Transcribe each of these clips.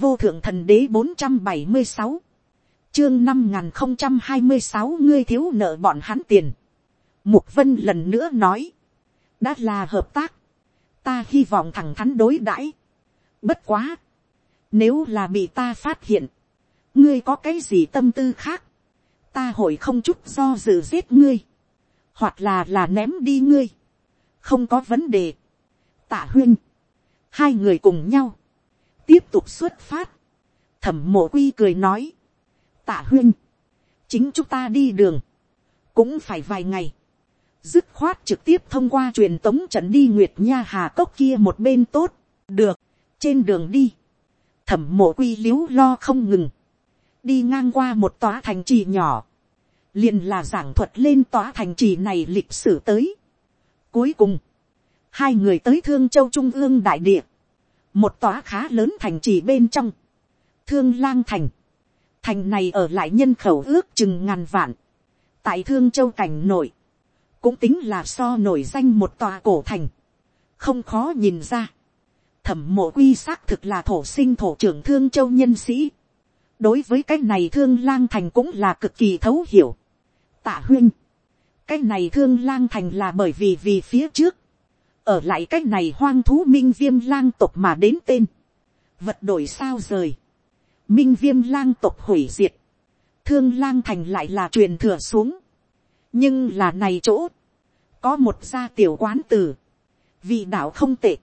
vô thượng thần đế bốn trăm bảy mươi sáu, chương năm n không trăm hai mươi sáu ngươi thiếu nợ bọn hắn tiền. mục vân lần nữa nói, đã là hợp tác, ta hy vọng thẳng thắn đối đãi. bất quá, nếu là bị ta phát hiện, ngươi có cái gì tâm tư khác, ta hội không chút do dự giết ngươi, hoặc là là ném đi ngươi, không có vấn đề. tạ huyên, hai người cùng nhau, tiếp tục xuất phát, thẩm mộ quy cười nói, tạ huyên, chính chúng ta đi đường, cũng phải vài ngày, dứt khoát trực tiếp thông qua truyền tống trận đi nguyệt nha hà cốc kia một bên tốt, được, trên đường đi, thẩm mộ quy liếu lo không ngừng, đi ngang qua một tòa thành trì nhỏ, liền là giảng thuật lên tòa thành trì này lịch sử tới. Cuối cùng, hai người tới thương châu trung ương đại địa, một tòa khá lớn thành trì bên trong, thương lang thành, thành này ở lại nhân khẩu ước chừng ngàn vạn, tại thương châu cảnh nội, cũng tính là so nổi danh một tòa cổ thành, không khó nhìn ra, thẩm mộ quy xác thực là thổ sinh thổ trưởng thương châu nhân sĩ. đối với cái này thương lang thành cũng là cực kỳ thấu hiểu. tạ huyên, cái này thương lang thành là bởi vì vì phía trước, ở lại cái này hoang thú minh viêm lang tộc mà đến tên, vật đổi sao rời, minh viêm lang tộc hủy diệt, thương lang thành lại là truyền thừa xuống, nhưng là này chỗ, có một gia tiểu quán tử, vị đạo không tệ,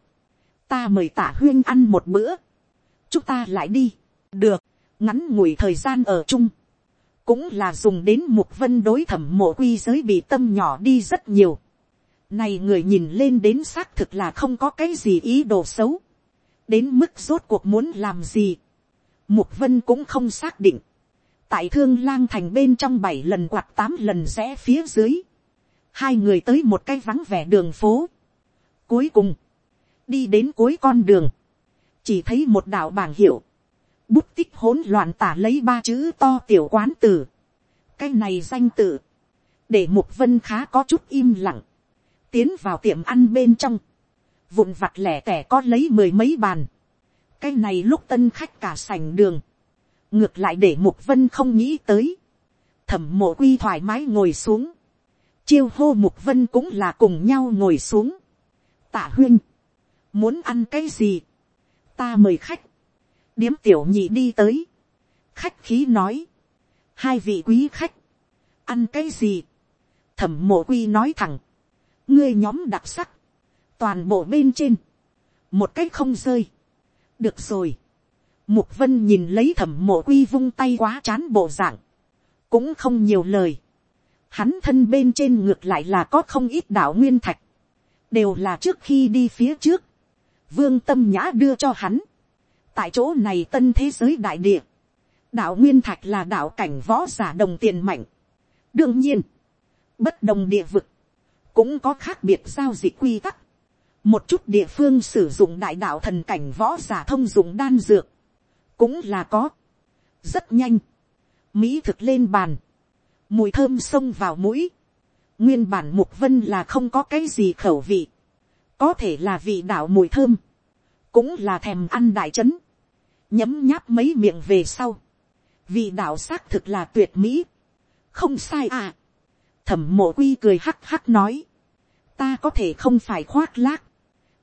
ta mời tả huyên ăn một bữa, chúng ta lại đi, được, ngắn ngủi thời gian ở chung, cũng là dùng đến mục vân đối thẩm mộ quy giới bị tâm nhỏ đi rất nhiều. Này người nhìn lên đến xác thực là không có cái gì ý đồ xấu. Đến mức rốt cuộc muốn làm gì. Mục vân cũng không xác định. Tại thương lang thành bên trong bảy lần quạt tám lần rẽ phía dưới. Hai người tới một cái vắng vẻ đường phố. Cuối cùng đi đến cuối con đường, chỉ thấy một đạo bảng hiệu, bút tích hỗn loạn tả lấy ba chữ to tiểu quán tử, cái này danh tự, để mục vân khá có chút im lặng, tiến vào tiệm ăn bên trong, vụn vặt lẻ tẻ có lấy mười mấy bàn, cái này lúc tân khách cả sành đường, ngược lại để mục vân không nghĩ tới, thẩm mộ quy thoải mái ngồi xuống, chiêu hô mục vân cũng là cùng nhau ngồi xuống, tạ huyên, muốn ăn cái gì, ta mời khách, điếm tiểu nhị đi tới, khách khí nói, hai vị quý khách, ăn cái gì, thẩm mộ quy nói thẳng, ngươi nhóm đặc sắc, toàn bộ bên trên, một cách không rơi, được rồi, mục vân nhìn lấy thẩm mộ quy vung tay quá chán bộ dạng, cũng không nhiều lời, hắn thân bên trên ngược lại là có không ít đạo nguyên thạch, đều là trước khi đi phía trước, vương tâm nhã đưa cho hắn. tại chỗ này tân thế giới đại địa, đạo nguyên thạch là đạo cảnh võ giả đồng tiền mạnh. đương nhiên, bất đồng địa vực, cũng có khác biệt giao dịch quy tắc. một chút địa phương sử dụng đại đạo thần cảnh võ giả thông dụng đan dược, cũng là có. rất nhanh, mỹ thực lên bàn, mùi thơm xông vào mũi, nguyên bản mục vân là không có cái gì khẩu vị, có thể là vị đạo mùi thơm, cũng là thèm ăn đại chấn. Nhấm nháp mấy miệng về sau, vị đạo xác thực là tuyệt mỹ, không sai à, thẩm mộ quy cười hắc hắc nói, ta có thể không phải khoác lác,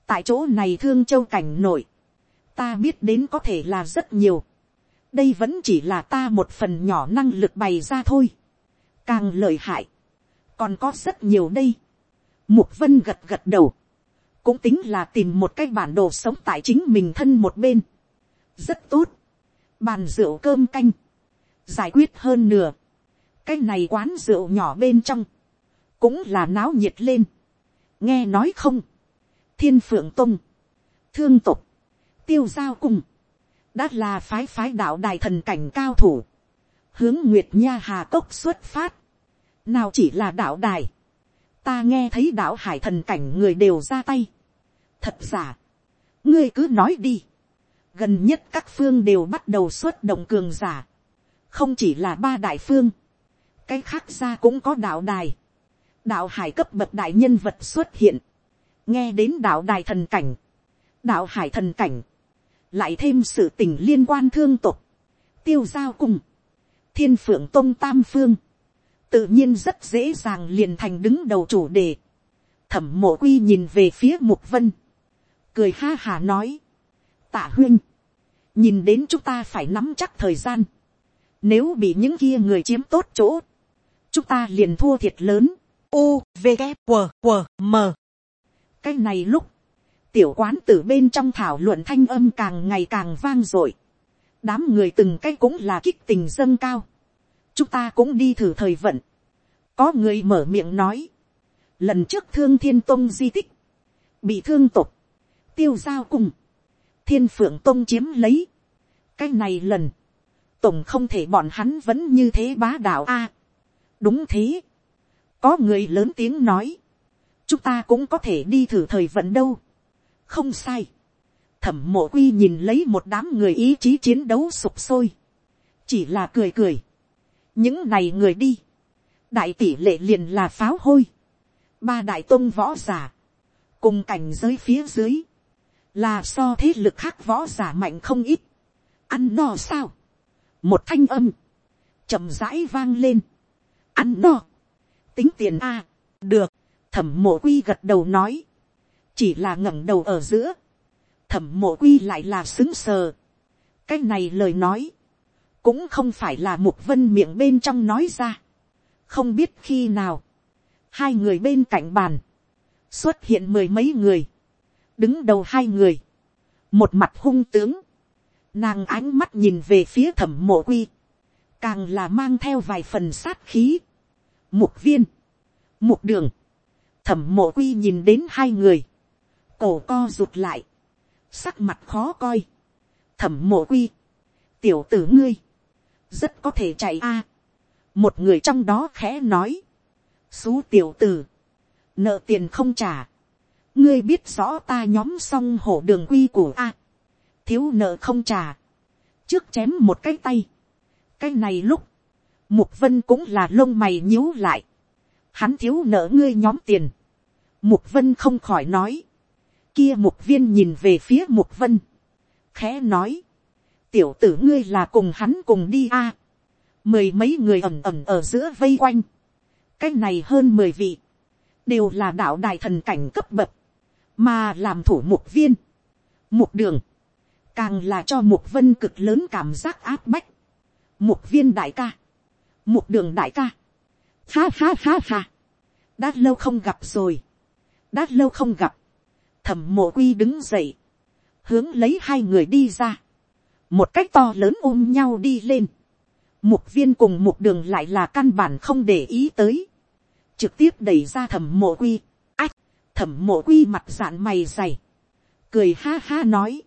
tại chỗ này thương châu cảnh nổi, ta biết đến có thể là rất nhiều, đây vẫn chỉ là ta một phần nhỏ năng lực bày ra thôi, càng lợi hại, còn có rất nhiều đây, mục vân gật gật đầu, cũng tính là tìm một cái bản đồ sống tại chính mình thân một bên. rất tốt. bàn rượu cơm canh, giải quyết hơn nửa cái này quán rượu nhỏ bên trong, cũng là náo nhiệt lên. nghe nói không, thiên phượng tung, thương tục, tiêu giao cùng, đã là phái phái đạo đài thần cảnh cao thủ, hướng nguyệt nha hà cốc xuất phát, nào chỉ là đạo đài, ta nghe thấy đạo hải thần cảnh người đều ra tay, thật giả, ngươi cứ nói đi, gần nhất các phương đều bắt đầu xuất động cường giả, không chỉ là ba đại phương, cái khác ra cũng có đạo đài, đạo hải cấp bậc đại nhân vật xuất hiện, nghe đến đạo đài thần cảnh, đạo hải thần cảnh, lại thêm sự tình liên quan thương tục, tiêu giao cùng, thiên phượng tôn tam phương, tự nhiên rất dễ dàng liền thành đứng đầu chủ đề. thẩm mộ quy nhìn về phía mục vân, cười ha hà nói, tạ huyên, nhìn đến chúng ta phải nắm chắc thời gian, nếu bị những kia người chiếm tốt chỗ, chúng ta liền thua thiệt lớn, u v k, q q m. Cái này lúc, tiểu quán từ bên trong thảo luận thanh âm càng ngày càng vang dội, đám người từng cái cũng là kích tình dâng cao, chúng ta cũng đi thử thời vận, có người mở miệng nói, lần trước thương thiên tông di tích, bị thương tục, tiêu giao cùng, thiên phượng tông chiếm lấy, cái này lần, tổng không thể bọn hắn vẫn như thế bá đạo a đúng thế, có người lớn tiếng nói, chúng ta cũng có thể đi thử thời vận đâu, không sai, thẩm mộ quy nhìn lấy một đám người ý chí chiến đấu sụp sôi, chỉ là cười cười, những này người đi, đại tỷ lệ liền là pháo hôi, ba đại tôn võ giả, cùng cảnh giới phía dưới, là so thế lực khác võ giả mạnh không ít, ăn no sao, một thanh âm, chậm rãi vang lên, ăn no, tính tiền a, được, thẩm mộ quy gật đầu nói, chỉ là ngẩng đầu ở giữa, thẩm mộ quy lại là xứng sờ, cái này lời nói, cũng không phải là mục vân miệng bên trong nói ra, không biết khi nào, hai người bên cạnh bàn, xuất hiện mười mấy người, đứng đầu hai người, một mặt hung tướng, nàng ánh mắt nhìn về phía thẩm mộ quy, càng là mang theo vài phần sát khí, mục viên, mục đường, thẩm mộ quy nhìn đến hai người, cổ co rụt lại, sắc mặt khó coi, thẩm mộ quy, tiểu tử ngươi, rất có thể chạy a, một người trong đó khẽ nói, xú tiểu tử, nợ tiền không trả, ngươi biết rõ ta nhóm xong hổ đường quy của a, thiếu nợ không trả, trước chém một cái tay, cái này lúc, mục vân cũng là lông mày nhíu lại, hắn thiếu nợ ngươi nhóm tiền, mục vân không khỏi nói, kia mục viên nhìn về phía mục vân, khẽ nói, tiểu tử ngươi là cùng hắn cùng đi a, mười mấy người ẩm ẩm ở giữa vây quanh, cái này hơn mười vị, đều là đạo đại thần cảnh cấp bậc, mà làm thủ mục viên, mục đường, càng là cho mục vân cực lớn cảm giác áp bách, mục viên đại ca, mục đường đại ca, ha ha ha ha, đã lâu không gặp rồi, đã lâu không gặp, thẩm mộ quy đứng dậy, hướng lấy hai người đi ra, một cách to lớn ôm nhau đi lên, mục viên cùng mục đường lại là căn bản không để ý tới, trực tiếp đẩy ra thẩm mộ quy, ách, thẩm mộ quy mặt dạn mày dày, cười ha ha nói,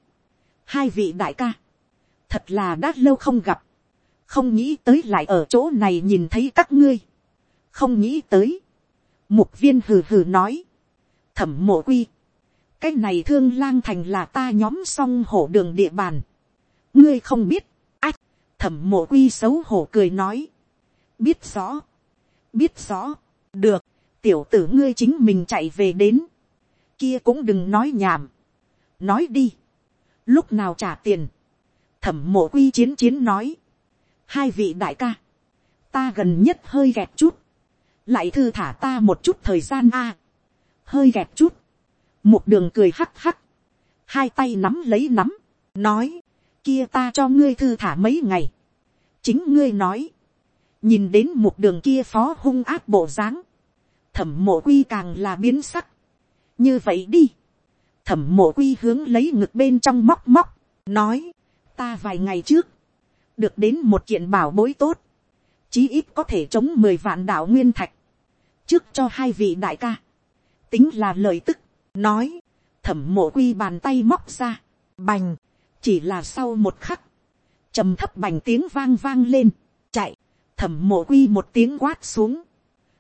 hai vị đại ca, thật là đã lâu không gặp, không nghĩ tới lại ở chỗ này nhìn thấy các ngươi, không nghĩ tới, mục viên hừ hừ nói, thẩm mộ quy, cái này thương lang thành là ta nhóm song hổ đường địa bàn, ngươi không biết, ách, thẩm mộ quy xấu hổ cười nói, biết rõ, biết rõ, được, tiểu tử ngươi chính mình chạy về đến, kia cũng đừng nói nhảm, nói đi, lúc nào trả tiền, thẩm mộ quy chiến chiến nói, hai vị đại ca, ta gần nhất hơi gẹp chút, lại thư thả ta một chút thời gian a, hơi gẹp chút, một đường cười hắc hắc, hai tay nắm lấy nắm, nói, kia ta cho ngươi thư thả mấy ngày, chính ngươi nói, nhìn đến một đường kia phó hung áp bộ dáng, thẩm mộ quy càng là biến sắc, như vậy đi, thẩm mộ quy hướng lấy ngực bên trong móc móc, nói, ta vài ngày trước, được đến một kiện bảo bối tốt, chí ít có thể chống mười vạn đạo nguyên thạch, trước cho hai vị đại ca, tính là lời tức, nói, thẩm mộ quy bàn tay móc ra, bành, chỉ là sau một khắc, trầm thấp bành tiếng vang vang lên, chạy, thẩm mộ quy một tiếng quát xuống,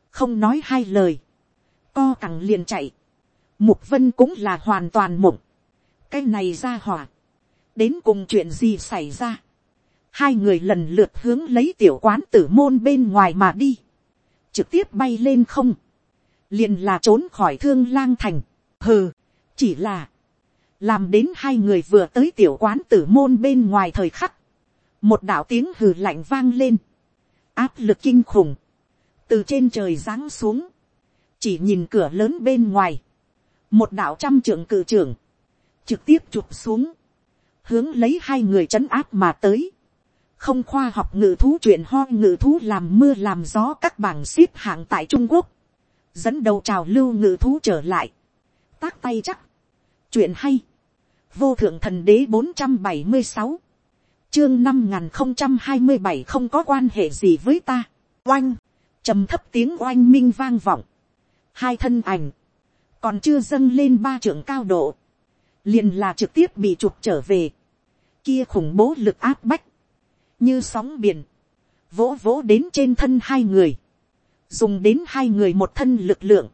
không nói hai lời, co cẳng liền chạy, mục vân cũng là hoàn toàn mộng, cái này ra hỏa, đến cùng chuyện gì xảy ra, hai người lần lượt hướng lấy tiểu quán tử môn bên ngoài mà đi, trực tiếp bay lên không, liền là trốn khỏi thương lang thành, hừ, chỉ là, làm đến hai người vừa tới tiểu quán tử môn bên ngoài thời khắc, một đạo tiếng hừ lạnh vang lên, áp lực kinh khủng, từ trên trời giáng xuống, chỉ nhìn cửa lớn bên ngoài, một đạo trăm trưởng cự trưởng, trực tiếp chụp xuống, hướng lấy hai người c h ấ n áp mà tới, không khoa học ngự thú chuyện ho ngự thú làm mưa làm gió các bảng xếp hạng tại trung quốc, dẫn đầu trào lưu ngự thú trở lại, tác tay chắc, chuyện hay, vô thượng thần đế bốn trăm bảy mươi sáu, chương năm n g h n không trăm hai mươi bảy không có quan hệ gì với ta, oanh, trầm thấp tiếng oanh minh vang vọng, hai thân ảnh, còn chưa dâng lên ba trưởng cao độ, liền là trực tiếp bị chụp trở về, kia khủng bố lực áp bách, như sóng biển, vỗ vỗ đến trên thân hai người, dùng đến hai người một thân lực lượng,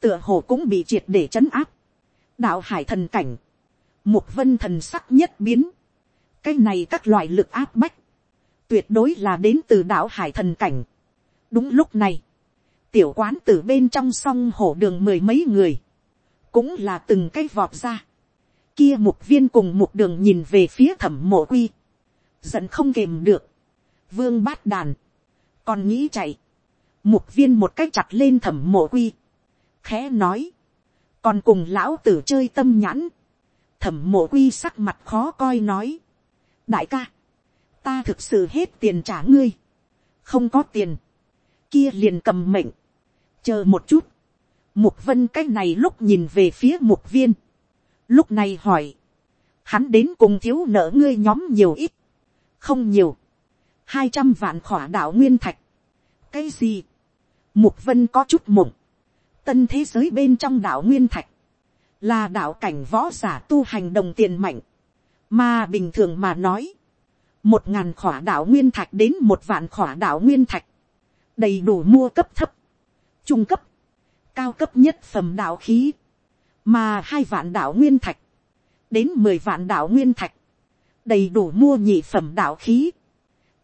tựa hồ cũng bị triệt để chấn áp, đạo hải thần cảnh, mục vân thần sắc nhất biến, cái này các loại lực áp bách, tuyệt đối là đến từ đạo hải thần cảnh. đúng lúc này, tiểu quán từ bên trong song hổ đường mười mấy người, cũng là từng cái vọt ra, kia mục viên cùng mục đường nhìn về phía thẩm mộ quy. Giận không kềm được. Vương bát đàn. Còn nghĩ chạy. Mục viên một cách chặt lên thẩm mộ quy. Khẽ nói. Còn cùng lão tử chơi tâm nhãn. Thẩm mộ quy sắc mặt khó coi nói. Đại ca. Ta thực sự hết tiền trả ngươi. Không có tiền. Kia liền cầm mệnh. Chờ một chút. Mục vân cách này lúc nhìn về phía mục viên lúc này hỏi, hắn đến cùng thiếu nợ ngươi nhóm nhiều ít, không nhiều, hai trăm vạn khỏa đạo nguyên thạch, cái gì, mục vân có chút mộng, tân thế giới bên trong đạo nguyên thạch, là đạo cảnh võ giả tu hành đồng tiền mạnh, mà bình thường mà nói, một ngàn khỏa đạo nguyên thạch đến một vạn khỏa đạo nguyên thạch, đầy đủ mua cấp thấp, trung cấp, cao cấp nhất phẩm đạo khí, mà hai vạn đạo nguyên thạch, đến mười vạn đạo nguyên thạch, đầy đủ mua nhị phẩm đạo khí,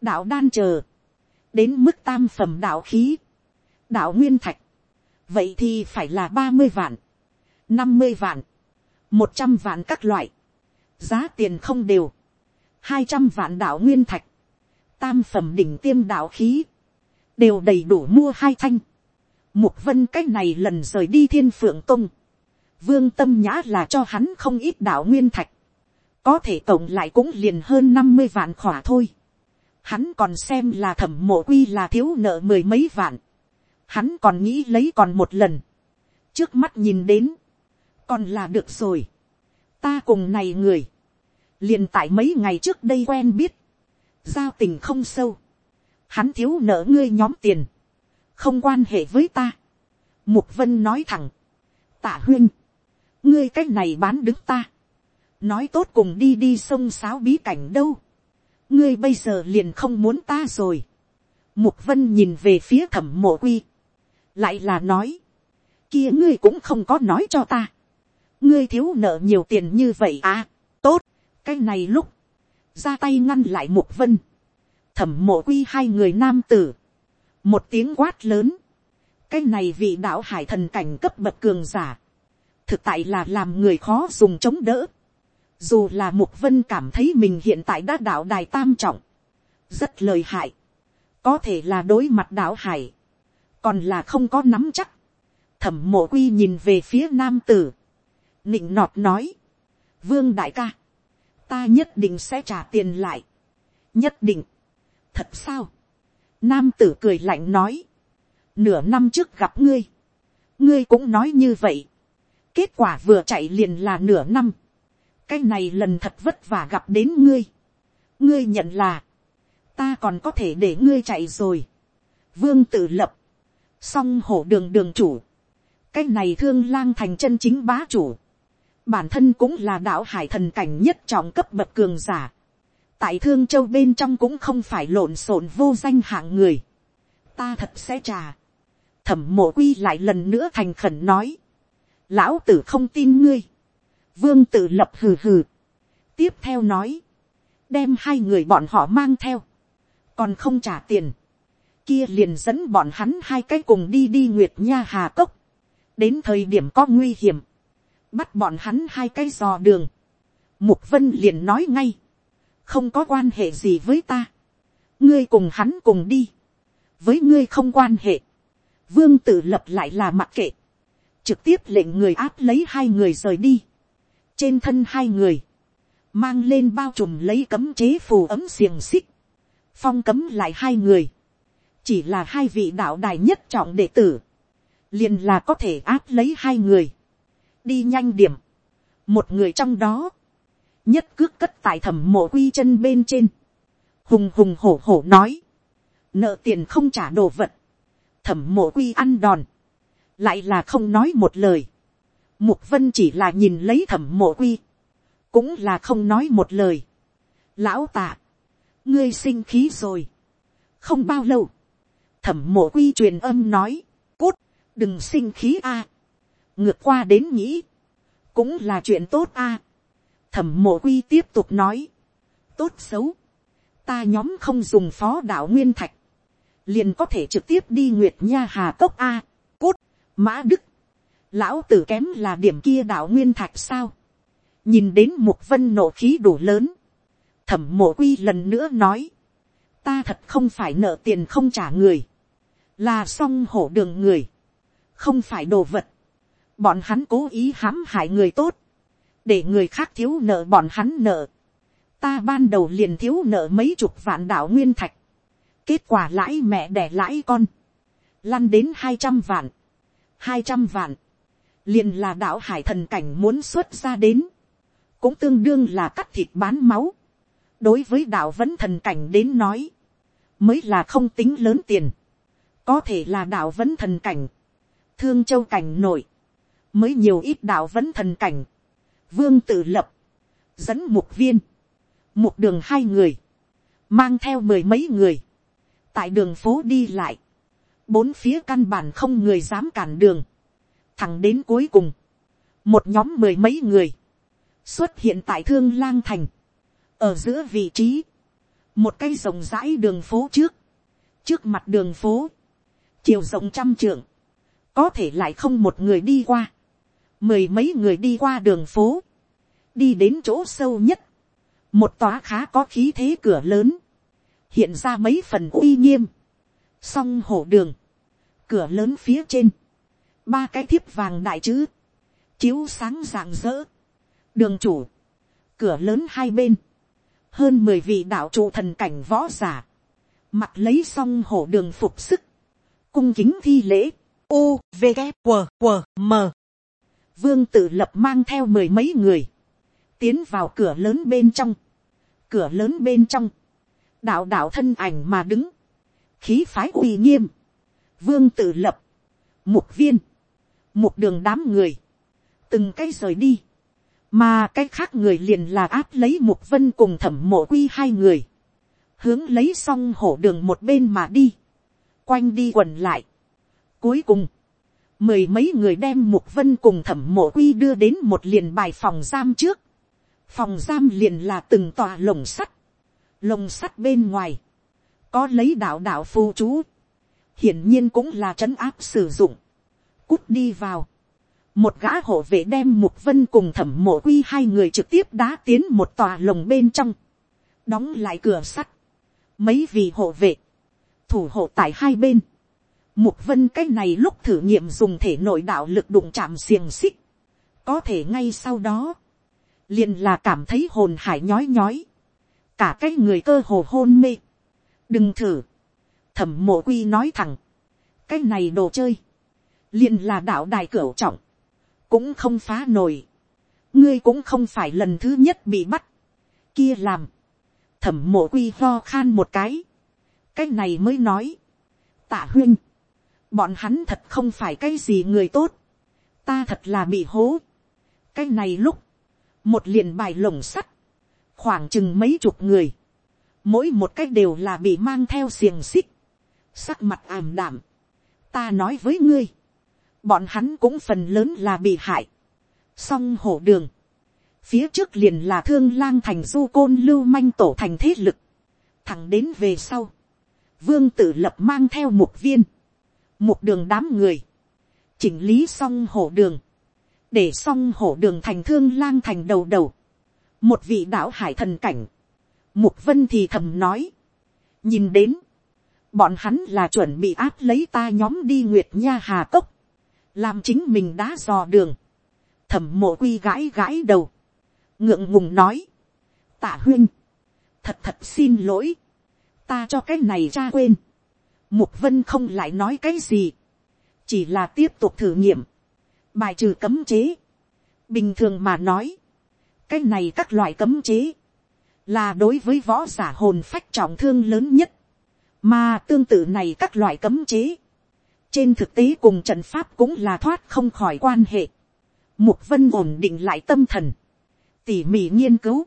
đạo đan chờ, đến mức tam phẩm đạo khí, đạo nguyên thạch, vậy thì phải là ba mươi vạn, năm mươi vạn, một trăm vạn các loại, giá tiền không đều, hai trăm vạn đạo nguyên thạch, tam phẩm đỉnh tiêm đạo khí, đều đầy đủ mua hai thanh. Mục vân cách này lần rời đi thiên phượng tung, vương tâm nhã là cho hắn không ít đạo nguyên thạch, có thể tổng lại cũng liền hơn năm mươi vạn khỏa thôi. Hắn còn xem là thẩm mộ quy là thiếu nợ mười mấy vạn. Hắn còn nghĩ lấy còn một lần. Trước mắt nhìn đến. Còn là được rồi. Ta cùng này người. liền tại mấy ngày trước đây quen biết. Giao tình không sâu. Hắn thiếu nợ ngươi nhóm tiền. Không quan hệ với ta. Mục Vân nói thẳng. Tạ huyên ngươi cách này bán đứng ta, nói tốt cùng đi đi sông sáo bí cảnh đâu, ngươi bây giờ liền không muốn ta rồi, mục vân nhìn về phía thẩm mộ quy, lại là nói, kia ngươi cũng không có nói cho ta, ngươi thiếu nợ nhiều tiền như vậy à, tốt, cái này lúc, ra tay ngăn lại mục vân, thẩm mộ quy hai người nam tử, một tiếng quát lớn, cái này vị đạo hải thần cảnh cấp bậc cường giả, thực tại là làm người khó dùng chống đỡ. Dù là Mục Vân cảm thấy mình hiện tại đã đạo đài tam trọng. Rất lời hại. Có thể là đối mặt đạo hải. Còn là không có nắm chắc. Thẩm mộ quy nhìn về phía nam tử. Nịnh nọt nói. Vương đại ca. Ta nhất định sẽ trả tiền lại. Nhất định. Thật sao? Nam tử cười lạnh nói. Nửa năm trước gặp ngươi. Ngươi cũng nói như vậy kết quả vừa chạy liền là nửa năm cái này lần thật vất vả gặp đến ngươi. ngươi nhận là, ta còn có thể để ngươi chạy rồi. vương tự lập, song hổ đường đường chủ. cái này thương lang thành chân chính bá chủ. bản thân cũng là đạo hải thần cảnh nhất trọng cấp bậc cường giả. tại thương châu bên trong cũng không phải lộn xộn vô danh hạng người. ta thật sẽ trà. thẩm mộ quy lại lần nữa thành khẩn nói lão tử không tin ngươi, vương tự lập hừ hừ, tiếp theo nói, đem hai người bọn họ mang theo, còn không trả tiền, kia liền dẫn bọn hắn hai cái cùng đi đi nguyệt nha hà cốc, đến thời điểm có nguy hiểm, bắt bọn hắn hai cái dò đường, mục vân liền nói ngay, không có quan hệ gì với ta, ngươi cùng hắn cùng đi, với ngươi không quan hệ, vương tự lập lại là mặc kệ, trực tiếp lệnh người áp lấy hai người rời đi, trên thân hai người, mang lên bao trùm lấy cấm chế phù ấm xiềng xích, phong cấm lại hai người, chỉ là hai vị đạo đài nhất trọng đệ tử, liền là có thể áp lấy hai người, đi nhanh điểm, một người trong đó, nhất cước cất tại thẩm mộ quy chân bên trên, hùng hùng hổ hổ nói, nợ tiền không trả đồ vật, thẩm mộ quy ăn đòn, lại là không nói một lời, mục vân chỉ là nhìn lấy thẩm mộ quy, cũng là không nói một lời. lão tạ, ngươi sinh khí rồi, không bao lâu, thẩm mộ quy truyền âm nói, cút, đừng sinh khí a, ngược qua đến nghĩ, cũng là chuyện tốt a. thẩm mộ quy tiếp tục nói, tốt xấu, ta nhóm không dùng phó đạo nguyên thạch, liền có thể trực tiếp đi nguyệt nha hà cốc a, cút, mã đức, lão tử kém là điểm kia đạo nguyên thạch sao, nhìn đến mục vân nổ khí đủ lớn, thẩm mộ quy lần nữa nói, ta thật không phải nợ tiền không trả người, là song hổ đường người, không phải đồ vật, bọn hắn cố ý hãm hại người tốt, để người khác thiếu nợ bọn hắn nợ, ta ban đầu liền thiếu nợ mấy chục vạn đạo nguyên thạch, kết quả lãi mẹ đẻ lãi con, lăn đến hai trăm vạn, hai trăm vạn, liền là đạo hải thần cảnh muốn xuất ra đến, cũng tương đương là cắt thịt bán máu. đối với đạo vẫn thần cảnh đến nói, mới là không tính lớn tiền, có thể là đạo vẫn thần cảnh, thương châu cảnh nổi, mới nhiều ít đạo vẫn thần cảnh, vương tự lập, dẫn mục viên, một đường hai người, mang theo mười mấy người, tại đường phố đi lại, bốn phía căn bản không người dám cản đường, thẳng đến cuối cùng, một nhóm mười mấy người, xuất hiện tại thương lang thành, ở giữa vị trí, một cây rộng rãi đường phố trước, trước mặt đường phố, chiều rộng trăm trượng, có thể lại không một người đi qua, mười mấy người đi qua đường phố, đi đến chỗ sâu nhất, một tòa khá có khí thế cửa lớn, hiện ra mấy phần uy nghiêm, song hổ đường, cửa lớn phía trên, ba cái thiếp vàng đại chữ, chiếu sáng rạng rỡ, đường chủ, cửa lớn hai bên, hơn mười vị đạo trụ thần cảnh võ giả, mặt lấy xong hổ đường phục sức, cung kính thi lễ, u v g q q m. Vương tự lập mang theo mười mấy người, tiến vào cửa lớn bên trong, cửa lớn bên trong, đạo đạo thân ảnh mà đứng, khí phái uy nghiêm, vương tự lập, mục viên, một đường đám người, từng cái rời đi, mà cái khác người liền là áp lấy một vân cùng thẩm mộ quy hai người, hướng lấy xong hổ đường một bên mà đi, quanh đi quần lại. Cuối cùng, mười mấy người đem mục vân cùng thẩm mộ quy đưa đến một liền bài phòng giam trước, phòng giam liền là từng tòa lồng sắt, lồng sắt bên ngoài, có lấy đạo đạo phù chú, hiển nhiên cũng là trấn áp sử dụng, cút đi vào, một gã hộ vệ đem mục vân cùng thẩm mộ quy hai người trực tiếp đá tiến một tòa lồng bên trong, đóng lại cửa sắt, mấy vị hộ vệ, thủ hộ tại hai bên, mục vân cái này lúc thử nghiệm dùng thể nội đạo lực đụng chạm xiềng xích, có thể ngay sau đó, liền là cảm thấy hồn hải nhói nhói, cả cái người cơ hồ hôn mê, đừng thử, thẩm mộ quy nói thẳng, cái này đồ chơi, liền là đạo đài cửu trọng, cũng không phá nổi, ngươi cũng không phải lần thứ nhất bị bắt, kia làm, thẩm mộ quy ho khan một cái, cái này mới nói, tạ huyên, bọn hắn thật không phải cái gì người tốt, ta thật là bị hố, cái này lúc, một liền bài lồng sắt, khoảng chừng mấy chục người, mỗi một cái đều là bị mang theo xiềng xích, sắc mặt ảm đạm. Ta nói với ngươi, bọn hắn cũng phần lớn là bị hại. song hổ đường, phía trước liền là thương lang thành du côn lưu manh tổ thành thế lực, thẳng đến về sau, vương tử lập mang theo một viên, một đường đám người, chỉnh lý song hổ đường, để xong hổ đường thành thương lang thành đầu đầu, một vị đạo hải thần cảnh, mục vân thì thầm nói, nhìn đến, bọn hắn là chuẩn bị áp lấy ta nhóm đi nguyệt nha hà cốc, làm chính mình đã dò đường, thẩm mộ quy gãi gãi đầu, ngượng ngùng nói, tạ huyên, thật thật xin lỗi, ta cho cái này ra quên, mục vân không lại nói cái gì, chỉ là tiếp tục thử nghiệm, bài trừ cấm chế, bình thường mà nói, cái này các loại cấm chế, là đối với võ giả hồn phách trọng thương lớn nhất, mà tương tự này các loại cấm chế, trên thực tế cùng trận pháp cũng là thoát không khỏi quan hệ, mục vân ổn định lại tâm thần, tỉ mỉ nghiên cứu,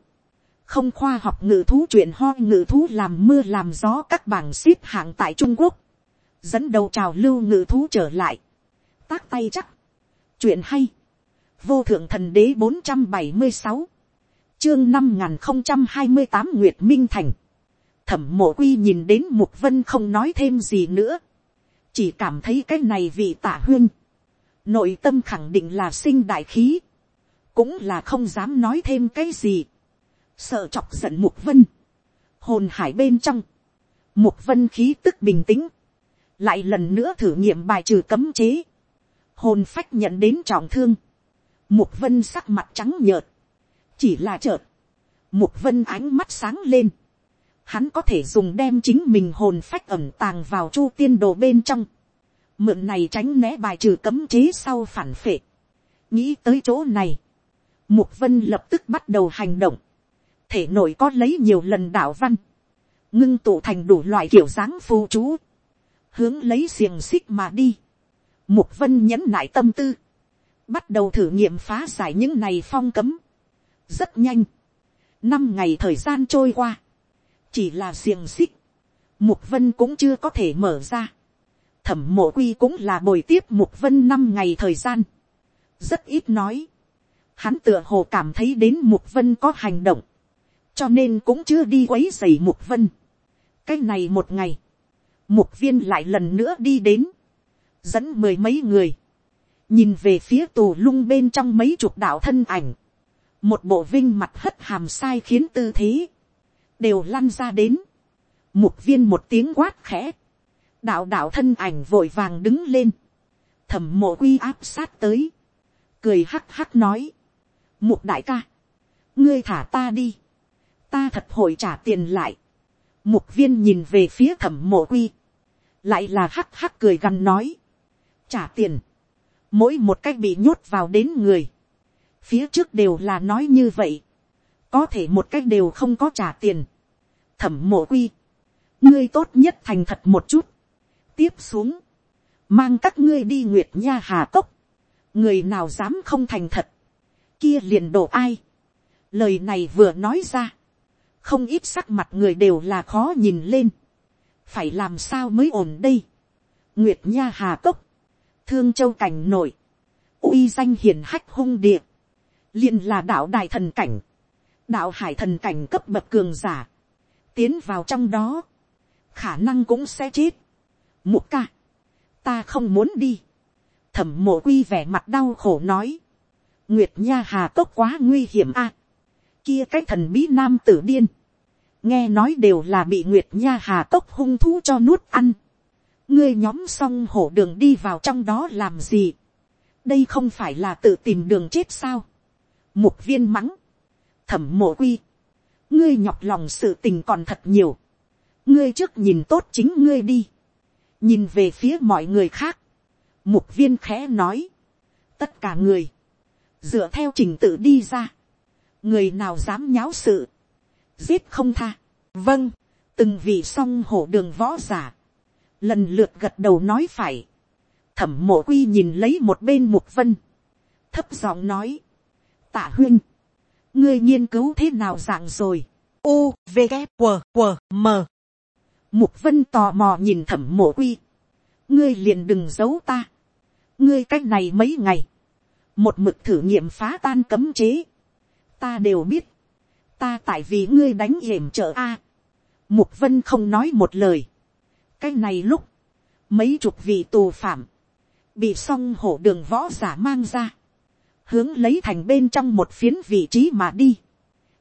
không khoa học ngự thú chuyện ho ngự thú làm mưa làm gió các bảng xếp hạng tại trung quốc, dẫn đầu trào lưu ngự thú trở lại, tác tay chắc, chuyện hay, vô thượng thần đế bốn trăm bảy mươi sáu, chương năm n không trăm hai mươi tám nguyệt minh thành, thẩm mộ quy nhìn đến mục vân không nói thêm gì nữa, chỉ cảm thấy cái này vị tả huyên, nội tâm khẳng định là sinh đại khí, cũng là không dám nói thêm cái gì, sợ chọc giận mục vân, hồn hải bên trong, mục vân khí tức bình tĩnh, lại lần nữa thử nghiệm bài trừ cấm chế, hồn phách nhận đến trọng thương, mục vân sắc mặt trắng nhợt, chỉ là chợt, mục vân ánh mắt sáng lên, hắn có thể dùng đem chính mình hồn phách ẩm tàng vào chu tiên đồ bên trong, mượn này tránh né bài trừ cấm chế sau phản phệ, nghĩ tới chỗ này, mục vân lập tức bắt đầu hành động, thể nội có lấy nhiều lần đạo văn, ngưng tụ thành đủ loại kiểu dáng phù chú, hướng lấy xiềng xích mà đi. Mục vân nhẫn nại tâm tư, bắt đầu thử nghiệm phá giải những này phong cấm. rất nhanh, năm ngày thời gian trôi qua, chỉ là xiềng xích, mục vân cũng chưa có thể mở ra. thẩm mộ quy cũng là bồi tiếp mục vân năm ngày thời gian, rất ít nói. Hắn tựa hồ cảm thấy đến mục vân có hành động, cho nên cũng chưa đi quấy dày mục vân. cái này một ngày, mục viên lại lần nữa đi đến, dẫn mười mấy người, nhìn về phía tù lung bên trong mấy chục đạo thân ảnh, một bộ vinh mặt hất hàm sai khiến tư thế, đều lăn ra đến, mục viên một tiếng quát khẽ, đạo đạo thân ảnh vội vàng đứng lên, thẩm mộ quy áp sát tới, cười hắc hắc nói, mục đại ca, ngươi thả ta đi, ta thật hội trả tiền lại, mục viên nhìn về phía thẩm mộ quy, lại là hắc hắc cười gằn nói, trả tiền, mỗi một cách bị nhốt vào đến người, phía trước đều là nói như vậy, có thể một cách đều không có trả tiền, thẩm mộ quy, ngươi tốt nhất thành thật một chút, tiếp xuống, mang các ngươi đi nguyệt nha hà cốc, người nào dám không thành thật, kia liền đổ ai, lời này vừa nói ra, không ít sắc mặt người đều là khó nhìn lên, phải làm sao mới ổn đây. nguyệt nha hà cốc, thương châu cảnh nổi, uy danh hiền hách hung địa, liền là đạo đại thần cảnh, đạo hải thần cảnh cấp bậc cường giả, tiến vào trong đó, khả năng cũng sẽ chết. Mục ca, ta không muốn đi. Thẩm mộ quy vẻ mặt đau khổ nói. Nguyệt nha hà cốc quá nguy hiểm a. kia cái thần bí nam tử điên nghe nói đều là bị nguyệt nha hà cốc hung thú cho nuốt ăn. ngươi nhóm xong hổ đường đi vào trong đó làm gì. đây không phải là tự tìm đường chết sao. mục viên mắng. thẩm mộ quy ngươi nhọc lòng sự tình còn thật nhiều. ngươi trước nhìn tốt chính ngươi đi. nhìn về phía mọi người khác. mục viên khẽ nói. tất cả người. dựa theo trình tự đi ra. người nào dám nháo sự giết không tha. vâng, từng vị song hổ đường võ giả, lần lượt gật đầu nói phải. thẩm mộ quy nhìn lấy một bên mục vân, thấp giọng nói, tạ huyên, ngươi nghiên cứu thế nào dạng rồi, u v K, q q m. Mục vân tò mò nhìn thẩm mộ quy, ngươi liền đừng giấu ta, ngươi cách này mấy ngày, một mực thử nghiệm phá tan cấm chế, ta đều biết, ta tại vì ngươi đánh hiểm trợ a. mục vân không nói một lời. cái này lúc, mấy chục vị tù phạm, bị song hổ đường võ giả mang ra hướng lấy thành bên trong một phiến vị trí mà đi.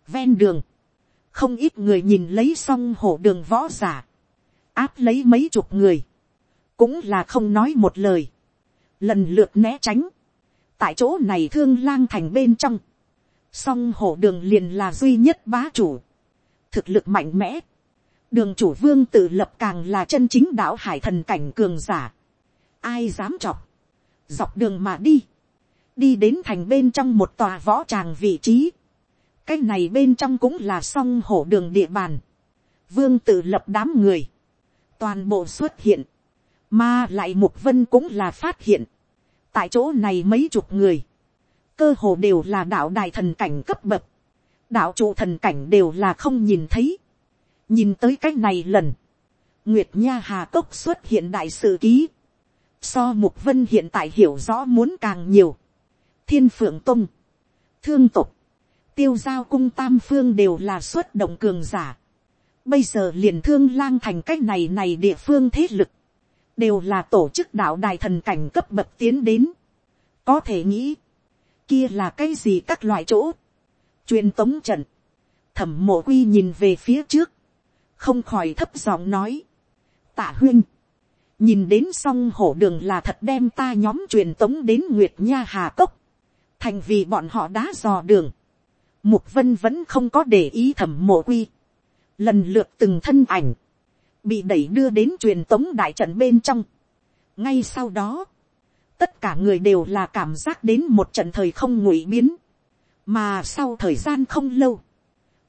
Ven đường, không ít người nhìn lấy xong hổ đường võ giả, áp lấy mấy chục người, cũng là không nói một lời, lần lượt né tránh, tại chỗ này thương lang thành bên trong, song hổ đường liền là duy nhất bá chủ, thực lực mạnh mẽ, đường chủ vương tự lập càng là chân chính đạo hải thần cảnh cường giả, ai dám chọc, dọc đường mà đi, đi đến thành bên trong một tòa võ tràng vị trí, cái này bên trong cũng là song hổ đường địa bàn, vương tự lập đám người, toàn bộ xuất hiện, mà lại mục vân cũng là phát hiện, tại chỗ này mấy chục người, cơ hồ đều là đạo đài thần cảnh cấp bậc, đạo trụ thần cảnh đều là không nhìn thấy, nhìn tới cái này lần, nguyệt nha hà cốc xuất hiện đại sự ký, so mục vân hiện tại hiểu rõ muốn càng nhiều, thiên phượng tông thương tục, tiêu giao cung tam phương đều là xuất động cường giả, bây giờ liền thương lang thành cách này này địa phương thế lực, đều là tổ chức đạo đài thần cảnh cấp bậc tiến đến, có thể nghĩ, kia là cái gì các loại chỗ, truyền tống trận, thẩm mộ quy nhìn về phía trước, không khỏi thấp giọng nói, tạ huyên, nhìn đến xong hổ đường là thật đem ta nhóm truyền tống đến nguyệt nha hà cốc, thành vì bọn họ đã dò đường, mục vân vẫn không có để ý thẩm mộ quy, lần lượt từng thân ảnh, bị đẩy đưa đến truyền tống đại trận bên trong. ngay sau đó, tất cả người đều là cảm giác đến một trận thời không ngụy biến, mà sau thời gian không lâu,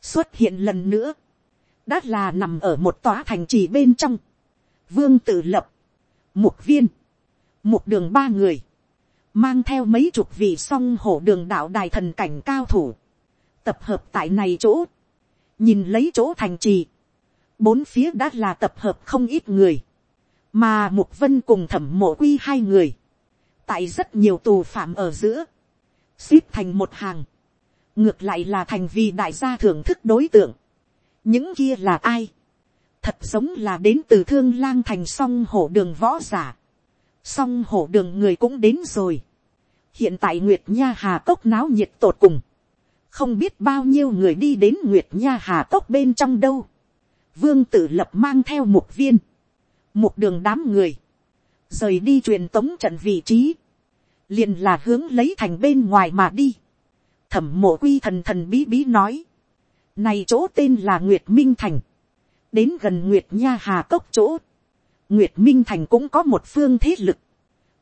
xuất hiện lần nữa, đã là nằm ở một tòa thành trì bên trong, vương tự lập, mục viên, mục đường ba người, mang theo mấy chục vị song hổ đường đạo đài thần cảnh cao thủ, tập hợp tại này chỗ, nhìn lấy chỗ thành trì, bốn phía đã là tập hợp không ít người, mà mục vân cùng thẩm mộ quy hai người, tại rất nhiều tù phạm ở giữa, xếp thành một hàng, ngược lại là thành vì đại gia thưởng thức đối tượng, những kia là ai, thật giống là đến từ thương lang thành song hổ đường võ giả, song hổ đường người cũng đến rồi, hiện tại nguyệt nha hà cốc náo nhiệt tột cùng, không biết bao nhiêu người đi đến nguyệt nha hà cốc bên trong đâu, vương tử lập mang theo một viên, một đường đám người, rời đi truyền tống trận vị trí, liền là hướng lấy thành bên ngoài mà đi. thẩm mộ quy thần thần bí bí nói, này chỗ tên là nguyệt minh thành, đến gần nguyệt nha hà cốc chỗ, nguyệt minh thành cũng có một phương thế lực,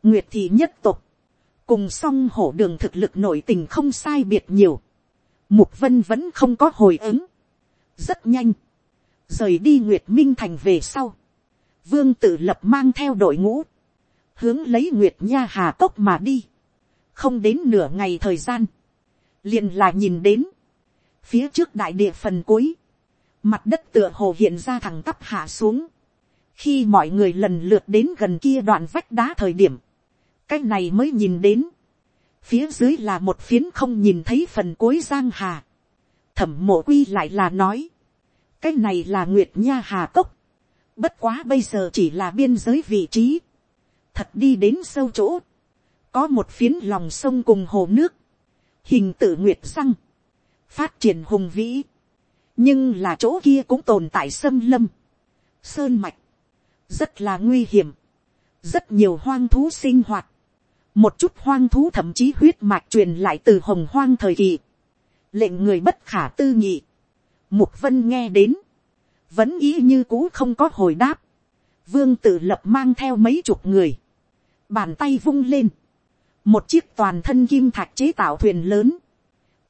nguyệt thị nhất tục, cùng song hổ đường thực lực nội tình không sai biệt nhiều, mục vân vẫn không có hồi ứng, rất nhanh, rời đi nguyệt minh thành về sau, vương tự lập mang theo đội ngũ, hướng lấy nguyệt nha hà cốc mà đi, không đến nửa ngày thời gian, liền là nhìn đến, phía trước đại địa phần cuối, mặt đất tựa hồ hiện ra thẳng tắp hạ xuống, khi mọi người lần lượt đến gần kia đoạn vách đá thời điểm, cái này mới nhìn đến, phía dưới là một phiến không nhìn thấy phần cuối giang hà, thẩm mộ quy lại là nói, cái này là nguyệt nha hà cốc, bất quá bây giờ chỉ là biên giới vị trí, thật đi đến sâu chỗ, có một phiến lòng sông cùng hồ nước, hình tự nguyệt răng, phát triển hùng vĩ, nhưng là chỗ kia cũng tồn tại sâm lâm, sơn mạch, rất là nguy hiểm, rất nhiều hoang thú sinh hoạt, một chút hoang thú thậm chí huyết mạch truyền lại từ hồng hoang thời kỳ, lệnh người bất khả tư nghị, mục vân nghe đến, vẫn ý như cũ không có hồi đáp, vương tự lập mang theo mấy chục người, bàn tay vung lên, một chiếc toàn thân kim thạch chế tạo thuyền lớn,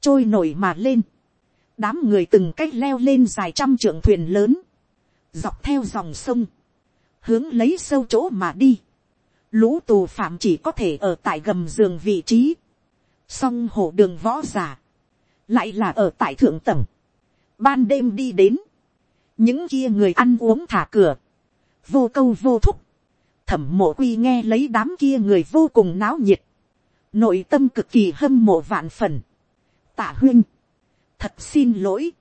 trôi nổi mà lên, đám người từng cách leo lên dài trăm trượng thuyền lớn, dọc theo dòng sông, hướng lấy sâu chỗ mà đi, lũ tù phạm chỉ có thể ở tại gầm giường vị trí, song hồ đường võ giả, lại là ở tại thượng tầng, ban đêm đi đến, những kia người ăn uống thả cửa, vô câu vô thúc, thẩm mộ quy nghe lấy đám kia người vô cùng náo nhiệt, nội tâm cực kỳ hâm mộ vạn phần, tạ huynh thật xin lỗi,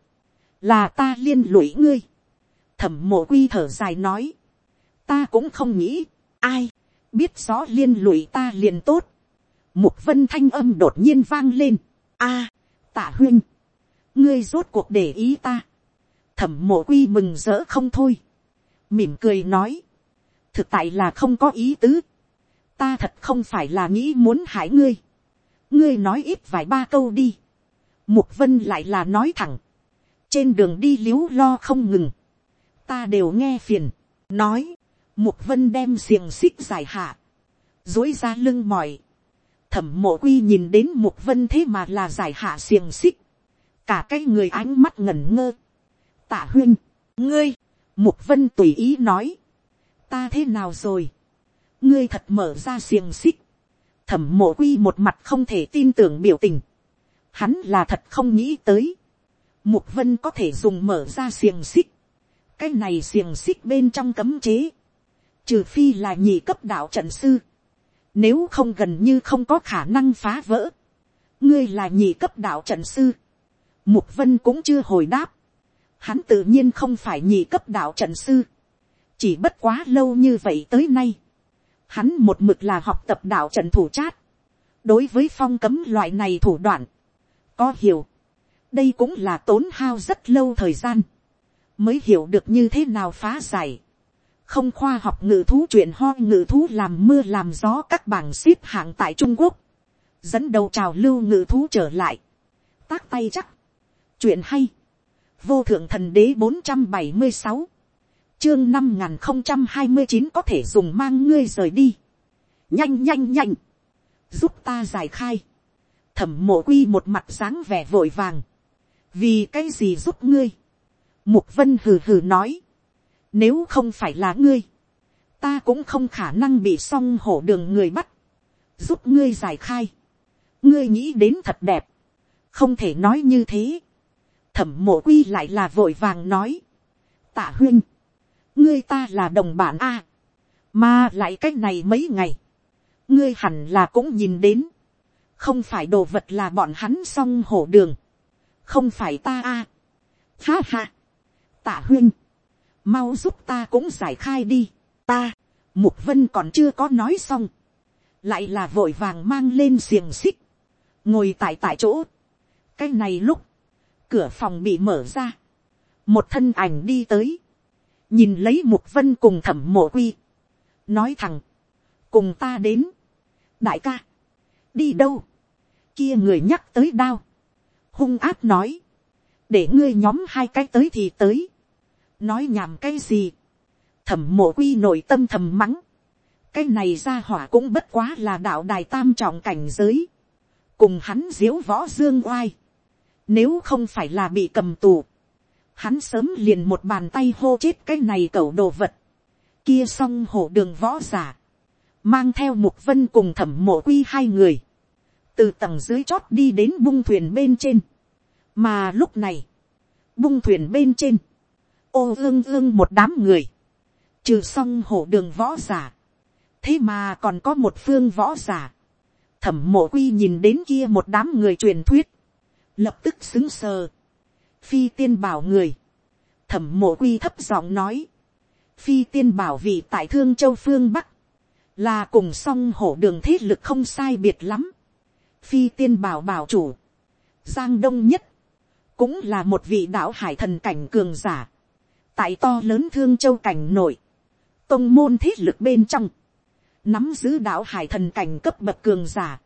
là ta liên lụy ngươi, thẩm mộ quy thở dài nói, ta cũng không nghĩ, ai, biết rõ liên lụy ta liền tốt, Mục vân thanh âm đột nhiên vang lên. a tạ huyên. Ngươi rốt cuộc để ý ta. Thẩm mộ quy mừng rỡ không thôi. Mỉm cười nói. Thực tại là không có ý tứ. Ta thật không phải là nghĩ muốn hại ngươi. Ngươi nói ít vài ba câu đi. Mục vân lại là nói thẳng. Trên đường đi liếu lo không ngừng. Ta đều nghe phiền. Nói. Mục vân đem xiềng xích dài hạ. Dối ra lưng mỏi. Thẩm mộ quy nhìn đến mục vân thế mà là giải hạ xiềng xích, cả cái người ánh mắt ngẩn ngơ. tạ huyên, ngươi, mục vân tùy ý nói, ta thế nào rồi, ngươi thật mở ra xiềng xích, thẩm mộ quy một mặt không thể tin tưởng biểu tình, hắn là thật không nghĩ tới, mục vân có thể dùng mở ra xiềng xích, cái này xiềng xích bên trong cấm chế, trừ phi là nhị cấp đạo trận sư, nếu không gần như không có khả năng phá vỡ. Ngươi là nhị cấp đạo trận sư. Mục vân cũng chưa hồi đáp. Hắn tự nhiên không phải nhị cấp đạo trận sư. Chỉ bất quá lâu như vậy tới nay. Hắn một mực là học tập đạo trận thủ chát. Đối với phong cấm loại này thủ đoạn. Có hiểu. Đây cũng là tốn hao rất lâu thời gian. Mới hiểu được như thế nào phá giải không khoa học ngự thú chuyện ho ngự thú làm mưa làm gió các bảng xếp hạng tại trung quốc. Dẫn đầu trào lưu ngự thú trở lại. Tác tay chắc. Chuyện hay. Vô thượng thần đế bốn trăm bảy mươi sáu. Chương năm nghìn không trăm hai mươi chín có thể dùng mang ngươi rời đi. Nhanh nhanh nhanh. Giúp ta giải khai. Thẩm mộ quy một mặt dáng vẻ vội vàng. Vì cái gì giúp ngươi? Mục vân hừ hừ nói nếu không phải là ngươi, ta cũng không khả năng bị song hổ đường người bắt, giúp ngươi giải khai. ngươi nghĩ đến thật đẹp, không thể nói như thế. thẩm mộ quy lại là vội vàng nói. tạ huyên, ngươi ta là đồng bạn a, mà lại c á c h này mấy ngày, ngươi hẳn là cũng nhìn đến, không phải đồ vật là bọn hắn song hổ đường, không phải ta a. ha ha, tạ huyên, mau giúp ta cũng giải khai đi, ta, mục vân còn chưa có nói xong, lại là vội vàng mang lên xiềng xích, ngồi tại tại chỗ, cái này lúc, cửa phòng bị mở ra, một thân ảnh đi tới, nhìn lấy mục vân cùng thẩm mộ quy, nói thẳng, cùng ta đến, đại ca, đi đâu, kia người nhắc tới đao, hung áp nói, để ngươi nhóm hai cái tới thì tới, nói nhảm cái gì, thẩm mộ quy nội tâm thầm mắng, cái này ra hỏa cũng bất quá là đạo đài tam trọng cảnh giới, cùng hắn diếu võ dương oai, nếu không phải là bị cầm tù, hắn sớm liền một bàn tay hô chết cái này cẩu đồ vật, kia xong hổ đường võ giả, mang theo mục vân cùng thẩm mộ quy hai người, từ tầng dưới chót đi đến bung thuyền bên trên, mà lúc này, bung thuyền bên trên, ô ương ương một đám người, trừ xong hổ đường võ giả, thế mà còn có một phương võ giả, thẩm mộ quy nhìn đến kia một đám người truyền thuyết, lập tức xứng sờ, phi tiên bảo người, thẩm mộ quy thấp giọng nói, phi tiên bảo vị tại thương châu phương bắc, là cùng song hổ đường thế lực không sai biệt lắm, phi tiên bảo bảo chủ, giang đông nhất, cũng là một vị đạo hải thần cảnh cường giả, tại to lớn thương châu cảnh nội, tông môn thiết lực bên trong, nắm giữ đạo hải thần cảnh cấp bậc cường giả,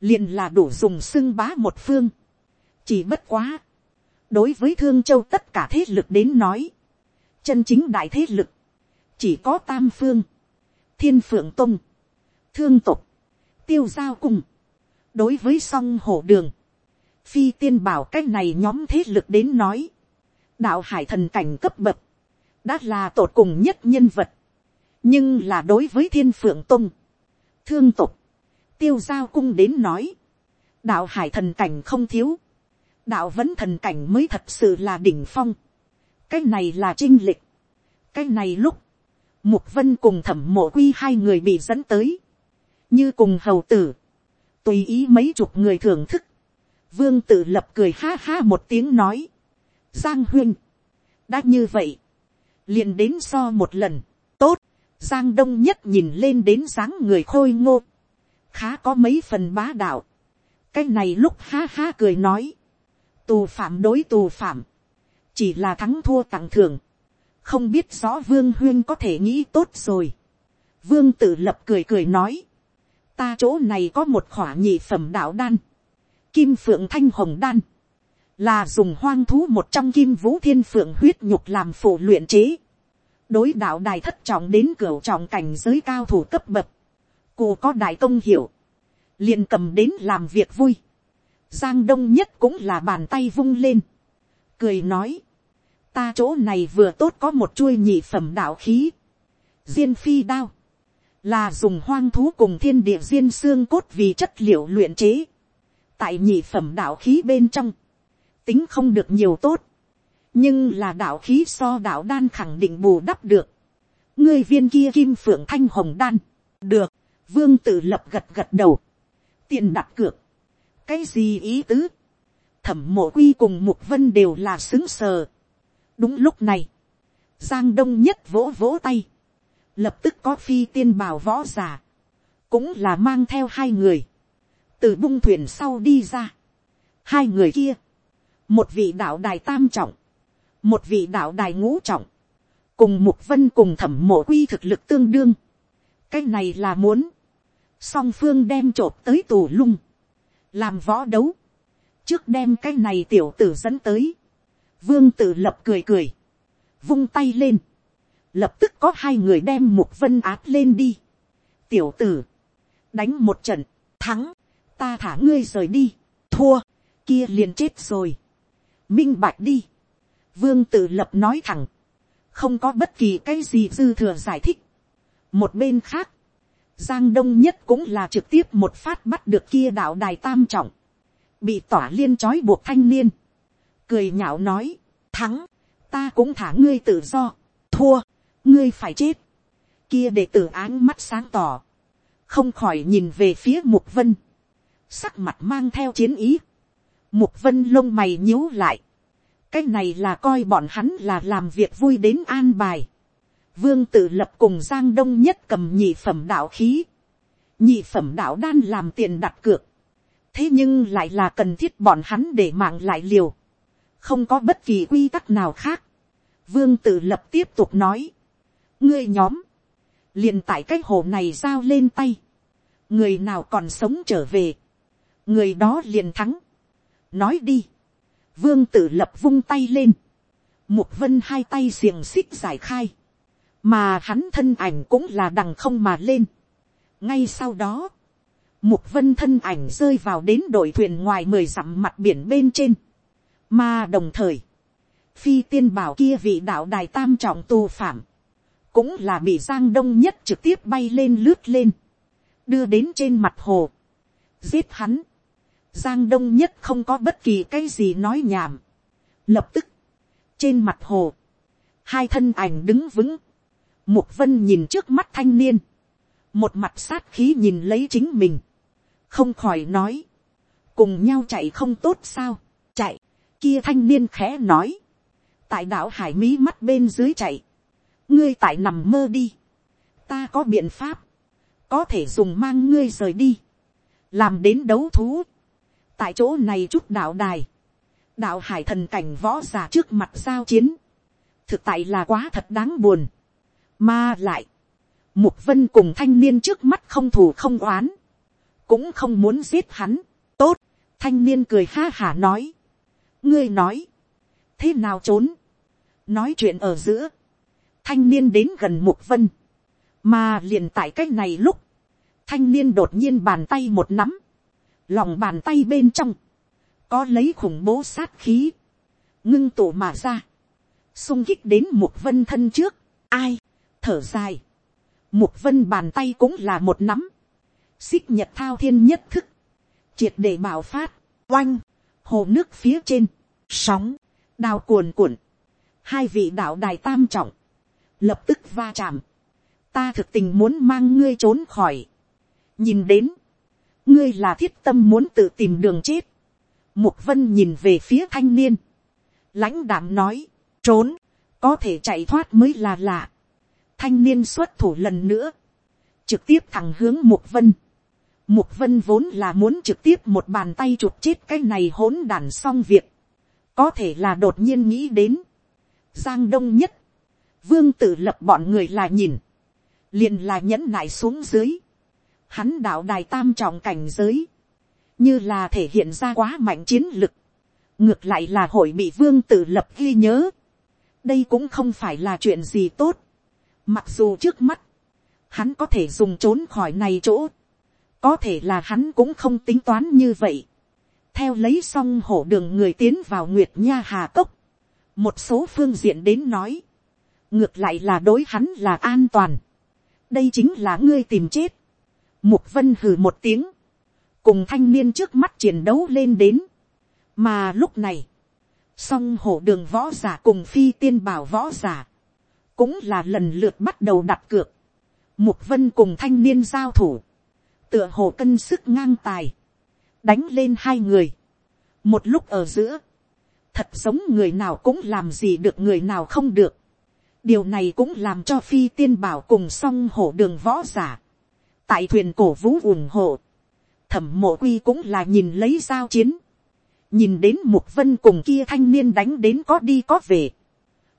liền là đủ dùng xưng bá một phương. chỉ bất quá, đối với thương châu tất cả thế lực đến nói, chân chính đại thế lực, chỉ có tam phương, thiên phượng tông, thương tục, tiêu giao cùng, đối với song hổ đường, phi tiên bảo cái này nhóm thế lực đến nói, đạo hải thần cảnh cấp bậc, đã là tột cùng nhất nhân vật, nhưng là đối với thiên phượng tông, thương tục, tiêu giao cung đến nói, đạo hải thần cảnh không thiếu, đạo vẫn thần cảnh mới thật sự là đỉnh phong, cái này là trinh lịch, cái này lúc, mục vân cùng thẩm mộ quy hai người bị dẫn tới, như cùng hầu tử, tùy ý mấy chục người thưởng thức, vương tự lập cười ha ha một tiếng nói, giang huyên, đã như vậy, liền đến so một lần, tốt, giang đông nhất nhìn lên đến dáng người khôi ngô, khá có mấy phần bá đạo, cái này lúc ha ha cười nói, tù phạm đối tù phạm, chỉ là thắng thua tặng thường, không biết rõ vương huyên có thể nghĩ tốt rồi. vương tự lập cười cười nói, ta chỗ này có một khỏa nhị phẩm đạo đan, kim phượng thanh hồng đan, là dùng hoang thú một trong kim vũ thiên phượng huyết nhục làm phổ luyện chế, đối đạo đài thất trọng đến cửa trọng cảnh giới cao thủ cấp bậc, cụ có đại công hiệu, liền cầm đến làm việc vui, giang đông nhất cũng là bàn tay vung lên, cười nói, ta chỗ này vừa tốt có một chuôi nhị phẩm đạo khí, diên phi đao, là dùng hoang thú cùng thiên địa diên xương cốt vì chất liệu luyện chế, tại nhị phẩm đạo khí bên trong, tính không được nhiều tốt, nhưng là đạo khí so đạo đan khẳng định bù đắp được, ngươi viên kia kim phượng thanh hồng đan, được, vương tự lập gật gật đầu, tiền đặt cược, cái gì ý tứ, thẩm mộ quy cùng mục vân đều là xứng sờ, đúng lúc này, giang đông nhất vỗ vỗ tay, lập tức có phi tiên bảo võ g i ả cũng là mang theo hai người, từ bung thuyền sau đi ra. hai người kia, một vị đạo đài tam trọng, một vị đạo đài ngũ trọng, cùng mục vân cùng thẩm mộ quy thực lực tương đương. cái này là muốn, song phương đem t r ộ p tới tù lung, làm võ đấu, trước đem cái này tiểu tử dẫn tới, Vương tử lập cười cười. Vung tay lên. Lập tức có hai người đem mục vân áp lên đi. Tiểu tử. Đánh một trận. Thắng. Ta thả ngươi rời đi. Thua. Kia liền chết rồi. Minh bạch đi. Vương tự lập nói thẳng. Không có bất kỳ cái gì dư thừa giải thích. Một bên khác. Giang Đông Nhất cũng là trực tiếp một phát bắt được kia đạo đài tam trọng. Bị tỏa liên trói buộc thanh niên cười nhạo nói, thắng, ta cũng thả ngươi tự do, thua, ngươi phải chết. Kia đệ tử áng mắt sáng tỏ, không khỏi nhìn về phía mục vân, sắc mặt mang theo chiến ý, mục vân lông mày nhíu lại, cái này là coi bọn hắn là làm việc vui đến an bài. Vương tự lập cùng Giang Đông nhất cầm nhị phẩm đạo khí. Nhị phẩm đạo đan làm tiền đặt cược. Thế nhưng lại là cần thiết bọn hắn để mạng lại liều không có bất kỳ quy tắc nào khác. vương tự lập tiếp tục nói, ngươi nhóm, liền tại cái hồ này giao lên tay, người nào còn sống trở về, người đó liền thắng, nói đi, vương tự lập vung tay lên, mục vân hai tay xiềng xích giải khai, mà hắn thân ảnh cũng là đằng không mà lên. ngay sau đó, mục vân thân ảnh rơi vào đến đội thuyền ngoài mười dặm mặt biển bên trên, mà đồng thời, phi tiên bảo kia vị đạo đài tam trọng tù phạm, cũng là bị giang đông nhất trực tiếp bay lên lướt lên, đưa đến trên mặt hồ, giết hắn. Giang đông nhất không có bất kỳ cái gì nói nhảm. Lập tức, trên mặt hồ, hai thân ảnh đứng vững, mục vân nhìn trước mắt thanh niên, một mặt sát khí nhìn lấy chính mình, không khỏi nói, cùng nhau chạy không tốt sao, chạy, kia thanh niên khẽ nói, tại đảo hải mỹ mắt bên dưới chạy, ngươi tại nằm mơ đi, ta có biện pháp, có thể dùng mang ngươi rời đi, làm đến đấu thú, tại chỗ này chút đạo đài, đạo hải thần cảnh võ giả trước mặt giao chiến, thực tại là quá thật đáng buồn, mà lại, mục vân cùng thanh niên trước mắt không thù không oán, cũng không muốn giết hắn, tốt, thanh niên cười ha hả nói, ngươi nói, thế nào trốn, nói chuyện ở giữa, thanh niên đến gần mục vân, mà liền tại cái này lúc, thanh niên đột nhiên bàn tay một nắm, lòng bàn tay bên trong, có lấy khủng bố sát khí, ngưng tụ mà ra, sung kích đến một vân thân trước, ai, thở dài, một vân bàn tay cũng là một nắm, xích nhật thao thiên nhất thức, triệt để bảo phát, oanh, hồ nước phía trên, sóng, đào cuồn cuộn, hai vị đạo đài tam trọng, lập tức va chạm, ta thực tình muốn mang ngươi trốn khỏi, nhìn đến, ngươi là thiết tâm muốn tự tìm đường chết, mục vân nhìn về phía thanh niên, lãnh đảm nói, trốn, có thể chạy thoát mới là lạ, thanh niên xuất thủ lần nữa, trực tiếp thẳng hướng mục vân, Mục vân vốn là muốn trực tiếp một bàn tay chụp chết cái này hỗn đàn xong việc. Có thể là đột nhiên nghĩ đến. Giang đông nhất. Vương tử lập bọn người là nhìn. liền là nhẫn nại xuống dưới. Hắn đạo đài tam trọng cảnh giới. Như là thể hiện ra quá mạnh chiến lực. Ngược lại là hội bị vương tự lập ghi nhớ. Đây cũng không phải là chuyện gì tốt. Mặc dù trước mắt. Hắn có thể dùng trốn khỏi này chỗ có thể là hắn cũng không tính toán như vậy. theo lấy xong hổ đường người tiến vào nguyệt nha hà cốc. một số phương diện đến nói. ngược lại là đối hắn là an toàn. đây chính là ngươi tìm chết mục vân hừ một tiếng. cùng thanh niên trước mắt chiến đấu lên đến. mà lúc này, song hổ đường võ giả cùng phi tiên bảo võ giả, cũng là lần lượt bắt đầu đặt cược. Mục vân cùng thanh niên giao thủ tựa hồ cân sức ngang tài, đánh lên hai người, một lúc ở giữa, thật giống người nào cũng làm gì được người nào không được, điều này cũng làm cho phi tiên bảo cùng song hổ đường võ giả, tại thuyền cổ vũ ủng hộ, thẩm mộ quy cũng là nhìn lấy giao chiến, nhìn đến mục vân cùng kia thanh niên đánh đến có đi có về,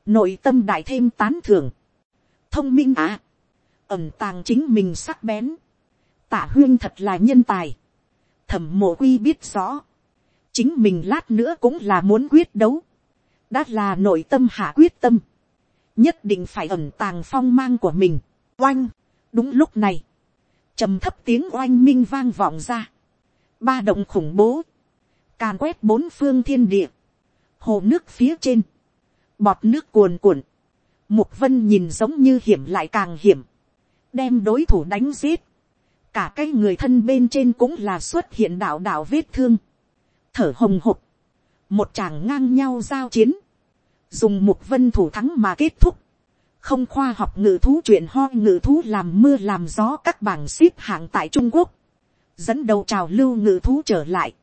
nội tâm đại thêm tán thưởng, thông minh à, ẩm tàng chính mình sắc bén, Tạ huyên thật là nhân tài. Thẩm mộ quy biết rõ. Chính mình lát nữa cũng là muốn quyết đấu. Đã là nội tâm hạ quyết tâm. Nhất định phải ẩn tàng phong mang của mình. Oanh. Đúng lúc này trầm thấp tiếng oanh minh vang vọng ra. Ba động khủng bố. Càn quét bốn phương thiên địa. Hồ nước phía trên. Bọt nước cuồn cuộn. Mục vân nhìn giống như hiểm lại càng hiểm. Đem đối thủ đánh giết cả cái người thân bên trên cũng là xuất hiện đạo đạo vết thương, thở hồng hộc, một chàng ngang nhau giao chiến, dùng một vân thủ thắng mà kết thúc, không khoa học ngự thú chuyện ho ngự thú làm mưa làm gió các bảng xếp hạng tại trung quốc, dẫn đầu trào lưu ngự thú trở lại,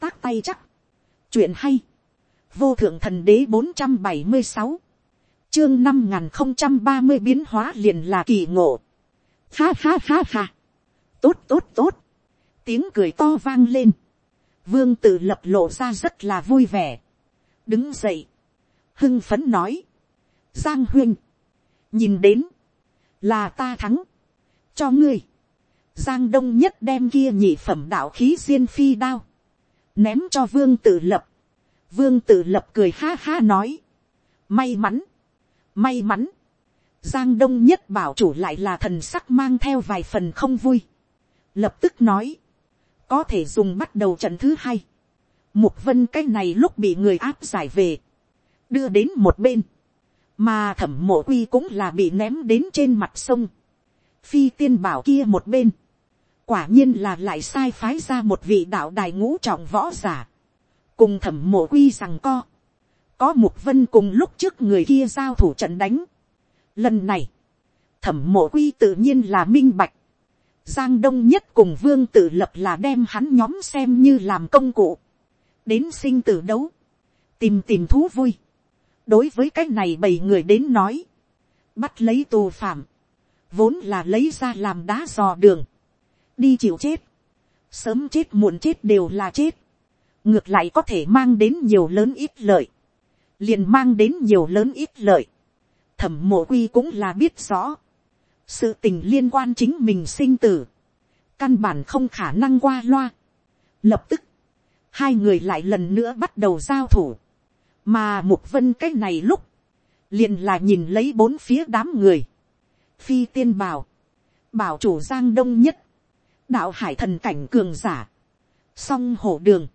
tác tay chắc, chuyện hay, vô thượng thần đế bốn trăm bảy mươi sáu, chương năm n g h n không trăm ba mươi biến hóa liền là kỳ ngộ, ha ha ha ha, tốt tốt tốt, tiếng cười to vang lên, vương tự lập lộ ra rất là vui vẻ, đứng dậy, hưng phấn nói, giang huynh, nhìn đến, là ta thắng, cho ngươi, giang đông nhất đem kia nhị phẩm đạo khí diên phi đao, ném cho vương tự lập, vương tự lập cười ha ha nói, may mắn, may mắn, giang đông nhất bảo chủ lại là thần sắc mang theo vài phần không vui, lập tức nói, có thể dùng bắt đầu trận thứ hai. Mục vân cái này lúc bị người áp giải về, đưa đến một bên, mà thẩm mộ quy cũng là bị ném đến trên mặt sông. Phi tiên bảo kia một bên, quả nhiên là lại sai phái ra một vị đạo đài ngũ trọng võ giả, cùng thẩm mộ quy rằng co, có mục vân cùng lúc trước người kia giao thủ trận đánh. Lần này, thẩm mộ quy tự nhiên là minh bạch, Giang Đông nhất cùng vương tự lập là đem hắn nhóm xem như làm công cụ. Đến sinh tử đấu. Tìm tìm thú vui. Đối với cái này bảy người đến nói. Bắt lấy tù phạm. Vốn là lấy ra làm đá dò đường. Đi chịu chết. Sớm chết muộn chết đều là chết. Ngược lại có thể mang đến nhiều lớn ít lợi. Liền mang đến nhiều lớn ít lợi. Thẩm mộ quy cũng là biết rõ sự tình liên quan chính mình sinh tử, căn bản không khả năng qua loa. Lập tức, hai người lại lần nữa bắt đầu giao thủ, mà mục vân cái này lúc, liền là nhìn lấy bốn phía đám người, phi tiên bảo, bảo chủ giang đông nhất, đạo hải thần cảnh cường giả, song hổ đường,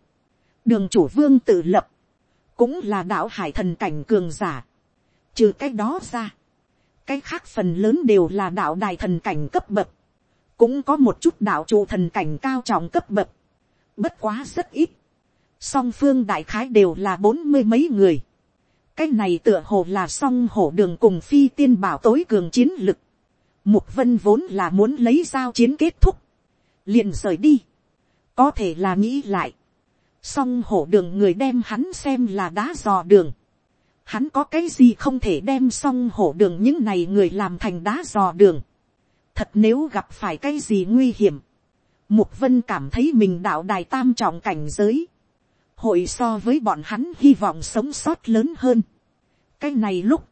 đường chủ vương tự lập, cũng là đạo hải thần cảnh cường giả, trừ cái đó ra, cái khác phần lớn đều là đạo đài thần cảnh cấp bậc, cũng có một chút đạo trụ thần cảnh cao trọng cấp bậc, bất quá rất ít, song phương đại khái đều là bốn mươi mấy người, cái này tựa hồ là song hổ đường cùng phi tiên bảo tối cường chiến lực, mục vân vốn là muốn lấy giao chiến kết thúc, liền rời đi, có thể là nghĩ lại, song hổ đường người đem hắn xem là đá dò đường, hắn có cái gì không thể đem song hổ đường những này người làm thành đá dò đường. thật nếu gặp phải cái gì nguy hiểm, Mục vân cảm thấy mình đạo đài tam trọng cảnh giới. Hội so với bọn hắn hy vọng sống sót lớn hơn. Cái này lúc.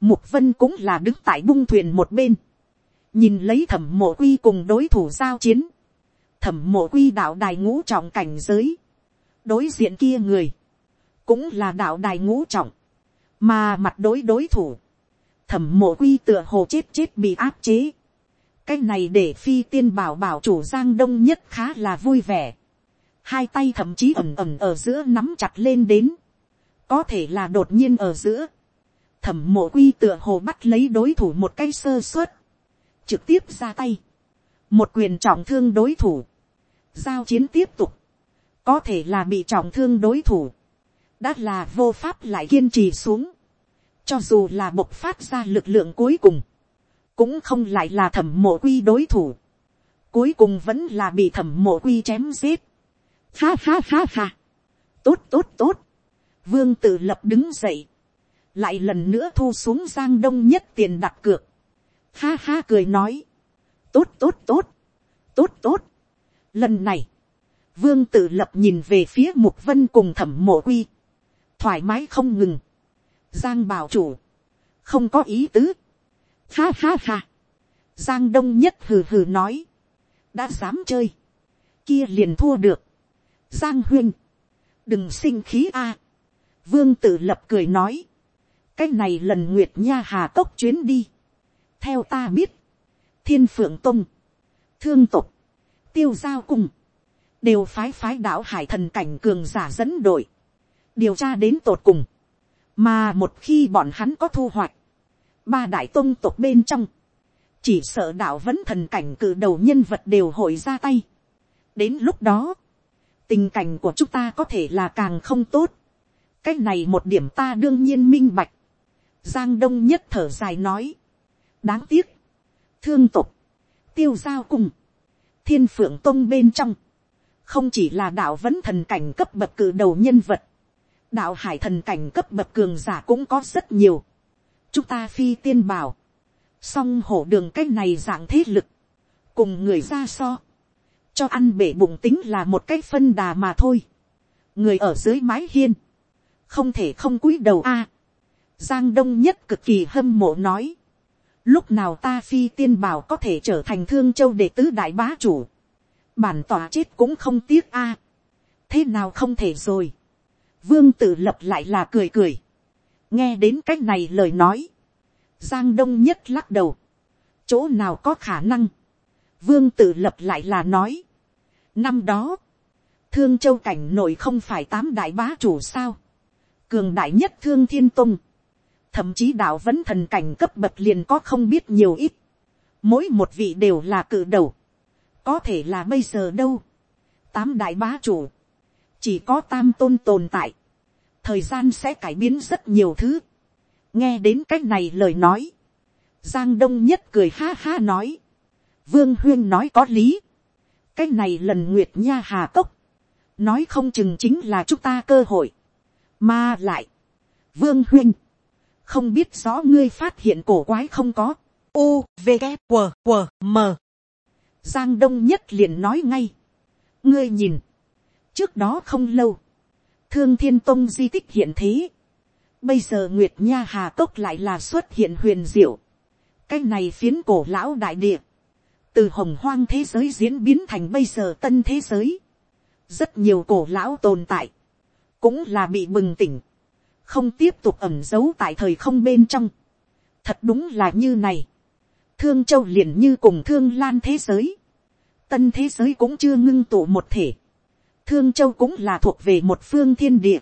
Mục vân cũng là đứng tại bung thuyền một bên. Nhìn lấy thẩm mộ quy cùng đối thủ giao chiến. Thẩm mộ quy đạo đài ngũ trọng cảnh giới. Đối diện kia người. Cũng là đạo đài ngũ trọng. Mà mặt đối đối thủ. Thẩm mộ quy tựa hồ chết chết bị áp chế cái này để phi tiên bảo bảo chủ giang đông nhất khá là vui vẻ hai tay thậm chí ẩm ẩm ở giữa nắm chặt lên đến. có thể là đột nhiên ở giữa. thẩm mộ quy tựa hồ bắt lấy đối thủ một cái sơ suất. trực tiếp ra tay. một quyền trọng thương đối thủ. giao chiến tiếp tục. có thể là bị trọng thương đối thủ. đã là vô pháp lại kiên trì xuống. cho dù là bộc phát ra lực lượng cuối cùng cũng không lại là thẩm mộ quy đối thủ, cuối cùng vẫn là bị thẩm mộ quy chém giết. Ha ha ha ha, tốt tốt tốt, vương tự lập đứng dậy, lại lần nữa thu xuống giang đông nhất tiền đặt cược, ha ha cười nói, tốt tốt tốt, tốt tốt, lần này, vương tự lập nhìn về phía mục vân cùng thẩm mộ quy, thoải mái không ngừng, giang bảo chủ, không có ý tứ, Ha ha ha. Giang Đông Nhất hừ hừ nói. Đã dám chơi. Kia liền thua được. Giang Huynh. Đừng sinh khí a. Vương tử lập cười nói. Cái này lần Nguyệt Nha Hà Cốc chuyến đi. Theo ta biết. Thiên Phượng Tông. Thương Tục. Tiêu Giao cùng Đều phái phái đảo hải thần cảnh cường giả dẫn đội. Điều tra đến tột cùng. Mà một khi bọn hắn có thu hoạch ba đại tông tộc bên trong, chỉ sợ đạo vẫn thần cảnh cử đầu nhân vật đều hội ra tay. đến lúc đó, tình cảnh của chúng ta có thể là càng không tốt. cái này một điểm ta đương nhiên minh bạch. giang đông nhất thở dài nói. đáng tiếc, thương tục, tiêu giao cùng, thiên phượng tông bên trong, không chỉ là đạo vẫn thần cảnh cấp bậc cử đầu nhân vật, đạo hải thần cảnh cấp bậc cường giả cũng có rất nhiều. Chúng ta phi tiên bảo, song hổ đường cái này dạng thế lực, cùng người ra so, cho ăn bể bụng tính là một cái phân đà mà thôi, người ở dưới mái hiên, không thể không cúi đầu a, giang đông nhất cực kỳ hâm mộ nói, lúc nào ta phi tiên bảo có thể trở thành thương châu đệ tứ đại bá chủ, bản tỏa chết cũng không tiếc a, thế nào không thể rồi, vương tử lập lại là cười cười, nghe đến c á c h này lời nói, giang đông nhất lắc đầu, chỗ nào có khả năng, vương tự lập lại là nói, năm đó, thương châu cảnh nội không phải tám đại bá chủ sao, cường đại nhất thương thiên tung, thậm chí đạo vẫn thần cảnh cấp bậc liền có không biết nhiều ít, mỗi một vị đều là cự đầu, có thể là bây giờ đâu, tám đại bá chủ, chỉ có tam tôn tồn tại, thời gian sẽ cải biến rất nhiều thứ. nghe đến c á c h này lời nói, giang đông nhất cười ha ha nói, vương huyên nói có lý, cái này lần nguyệt nha hà cốc, nói không chừng chính là chúng ta cơ hội, mà lại, vương huyên, không biết rõ ngươi phát hiện cổ quái không có, u v g q q m giang đông nhất liền nói ngay, ngươi nhìn, trước đó không lâu, thương thiên tông di tích hiện thế. Bây giờ Nguyệt Nha Hà Cốc lại là xuất hiện huyền diệu. Cái này phiến cổ lão đại địa. Từ hồng hoang thế giới diễn biến thành bây giờ tân thế giới. Rất nhiều cổ lão tồn tại. Cũng là bị bừng tỉnh. Không tiếp tục ẩm giấu tại thời không bên trong. Thật đúng là như này. Thương Châu liền như cùng thương lan thế giới. Tân thế giới cũng chưa ngưng tụ một thể Thương Châu cũng là thuộc về một phương thiên địa.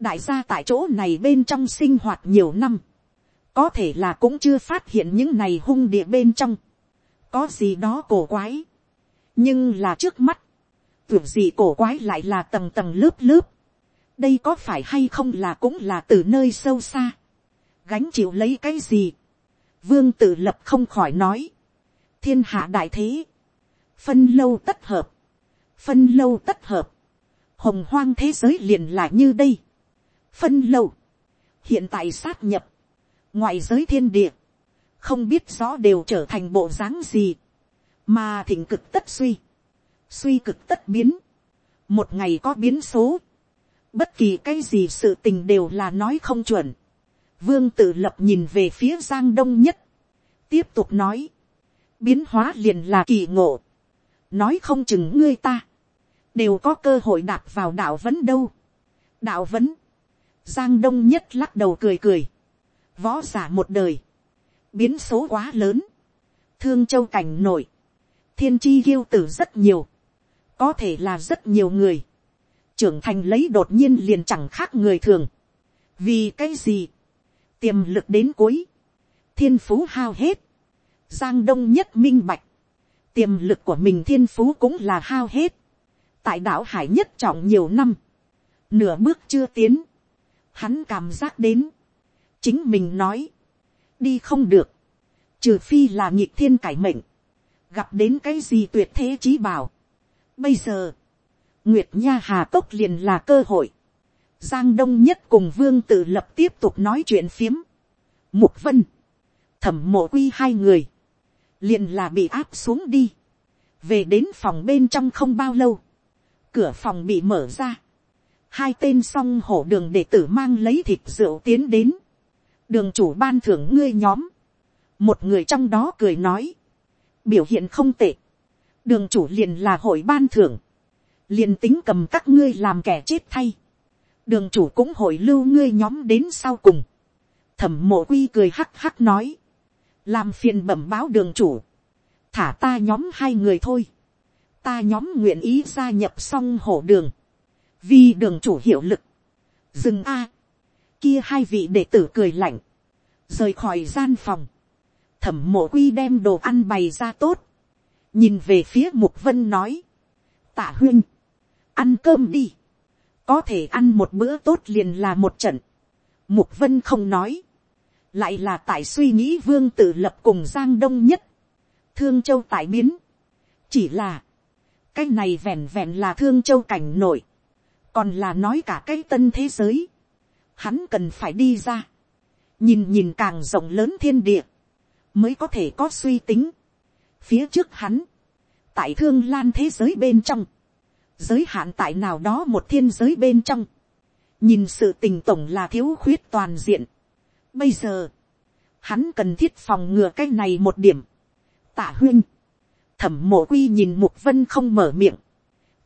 Đại gia tại chỗ này bên trong sinh hoạt nhiều năm. Có thể là cũng chưa phát hiện những này hung địa bên trong. Có gì đó cổ quái. Nhưng là trước mắt. Tưởng gì cổ quái lại là tầng tầng lớp lớp. Đây có phải hay không là cũng là từ nơi sâu xa. Gánh chịu lấy cái gì. Vương tử lập không khỏi nói. Thiên hạ đại thế. Phân lâu tất hợp phân lâu tất hợp, hồng hoang thế giới liền là như đây, phân lâu, hiện tại sát nhập, ngoại giới thiên địa, không biết rõ đều trở thành bộ dáng gì, mà thịnh cực tất suy, suy cực tất biến, một ngày có biến số, bất kỳ cái gì sự tình đều là nói không chuẩn, vương tự lập nhìn về phía giang đông nhất, tiếp tục nói, biến hóa liền là kỳ ngộ, nói không chừng ngươi ta, đều có cơ hội đạp vào đạo vấn đâu. đạo vấn, giang đông nhất lắc đầu cười cười, võ giả một đời, biến số quá lớn, thương châu cảnh nổi, thiên chi yêu tử rất nhiều, có thể là rất nhiều người, trưởng thành lấy đột nhiên liền chẳng khác người thường, vì cái gì, tiềm lực đến cuối, thiên phú hao hết, giang đông nhất minh bạch, tiềm lực của mình thiên phú cũng là hao hết, tại đảo hải nhất trọng nhiều năm, nửa bước chưa tiến, hắn cảm giác đến, chính mình nói, đi không được, trừ phi là nhịp thiên cải mệnh, gặp đến cái gì tuyệt thế trí bảo. Bây giờ, nguyệt nha hà cốc liền là cơ hội, giang đông nhất cùng vương tự lập tiếp tục nói chuyện phiếm, mục vân, thẩm mộ quy hai người, liền là bị áp xuống đi, về đến phòng bên trong không bao lâu, cửa phòng bị mở ra, hai tên song hổ đường để tử mang lấy thịt rượu tiến đến, đường chủ ban thưởng ngươi nhóm, một người trong đó cười nói, biểu hiện không tệ, đường chủ liền là hội ban thưởng, liền tính cầm các ngươi làm kẻ chết thay, đường chủ cũng hội lưu ngươi nhóm đến sau cùng, thẩm mộ quy cười hắc hắc nói, làm phiền bẩm báo đường chủ, thả ta nhóm hai người thôi, ta nhóm nguyện ý gia nhập xong hổ đường, vì đường chủ hiệu lực, dừng a, kia hai vị đệ tử cười lạnh, rời khỏi gian phòng, thẩm mộ quy đem đồ ăn bày ra tốt, nhìn về phía mục vân nói, tạ huyên, ăn cơm đi, có thể ăn một bữa tốt liền là một trận, mục vân không nói, lại là tại suy nghĩ vương tự lập cùng giang đông nhất, thương châu tại biến, chỉ là, cái này vẹn vẹn là thương châu cảnh nổi, còn là nói cả cái tân thế giới, hắn cần phải đi ra, nhìn nhìn càng rộng lớn thiên địa, mới có thể có suy tính. phía trước hắn, tại thương lan thế giới bên trong, giới hạn tại nào đó một thiên giới bên trong, nhìn sự tình tổng là thiếu khuyết toàn diện. bây giờ, hắn cần thiết phòng ngừa cái này một điểm. tạ huyên, thẩm mộ quy nhìn mục vân không mở miệng,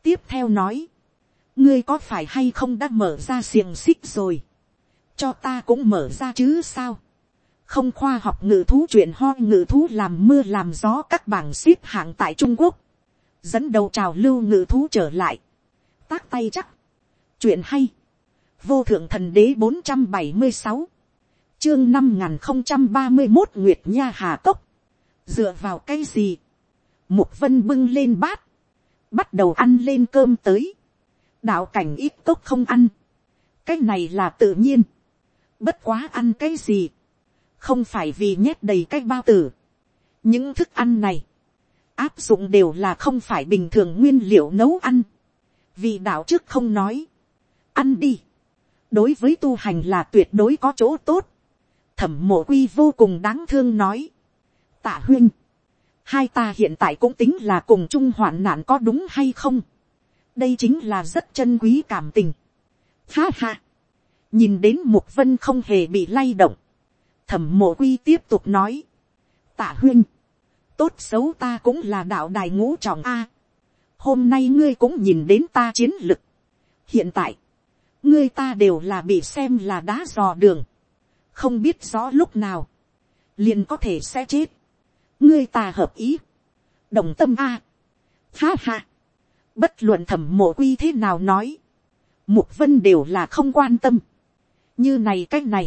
tiếp theo nói, ngươi có phải hay không đã mở ra xiềng xích rồi, cho ta cũng mở ra chứ sao, không khoa học ngự thú chuyện ho ngự thú làm mưa làm gió các bảng xếp hạng tại trung quốc, dẫn đầu trào lưu ngự thú trở lại, tác tay chắc, chuyện hay, vô thượng thần đế bốn trăm bảy mươi sáu, chương năm n g h n không trăm ba mươi một nguyệt nha hà cốc, dựa vào cái gì, mục vân bưng lên bát, bắt đầu ăn lên cơm tới, đạo cảnh ít cốc không ăn, cái này là tự nhiên, bất quá ăn cái gì, không phải vì nhét đầy cái bao tử. những thức ăn này, áp dụng đều là không phải bình thường nguyên liệu nấu ăn. vì đạo trước không nói, ăn đi. đối với tu hành là tuyệt đối có chỗ tốt. thẩm mộ quy vô cùng đáng thương nói. tạ huyên, hai ta hiện tại cũng tính là cùng chung hoạn nạn có đúng hay không. đây chính là rất chân quý cảm tình. ha ha, nhìn đến mục vân không hề bị lay động thẩm mộ quy tiếp tục nói, tạ huyên, tốt xấu ta cũng là đạo đài ngũ trọng a. hôm nay ngươi cũng nhìn đến ta chiến lực. hiện tại, ngươi ta đều là bị xem là đá dò đường, không biết rõ lúc nào, liền có thể sẽ chết. ngươi ta hợp ý, đồng tâm a. ha ha, bất luận thẩm mộ quy thế nào nói, mục vân đều là không quan tâm như này c á c h này,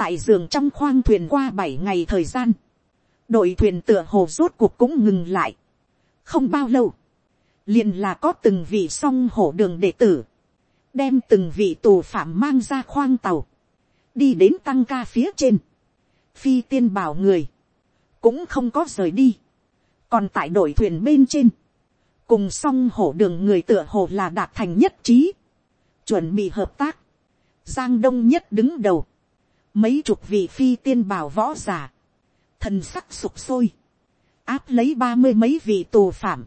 tại giường trong khoang thuyền qua bảy ngày thời gian, đội thuyền tựa hồ rốt cuộc cũng ngừng lại. không bao lâu, liền là có từng vị song hổ đường đệ tử, đem từng vị tù phạm mang ra khoang tàu, đi đến tăng ca phía trên, phi tiên bảo người, cũng không có rời đi, còn tại đội thuyền bên trên, cùng song hổ đường người tựa hồ là đạt thành nhất trí, chuẩn bị hợp tác, giang đông nhất đứng đầu, mấy chục vị phi tiên bảo võ giả, thần sắc sụp sôi, áp lấy ba mươi mấy vị tù phạm,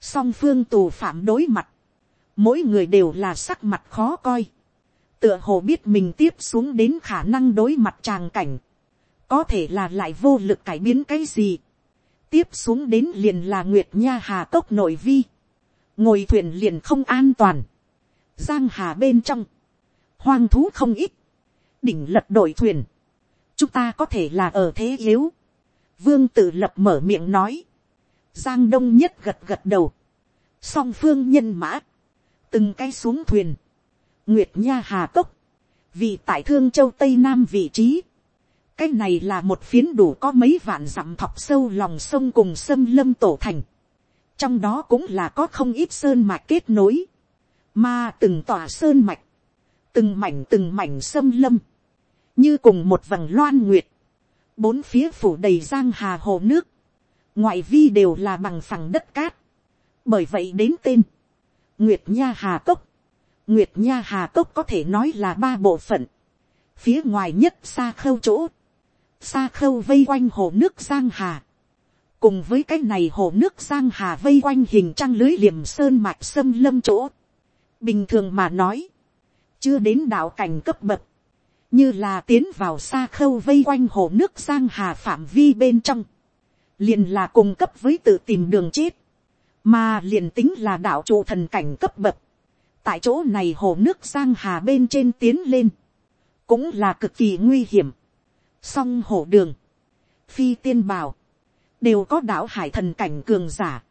song phương tù phạm đối mặt, mỗi người đều là sắc mặt khó coi, tựa hồ biết mình tiếp xuống đến khả năng đối mặt tràng cảnh, có thể là lại vô lực cải biến cái gì, tiếp xuống đến liền là nguyệt nha hà cốc nội vi, ngồi thuyền liền không an toàn, giang hà bên trong, hoang thú không ít, đỉnh lật đội thuyền, chúng ta có thể là ở thế yếu, vương tự lập mở miệng nói, giang đông nhất gật gật đầu, song phương nhân mã, từng cái xuống thuyền, nguyệt nha hà cốc, vì tại thương châu tây nam vị trí, cái này là một phiến đủ có mấy vạn dặm thọc sâu lòng sông cùng sâm lâm tổ thành, trong đó cũng là có không ít sơn mạch kết nối, mà từng tòa sơn mạch, từng mảnh từng mảnh xâm lâm, như cùng một vầng loan nguyệt, bốn phía phủ đầy giang hà hồ nước, ngoại vi đều là bằng phẳng đất cát, bởi vậy đến tên, nguyệt nha hà cốc, nguyệt nha hà cốc có thể nói là ba bộ phận, phía ngoài nhất xa khâu chỗ, xa khâu vây quanh hồ nước giang hà, cùng với cái này hồ nước giang hà vây quanh hình trăng lưới liềm sơn mạch sâm lâm chỗ, bình thường mà nói, chưa đến đạo cảnh cấp bậc, như là tiến vào xa khâu vây quanh hồ nước giang hà phạm vi bên trong, liền là cung cấp với tự tìm đường chết, mà liền tính là đạo trụ thần cảnh cấp bậc, tại chỗ này hồ nước giang hà bên trên tiến lên, cũng là cực kỳ nguy hiểm, song hồ đường, phi tiên bào. Đều có đạo hải thần cảnh cường giả,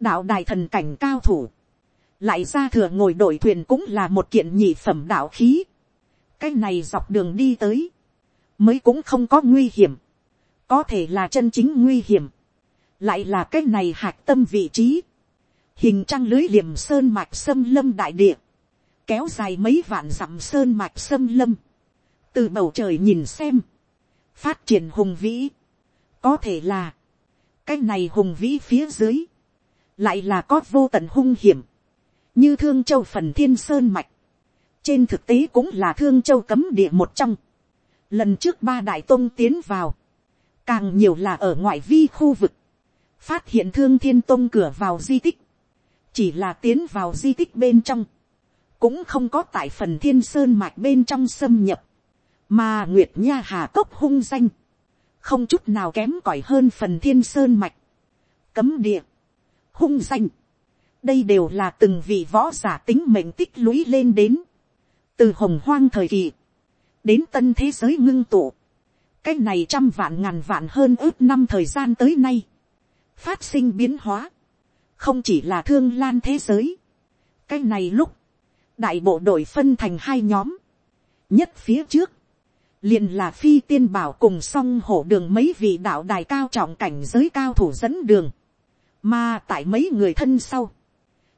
đạo đại thần cảnh cao thủ, lại ra thừa ngồi đội thuyền cũng là một kiện nhị phẩm đạo khí, cái này dọc đường đi tới, mới cũng không có nguy hiểm, có thể là chân chính nguy hiểm, lại là cái này hạc tâm vị trí, hình trăng lưới liềm sơn mạch sâm lâm đại địa, kéo dài mấy vạn dặm sơn mạch sâm lâm, từ bầu trời nhìn xem, phát triển hùng vĩ, có thể là, cái này hùng vĩ phía dưới, lại là có vô tận hung hiểm, như thương châu phần thiên sơn mạch, trên thực tế cũng là thương châu cấm địa một trong. Lần trước ba đại tôn tiến vào, càng nhiều là ở ngoại vi khu vực, phát hiện thương thiên tôn cửa vào di tích, chỉ là tiến vào di tích bên trong, cũng không có tại phần thiên sơn mạch bên trong xâm nhập, mà nguyệt nha hà cốc hung danh, không chút nào kém cỏi hơn phần thiên sơn mạch, cấm địa, hung danh, đây đều là từng vị võ giả tính mệnh tích lũy lên đến, từ hồng hoang thời kỳ, đến tân thế giới ngưng tụ, cái này trăm vạn ngàn vạn hơn ước năm thời gian tới nay, phát sinh biến hóa, không chỉ là thương lan thế giới, cái này lúc, đại bộ đội phân thành hai nhóm, nhất phía trước, liền là phi tiên bảo cùng song hổ đường mấy vị đạo đài cao trọng cảnh giới cao thủ dẫn đường, mà tại mấy người thân sau,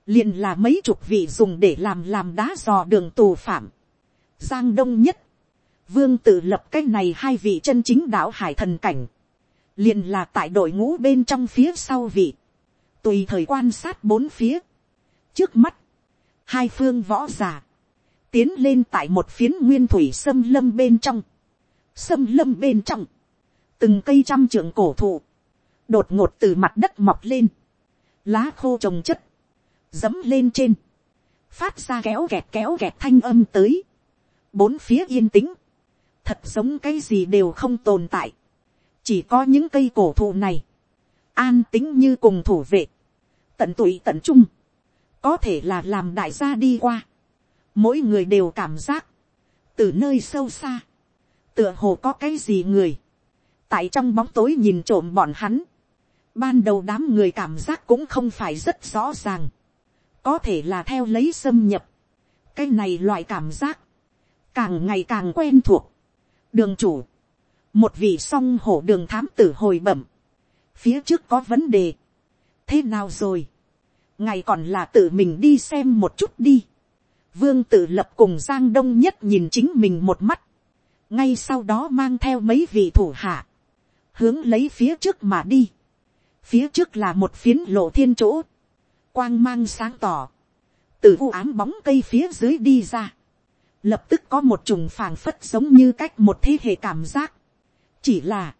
liền là mấy chục vị dùng để làm làm đá dò đường tù phạm. Giang đông nhất, vương tự lập cái này hai vị chân chính đạo hải thần cảnh, liền là tại đội ngũ bên trong phía sau vị, tùy thời quan sát bốn phía. trước mắt, hai phương võ giả, tiến lên tại một phiến nguyên thủy sâm lâm bên trong, sâm lâm bên trong, từng cây trăm trưởng cổ thụ, đột ngột từ mặt đất mọc lên, lá khô trồng chất, dẫm lên trên, phát ra kéo kẹt kéo kẹt thanh âm tới, bốn phía yên tĩnh, thật giống cái gì đều không tồn tại, chỉ có những cây cổ thụ này, an tính như cùng thủ vệ, tận tụy tận trung, có thể là làm đại gia đi qua, mỗi người đều cảm giác, từ nơi sâu xa, tựa hồ có cái gì người, tại trong bóng tối nhìn trộm bọn hắn, ban đầu đám người cảm giác cũng không phải rất rõ ràng, có thể là theo lấy xâm nhập, cái này loại cảm giác, càng ngày càng quen thuộc. đường chủ, một vị song hổ đường thám tử hồi bẩm, phía trước có vấn đề, thế nào rồi, ngày còn là tự mình đi xem một chút đi, vương tự lập cùng giang đông nhất nhìn chính mình một mắt, ngay sau đó mang theo mấy vị thủ hạ, hướng lấy phía trước mà đi, phía trước là một phiến lộ thiên chỗ, quang mang sáng tỏ, từ u ám bóng cây phía dưới đi ra, lập tức có một trùng phàng phất giống như cách một thế hệ cảm giác, chỉ là,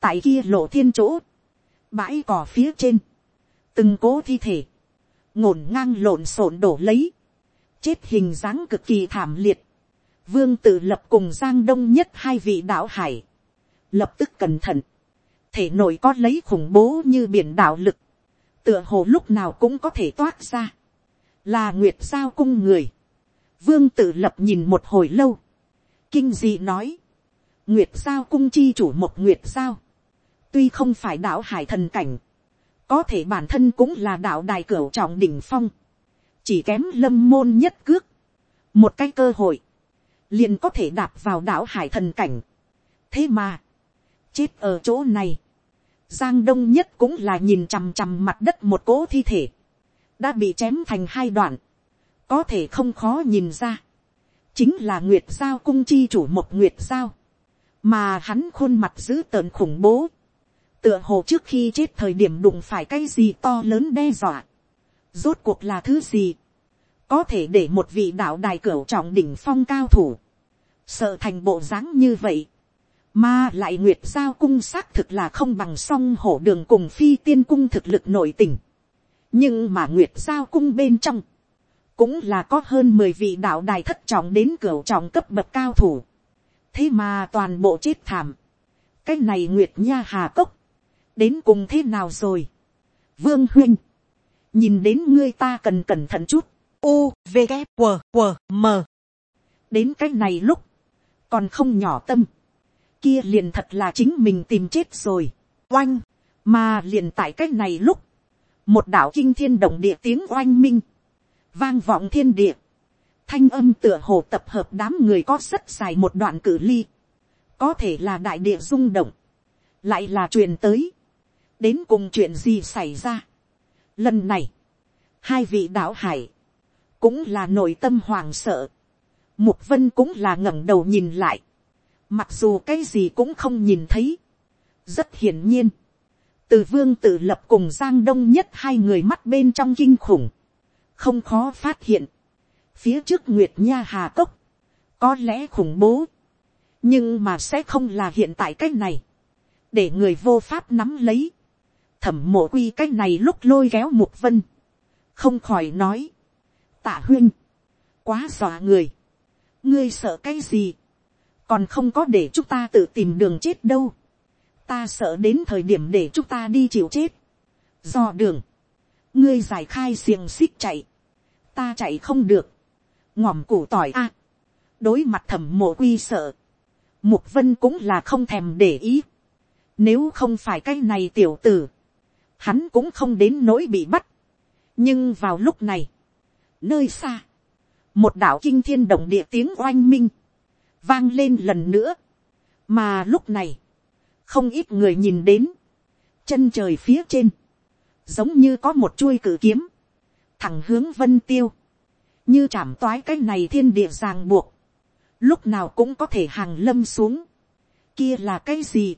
tại kia lộ thiên chỗ, bãi cỏ phía trên, từng cố thi thể, ngổn ngang lộn xộn đổ lấy, chết hình dáng cực kỳ thảm liệt, vương tự lập cùng giang đông nhất hai vị đạo hải, lập tức cẩn thận, thể nội có lấy khủng bố như biển đạo lực, tựa hồ lúc nào cũng có thể toát ra, là nguyệt giao cung người, vương tự lập nhìn một hồi lâu, kinh dị nói, nguyệt giao cung chi chủ một nguyệt giao, tuy không phải đạo hải thần cảnh, có thể bản thân cũng là đạo đài cửu trọng đỉnh phong, chỉ kém lâm môn nhất cước, một cái cơ hội, liền có thể đạp vào đạo hải thần cảnh. thế mà, chết ở chỗ này, giang đông nhất cũng là nhìn chằm chằm mặt đất một cỗ thi thể, đã bị chém thành hai đoạn, có thể không khó nhìn ra, chính là nguyệt giao cung chi chủ một nguyệt giao, mà hắn khuôn mặt dữ tợn khủng bố, tựa hồ trước khi chết thời điểm đụng phải cái gì to lớn đe dọa, rốt cuộc là thứ gì, có thể để một vị đạo đài cửu trọng đỉnh phong cao thủ, sợ thành bộ dáng như vậy, mà lại nguyệt giao cung xác thực là không bằng song hổ đường cùng phi tiên cung thực lực nội tình, nhưng mà nguyệt giao cung bên trong, cũng là có hơn mười vị đạo đài thất trọng đến cửu trọng cấp bậc cao thủ, thế mà toàn bộ chết thảm, cái này nguyệt nha hà cốc, đến cùng thế nào rồi, vương huynh, nhìn đến ngươi ta cần cẩn thận chút, u v g q q m. Đến cái này lúc còn không nhỏ tâm kia liền thật là chính mình tìm chết rồi. Oanh, mà liền tại cái này lúc, một đạo kinh thiên động địa tiếng oanh minh, vang vọng thiên địa. Thanh âm tựa hồ tập hợp đám người có rất dài một đoạn cử ly. Có thể là đại địa rung động, lại là truyền tới. Đến cùng chuyện gì xảy ra? Lần này, hai vị đạo hải cũng là nội tâm hoàng sợ. Mục vân cũng là ngẩng đầu nhìn lại. Mặc dù cái gì cũng không nhìn thấy. Rất hiển nhiên. Từ vương tự lập cùng Giang Đông nhất hai người mắt bên trong kinh khủng. Không khó phát hiện. Phía trước Nguyệt Nha Hà Cốc. Có lẽ khủng bố. Nhưng mà sẽ không là hiện tại cái này. Để người vô pháp nắm lấy. Thẩm mộ quy cái này lúc lôi kéo Mục Vân. Không khỏi nói tạ huyên, quá dọa người, ngươi sợ cái gì, còn không có để chúng ta tự tìm đường chết đâu, ta sợ đến thời điểm để chúng ta đi chịu chết, do đường, ngươi giải khai xiềng xích chạy, ta chạy không được, ngòm củ tỏi a, đối mặt thẩm mộ quy sợ, mục vân cũng là không thèm để ý, nếu không phải cái này tiểu tử, hắn cũng không đến nỗi bị bắt, nhưng vào lúc này, nơi xa, một đạo kinh thiên động địa tiếng oanh minh, vang lên lần nữa, mà lúc này, không ít người nhìn đến, chân trời phía trên, giống như có một chuôi cử kiếm, thẳng hướng vân tiêu, như chạm toái cái này thiên địa ràng buộc, lúc nào cũng có thể hàng lâm xuống, kia là cái gì,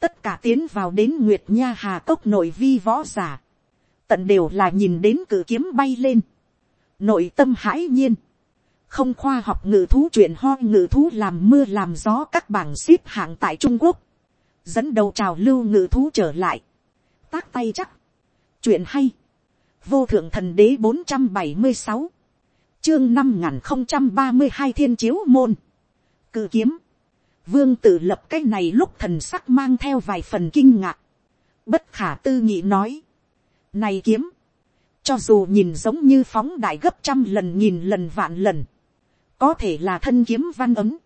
tất cả tiến vào đến nguyệt nha hà cốc nội vi võ giả, tận đều là nhìn đến cử kiếm bay lên, nội tâm hãi nhiên, không khoa học ngự thú chuyện ho ngự thú làm mưa làm gió các bảng ship hạng tại trung quốc, dẫn đầu trào lưu ngự thú trở lại, tác tay chắc, chuyện hay, vô thượng thần đế bốn trăm bảy mươi sáu, chương năm n g h n không trăm ba mươi hai thiên chiếu môn, cự kiếm, vương tự lập cái này lúc thần sắc mang theo vài phần kinh ngạc, bất khả tư nghị nói, này kiếm, cho dù nhìn giống như phóng đại gấp trăm lần nghìn lần vạn lần, có thể là thân kiếm văn ấm,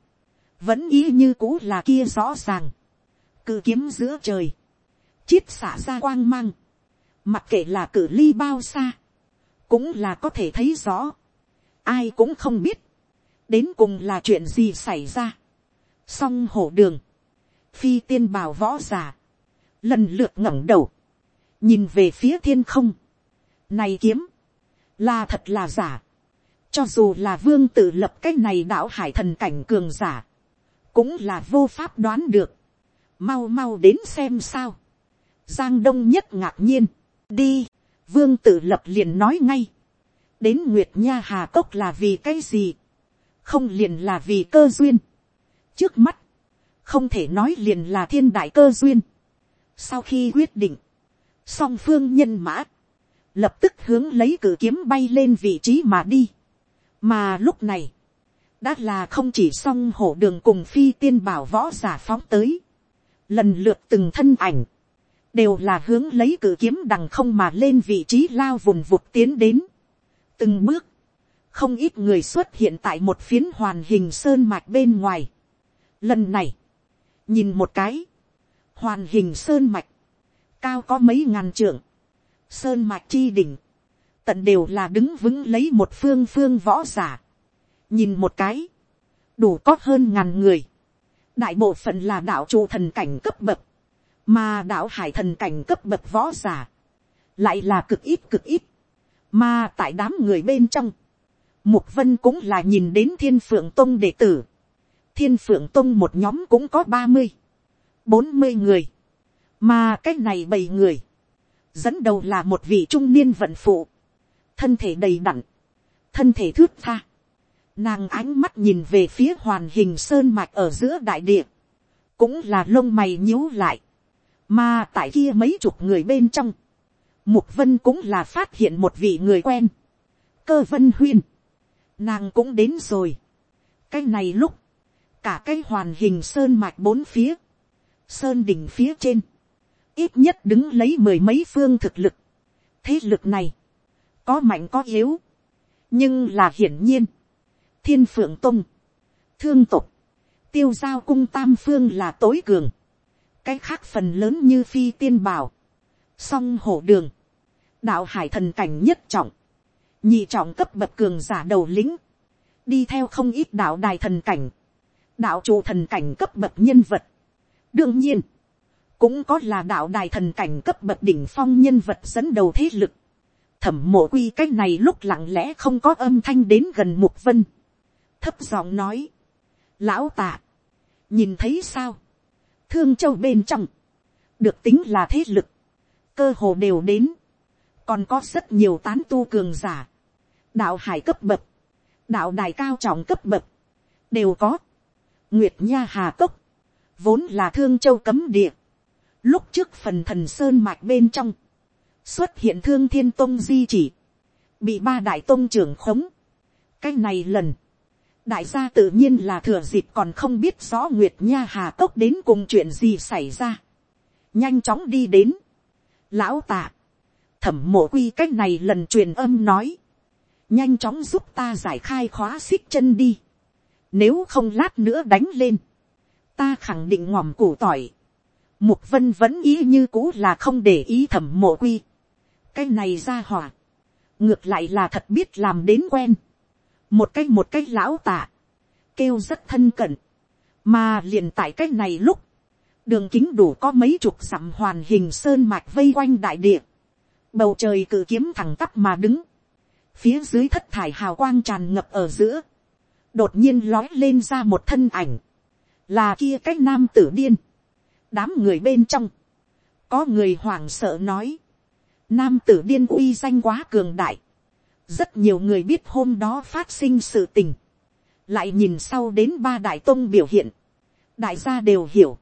vẫn ý như cũ là kia rõ ràng, cự kiếm giữa trời, chiết xả ra quang mang, mặc kệ là cử ly bao xa, cũng là có thể thấy rõ, ai cũng không biết, đến cùng là chuyện gì xảy ra, song hổ đường, phi tiên bào võ g i ả lần lượt ngẩng đầu, nhìn về phía thiên không, này kiếm, là thật là giả. Cho dù là vương tự lập cái này đạo hải thần cảnh cường giả, cũng là vô pháp đoán được. Mau mau đến xem sao. Giang Đông nhất ngạc nhiên. Đi, vương tự lập liền nói ngay. Đến Nguyệt Nha Hà Cốc là vì cái gì? Không liền là vì cơ duyên. Trước mắt, không thể nói liền là thiên đại cơ duyên. Sau khi quyết định, song phương nhân mã, lập tức hướng lấy cử kiếm bay lên vị trí mà đi mà lúc này, đã là không chỉ song hổ đường cùng phi tiên bảo võ giả phóng tới, lần lượt từng thân ảnh, đều là hướng lấy cử kiếm đằng không mà lên vị trí lao vùng vụt tiến đến. từng bước, không ít người xuất hiện tại một phiến hoàn hình sơn mạch bên ngoài. lần này, nhìn một cái, hoàn hình sơn mạch, cao có mấy ngàn trượng, sơn mạch chi đỉnh, tận đều là đứng vững lấy một phương phương võ giả, nhìn một cái, đủ có hơn ngàn người, đại bộ phận là đạo trụ thần cảnh cấp bậc, mà đạo hải thần cảnh cấp bậc võ giả, lại là cực ít cực ít, mà tại đám người bên trong, mục vân cũng là nhìn đến thiên phượng tông đệ tử, thiên phượng tông một nhóm cũng có ba mươi, bốn mươi người, mà cái này bảy người, dẫn đầu là một vị trung niên vận phụ, thân thể đầy đặn, thân thể thước tha, nàng ánh mắt nhìn về phía hoàn hình sơn mạch ở giữa đại địa, cũng là lông mày nhíu lại, mà tại kia mấy chục người bên trong, mục vân cũng là phát hiện một vị người quen, cơ vân huyên, nàng cũng đến rồi, cái này lúc, cả cái hoàn hình sơn mạch bốn phía, sơn đỉnh phía trên, ít nhất đứng lấy mười mấy phương thực lực. thế lực này, có mạnh có yếu, nhưng là hiển nhiên, thiên phượng tung, thương tục, tiêu giao cung tam phương là tối cường, cái khác phần lớn như phi tiên bảo, song hổ đường, đạo hải thần cảnh nhất trọng, nhị trọng cấp bậc cường giả đầu lĩnh, đi theo không ít đạo đài thần cảnh, đạo trụ thần cảnh cấp bậc nhân vật. đương nhiên, cũng có là đạo đài thần cảnh cấp bậc đỉnh phong nhân vật dẫn đầu thế lực thẩm mộ quy cái này lúc lặng lẽ không có âm thanh đến gần mục vân. thấp giọng nói, lão tạ, nhìn thấy sao, thương châu bên trong, được tính là thế lực, cơ hồ đều đến, còn có rất nhiều tán tu cường giả, đạo hải cấp bậc, đạo đài cao trọng cấp bậc, đều có, nguyệt nha hà cốc, vốn là thương châu cấm địa, Lúc trước phần thần sơn mạch bên trong, xuất hiện thương thiên tông di chỉ, bị ba đại tông trưởng khống. cái này lần, đại gia tự nhiên là thừa dịp còn không biết rõ nguyệt nha hà cốc đến cùng chuyện gì xảy ra. nhanh chóng đi đến. lão tạ, thẩm mộ quy cái này lần truyền âm nói, nhanh chóng giúp ta giải khai khóa xích chân đi. nếu không lát nữa đánh lên, ta khẳng định ngòm củ tỏi Mục vân vẫn ý như cũ là không để ý thẩm mộ quy. Cái này ra hỏa. Ngược lại là thật biết làm đến quen. Một cái một cái lão tạ. Kêu rất thân cận. Mà liền tại cái này lúc. Đường kính đủ có mấy chục dặm hoàn hình sơn mạch vây quanh đại địa. Bầu trời cự kiếm thẳng tắp mà đứng. Phía dưới thất thải hào quang tràn ngập ở giữa. Đột nhiên lói lên ra một thân ảnh. Là kia cái nam tử điên đám người bên trong, có người hoảng sợ nói, nam tử điên uy danh quá cường đại, rất nhiều người biết hôm đó phát sinh sự tình, lại nhìn sau đến ba đại tông biểu hiện, đại gia đều hiểu,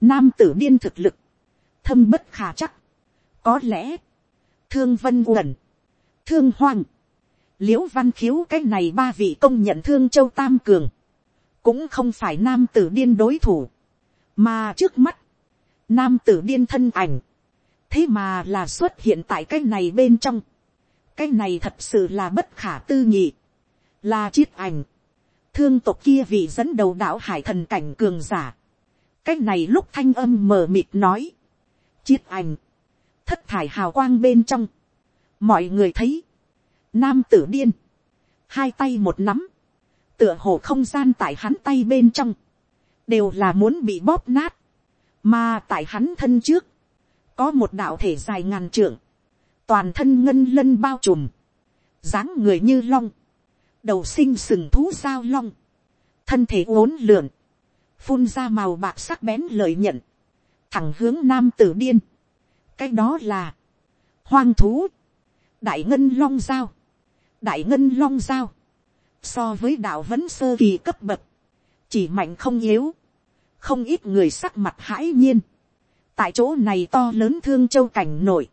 nam tử điên thực lực, thâm bất khả chắc, có lẽ, thương vân uẩn, thương hoang, liễu văn khiếu cái này ba vị công nhận thương châu tam cường, cũng không phải nam tử điên đối thủ, mà trước mắt, nam tử điên thân ảnh, thế mà là xuất hiện tại cái này bên trong, cái này thật sự là bất khả tư nghị, là chiết ảnh, thương tộc kia vị dẫn đầu đạo hải thần cảnh cường giả, cái này lúc thanh âm mờ mịt nói, chiết ảnh, thất thải hào quang bên trong, mọi người thấy, nam tử điên, hai tay một nắm, tựa hồ không gian tại hắn tay bên trong, đều là muốn bị bóp nát, mà tại hắn thân trước, có một đạo thể dài ngàn trượng, toàn thân ngân lân bao trùm, dáng người như long, đầu sinh sừng thú sao long, thân thể uốn lượn, phun ra màu bạc sắc bén lợi nhận, thẳng hướng nam tử điên. cái đó là, hoang thú, đại ngân long giao, đại ngân long giao, so với đạo vẫn sơ kỳ cấp bậc, chỉ mạnh không yếu, không ít người sắc mặt hãi nhiên tại chỗ này to lớn thương châu cảnh nổi.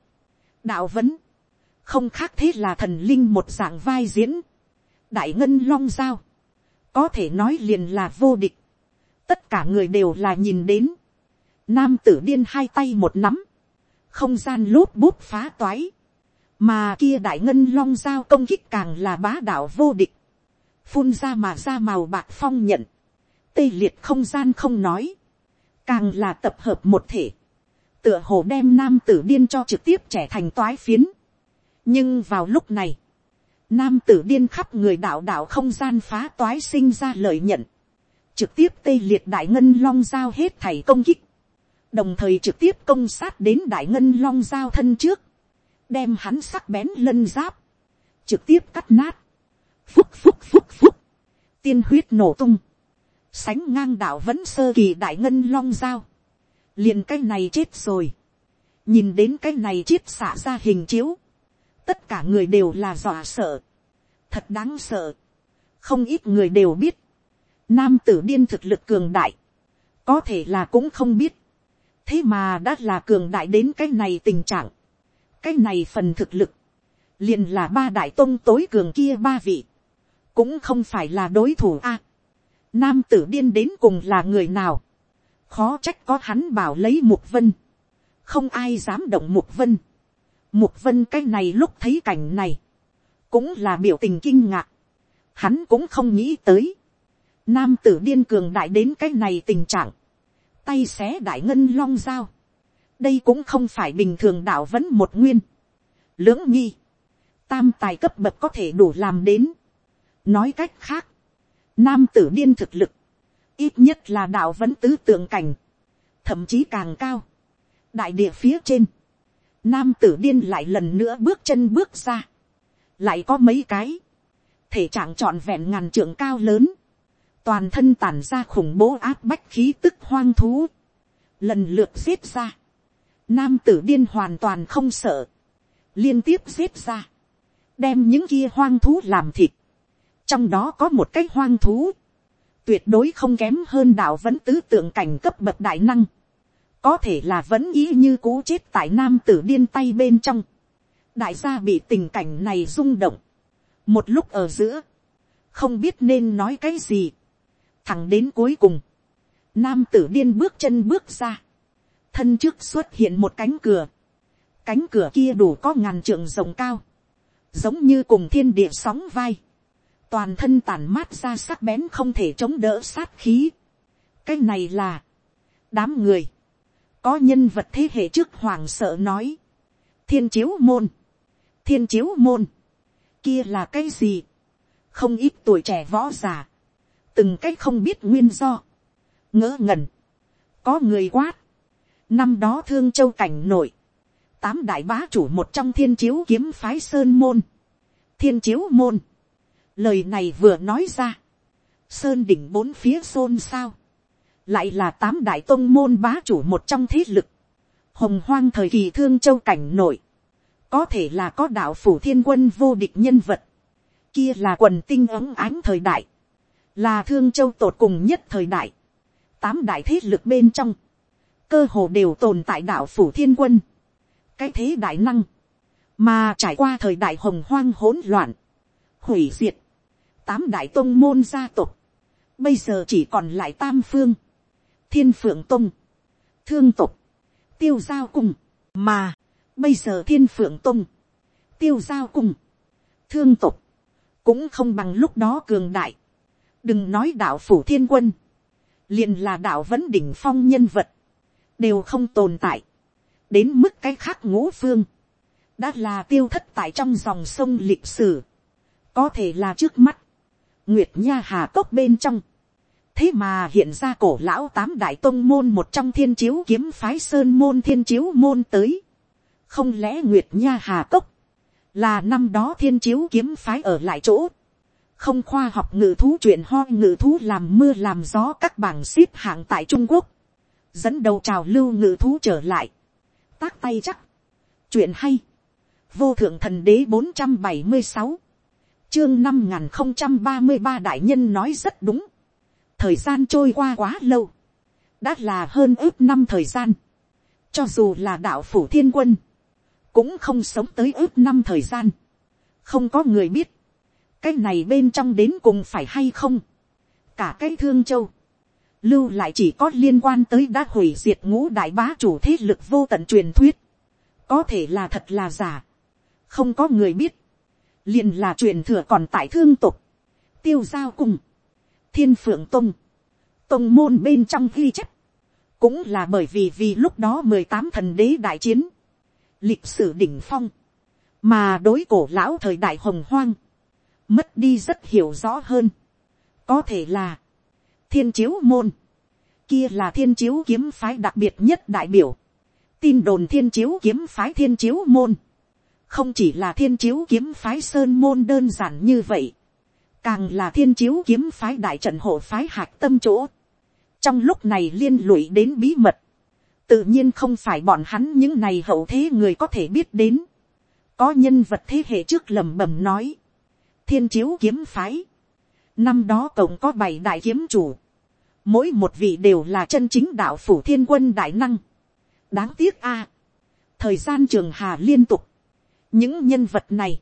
đạo vẫn, không khác thế là thần linh một dạng vai diễn, đại ngân long giao, có thể nói liền là vô địch, tất cả người đều là nhìn đến, nam tử điên hai tay một nắm, không gian lốp bút phá toái, mà kia đại ngân long giao công kích càng là bá đạo vô địch, phun ra mà ra màu bạc phong nhận, tê liệt không gian không nói, càng là tập hợp một thể, tựa hồ đem nam tử điên cho trực tiếp trẻ thành toái phiến. nhưng vào lúc này, nam tử điên khắp người đạo đạo không gian phá toái sinh ra lợi nhận, trực tiếp tê liệt đại ngân long giao hết thảy công kích, đồng thời trực tiếp công sát đến đại ngân long giao thân trước, đem hắn sắc bén lân giáp, trực tiếp cắt nát, phúc phúc phúc phúc, tiên huyết nổ tung, sánh ngang đạo vẫn sơ kỳ đại ngân long giao, liền cái này chết rồi, nhìn đến cái này chiết xả ra hình chiếu, tất cả người đều là dọa sợ, thật đáng sợ, không ít người đều biết, nam tử điên thực lực cường đại, có thể là cũng không biết, thế mà đã là cường đại đến cái này tình trạng, cái này phần thực lực, liền là ba đại tôn tối cường kia ba vị, cũng không phải là đối thủ a. nam tử điên đến cùng là người nào, khó trách có hắn bảo lấy mục vân, không ai dám động mục vân. mục vân cái này lúc thấy cảnh này, cũng là biểu tình kinh ngạc, hắn cũng không nghĩ tới, nam tử điên cường đại đến cái này tình trạng, tay xé đại ngân long dao, đây cũng không phải bình thường đạo vẫn một nguyên, lưỡng nghi, tam tài cấp bậc có thể đủ làm đến, nói cách khác, nam tử điên thực lực, ít nhất là đạo vẫn tứ tượng cảnh, thậm chí càng cao, đại địa phía trên, nam tử điên lại lần nữa bước chân bước ra, lại có mấy cái, thể trạng trọn vẹn ngàn trượng cao lớn, toàn thân tản ra khủng bố áp bách khí tức hoang thú, lần lượt giết ra, nam tử điên hoàn toàn không sợ, liên tiếp giết ra, đem những kia hoang thú làm thịt, trong đó có một cái hoang thú, tuyệt đối không kém hơn đạo vẫn tứ tượng cảnh cấp bậc đại năng, có thể là vẫn ý như cú chết tại nam tử điên tay bên trong, đại gia bị tình cảnh này rung động, một lúc ở giữa, không biết nên nói cái gì, thẳng đến cuối cùng, nam tử điên bước chân bước ra, thân trước xuất hiện một cánh cửa, cánh cửa kia đủ có ngàn trượng rộng cao, giống như cùng thiên địa sóng vai, toàn thân tàn mát ra sắc bén không thể chống đỡ sát khí. cái này là, đám người, có nhân vật thế hệ trước hoàng sợ nói, thiên chiếu môn, thiên chiếu môn, kia là cái gì, không ít tuổi trẻ võ g i ả từng cách không biết nguyên do, ngỡ ngẩn, có người quát, năm đó thương châu cảnh nội, tám đại bá chủ một trong thiên chiếu kiếm phái sơn môn, thiên chiếu môn, lời này vừa nói ra, sơn đỉnh bốn phía xôn xao, lại là tám đại tôn môn bá chủ một trong thế lực, hồng hoang thời kỳ thương châu cảnh nổi, có thể là có đạo phủ thiên quân vô địch nhân vật, kia là quần tinh ấm ánh thời đại, là thương châu tột cùng nhất thời đại, tám đại thế lực bên trong, cơ hồ đều tồn tại đạo phủ thiên quân, cái thế đại năng, mà trải qua thời đại hồng hoang hỗn loạn, hủy diệt, tám đại tôn môn gia tộc, bây giờ chỉ còn lại tam phương, thiên phượng tôn, thương tộc, tiêu giao cùng, mà, bây giờ thiên phượng tôn, tiêu giao cùng, thương tộc, cũng không bằng lúc đó cường đại, đừng nói đạo phủ thiên quân, liền là đạo vẫn đỉnh phong nhân vật, đều không tồn tại, đến mức cái khác ngũ phương, đã là tiêu thất tại trong dòng sông lịch sử, có thể là trước mắt, nguyệt nha hà cốc bên trong, thế mà hiện ra cổ lão tám đại tôn môn một trong thiên chiếu kiếm phái sơn môn thiên chiếu môn tới, không lẽ nguyệt nha hà cốc, là năm đó thiên chiếu kiếm phái ở lại chỗ, không khoa học ngự thú chuyện ho ngự thú làm mưa làm gió các bảng xếp hạng tại trung quốc, dẫn đầu trào lưu ngự thú trở lại, tác tay chắc, chuyện hay, vô thượng thần đế bốn trăm bảy mươi sáu chương năm nghìn không trăm ba mươi ba đại nhân nói rất đúng. thời gian trôi qua quá lâu. đã là hơn ước năm thời gian. cho dù là đạo phủ thiên quân, cũng không sống tới ước năm thời gian, không có người biết, cái này bên trong đến cùng phải hay không, cả cái thương châu, lưu lại chỉ có liên quan tới đã hủy diệt ngũ đại bá chủ thế lực vô tận truyền thuyết, có thể là thật là giả, không có người biết, liền là truyền thừa còn tại thương tục, tiêu giao cùng, thiên phượng tông, tông môn bên trong ghi chép, cũng là bởi vì vì lúc đó mười tám thần đế đại chiến, lịch sử đỉnh phong, mà đối cổ lão thời đại hồng hoang, mất đi rất hiểu rõ hơn, có thể là, thiên chiếu môn, kia là thiên chiếu kiếm phái đặc biệt nhất đại biểu, tin đồn thiên chiếu kiếm phái thiên chiếu môn, không chỉ là thiên chiếu kiếm phái sơn môn đơn giản như vậy, càng là thiên chiếu kiếm phái đại trận hộ phái hạc tâm chỗ, trong lúc này liên lụy đến bí mật, tự nhiên không phải bọn hắn những này hậu thế người có thể biết đến, có nhân vật thế hệ trước lẩm bẩm nói, thiên chiếu kiếm phái, năm đó cộng có bảy đại kiếm chủ, mỗi một vị đều là chân chính đạo phủ thiên quân đại năng, đáng tiếc a, thời gian trường hà liên tục, những nhân vật này,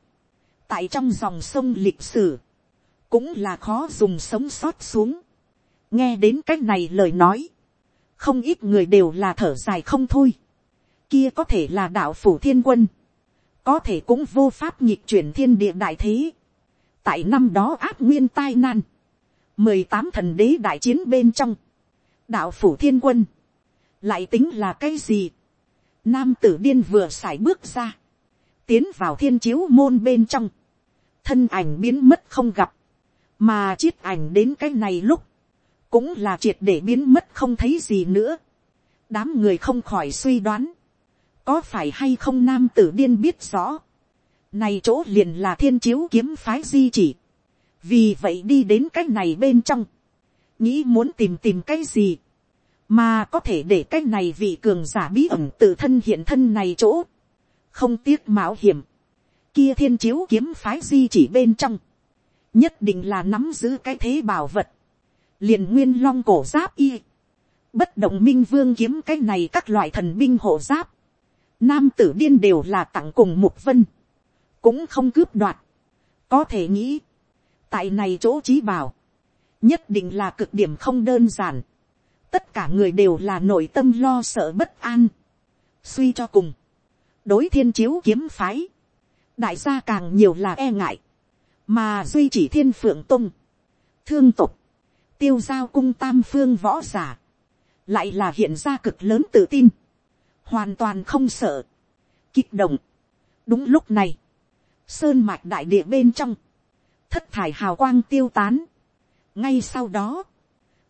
tại trong dòng sông lịch sử, cũng là khó dùng sống sót xuống. nghe đến c á c h này lời nói, không ít người đều là thở dài không thôi. kia có thể là đạo phủ thiên quân, có thể cũng vô pháp nhịp chuyển thiên địa đại thế. tại năm đó áp nguyên tai nan, mười tám thần đế đại chiến bên trong, đạo phủ thiên quân, lại tính là cái gì. nam tử điên vừa sải bước ra, tiến vào thiên chiếu môn bên trong, thân ảnh biến mất không gặp, mà chiết ảnh đến cái này lúc, cũng là triệt để biến mất không thấy gì nữa. đám người không khỏi suy đoán, có phải hay không nam tử điên biết rõ, này chỗ liền là thiên chiếu kiếm phái di chỉ, vì vậy đi đến cái này bên trong, nghĩ muốn tìm tìm cái gì, mà có thể để cái này vị cường giả bí ẩn tự thân hiện thân này chỗ, không tiếc mạo hiểm, kia thiên chiếu kiếm phái di chỉ bên trong, nhất định là nắm giữ cái thế bảo vật, liền nguyên long cổ giáp y, bất động minh vương kiếm cái này các loại thần binh hộ giáp, nam tử điên đều là tặng cùng mục vân, cũng không cướp đoạt, có thể nghĩ, tại này chỗ trí bảo, nhất định là cực điểm không đơn giản, tất cả người đều là nội tâm lo sợ bất an, suy cho cùng, đối thiên chiếu kiếm phái, đại gia càng nhiều là e ngại, mà duy chỉ thiên phượng tung, thương tục, tiêu giao cung tam phương võ giả, lại là hiện ra cực lớn tự tin, hoàn toàn không sợ, kích động. đúng lúc này, sơn mạch đại địa bên trong, thất thải hào quang tiêu tán. ngay sau đó,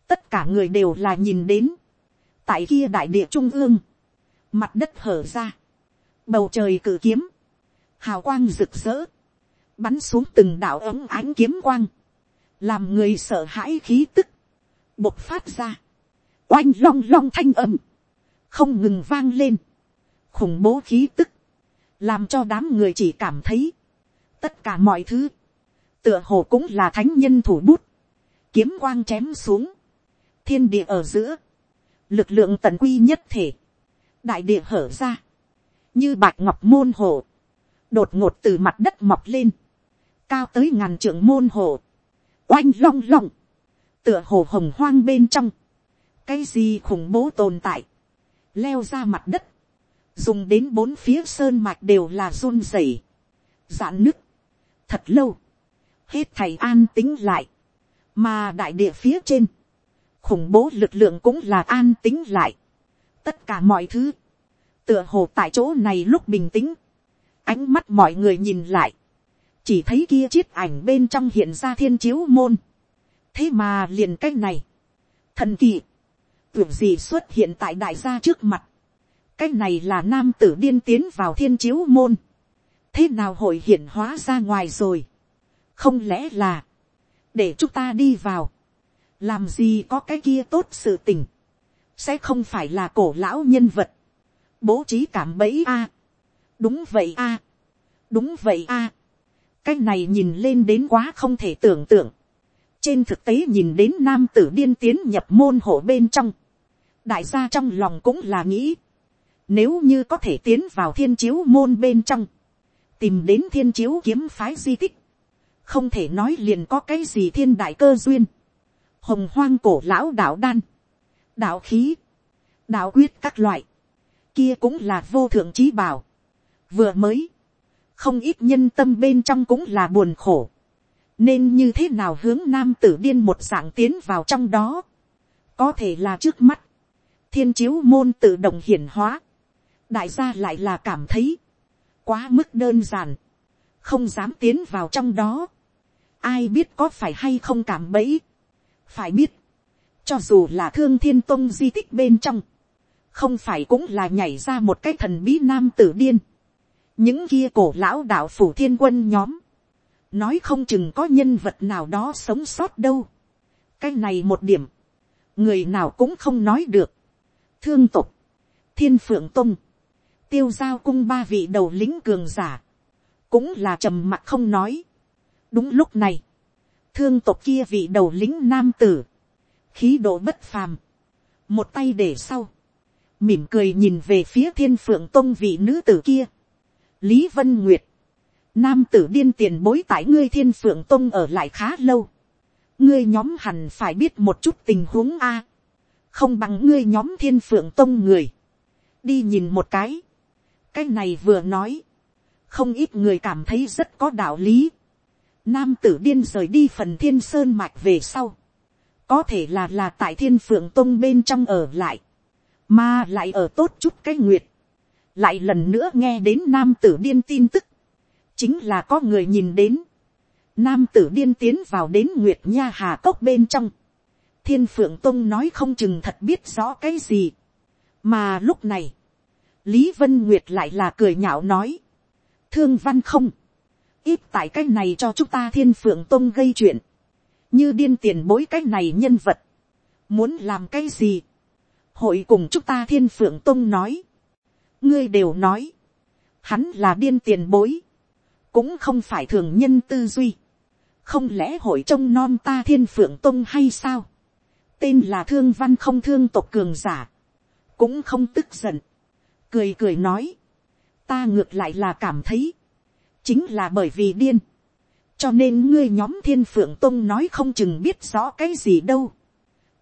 tất cả người đều là nhìn đến, tại kia đại địa trung ương, mặt đất hở ra, bầu trời cử kiếm, hào quang rực rỡ, bắn xuống từng đạo ống ánh kiếm quang, làm người sợ hãi khí tức, bộc phát ra, oanh long long thanh âm, không ngừng vang lên, khủng bố khí tức, làm cho đám người chỉ cảm thấy, tất cả mọi thứ, tựa hồ cũng là thánh nhân thủ bút, kiếm quang chém xuống, thiên địa ở giữa, lực lượng tận quy nhất thể, đại địa hở ra, như bạch ngọc môn hồ, đột ngột từ mặt đất mọc lên, cao tới ngàn trượng môn hồ, oanh long long, tựa hồ hồng hoang bên trong, cái gì khủng bố tồn tại, leo ra mặt đất, dùng đến bốn phía sơn mạch đều là run rẩy, giãn nứt, thật lâu, hết thầy an tính lại, mà đại địa phía trên, khủng bố lực lượng cũng là an tính lại, tất cả mọi thứ, tựa hồ tại chỗ này lúc bình tĩnh, ánh mắt mọi người nhìn lại, chỉ thấy kia chiếc ảnh bên trong hiện ra thiên chiếu môn. thế mà liền cái này, thần kỳ, tưởng gì xuất hiện tại đại gia trước mặt, cái này là nam tử điên tiến vào thiên chiếu môn, thế nào hội hiện hóa ra ngoài rồi, không lẽ là, để chúng ta đi vào, làm gì có cái kia tốt sự tình, sẽ không phải là cổ lão nhân vật, bố trí cảm bẫy a, đúng vậy a, đúng vậy a, cái này nhìn lên đến quá không thể tưởng tượng. trên thực tế nhìn đến nam tử điên tiến nhập môn hộ bên trong. đại gia trong lòng cũng là nghĩ. Nếu như có thể tiến vào thiên chiếu môn bên trong. Tìm đến thiên chiếu kiếm phái di tích. Không thể nói liền có cái gì thiên đại cơ duyên. Hồng hoang cổ lão đạo đan. Đạo khí. Đạo quyết các loại. Kia cũng là vô thượng trí bảo. Vừa mới. Không ít nhân tâm bên trong cũng là buồn khổ. Nên như thế nào hướng nam tử điên một dạng tiến vào trong đó. Có thể là trước mắt. Thiên chiếu môn tự động hiển hóa đại gia lại là cảm thấy, quá mức đơn giản, không dám tiến vào trong đó, ai biết có phải hay không cảm bẫy, phải biết, cho dù là thương thiên tông di tích bên trong, không phải cũng là nhảy ra một cái thần bí nam tử điên, những kia cổ lão đạo phủ thiên quân nhóm, nói không chừng có nhân vật nào đó sống sót đâu, cái này một điểm, người nào cũng không nói được, thương tục, thiên phượng tông, tiêu giao cung ba vị đầu lính cường giả, cũng là trầm mặc không nói. đúng lúc này, thương tộc kia vị đầu lính nam tử, khí độ bất phàm, một tay để sau, mỉm cười nhìn về phía thiên phượng tôn vị nữ tử kia, lý vân nguyệt, nam tử điên tiền bối tại ngươi thiên phượng tôn ở lại khá lâu, ngươi nhóm hẳn phải biết một chút tình huống a, không bằng ngươi nhóm thiên phượng tôn người, đi nhìn một cái, cái này vừa nói, không ít người cảm thấy rất có đạo lý. Nam tử điên rời đi phần thiên sơn mạch về sau, có thể là là tại thiên phượng tôn bên trong ở lại, mà lại ở tốt chút cái nguyệt, lại lần nữa nghe đến nam tử điên tin tức, chính là có người nhìn đến, nam tử điên tiến vào đến nguyệt nha hà cốc bên trong, thiên phượng tông nói không chừng thật biết rõ cái gì, mà lúc này, lý vân nguyệt lại là cười nhạo nói, thương văn không, ít tại cái này cho chúng ta thiên phượng tôn gây chuyện, như điên tiền bối cái này nhân vật, muốn làm cái gì, hội cùng chúng ta thiên phượng tông nói, ngươi đều nói, hắn là điên tiền bối, cũng không phải thường nhân tư duy, không lẽ hội trông non ta thiên phượng tông hay sao, tên là thương văn không thương tộc cường giả, cũng không tức giận, cười cười nói, ta ngược lại là cảm thấy, chính là bởi vì điên, cho nên ngươi nhóm thiên phượng tông nói không chừng biết rõ cái gì đâu,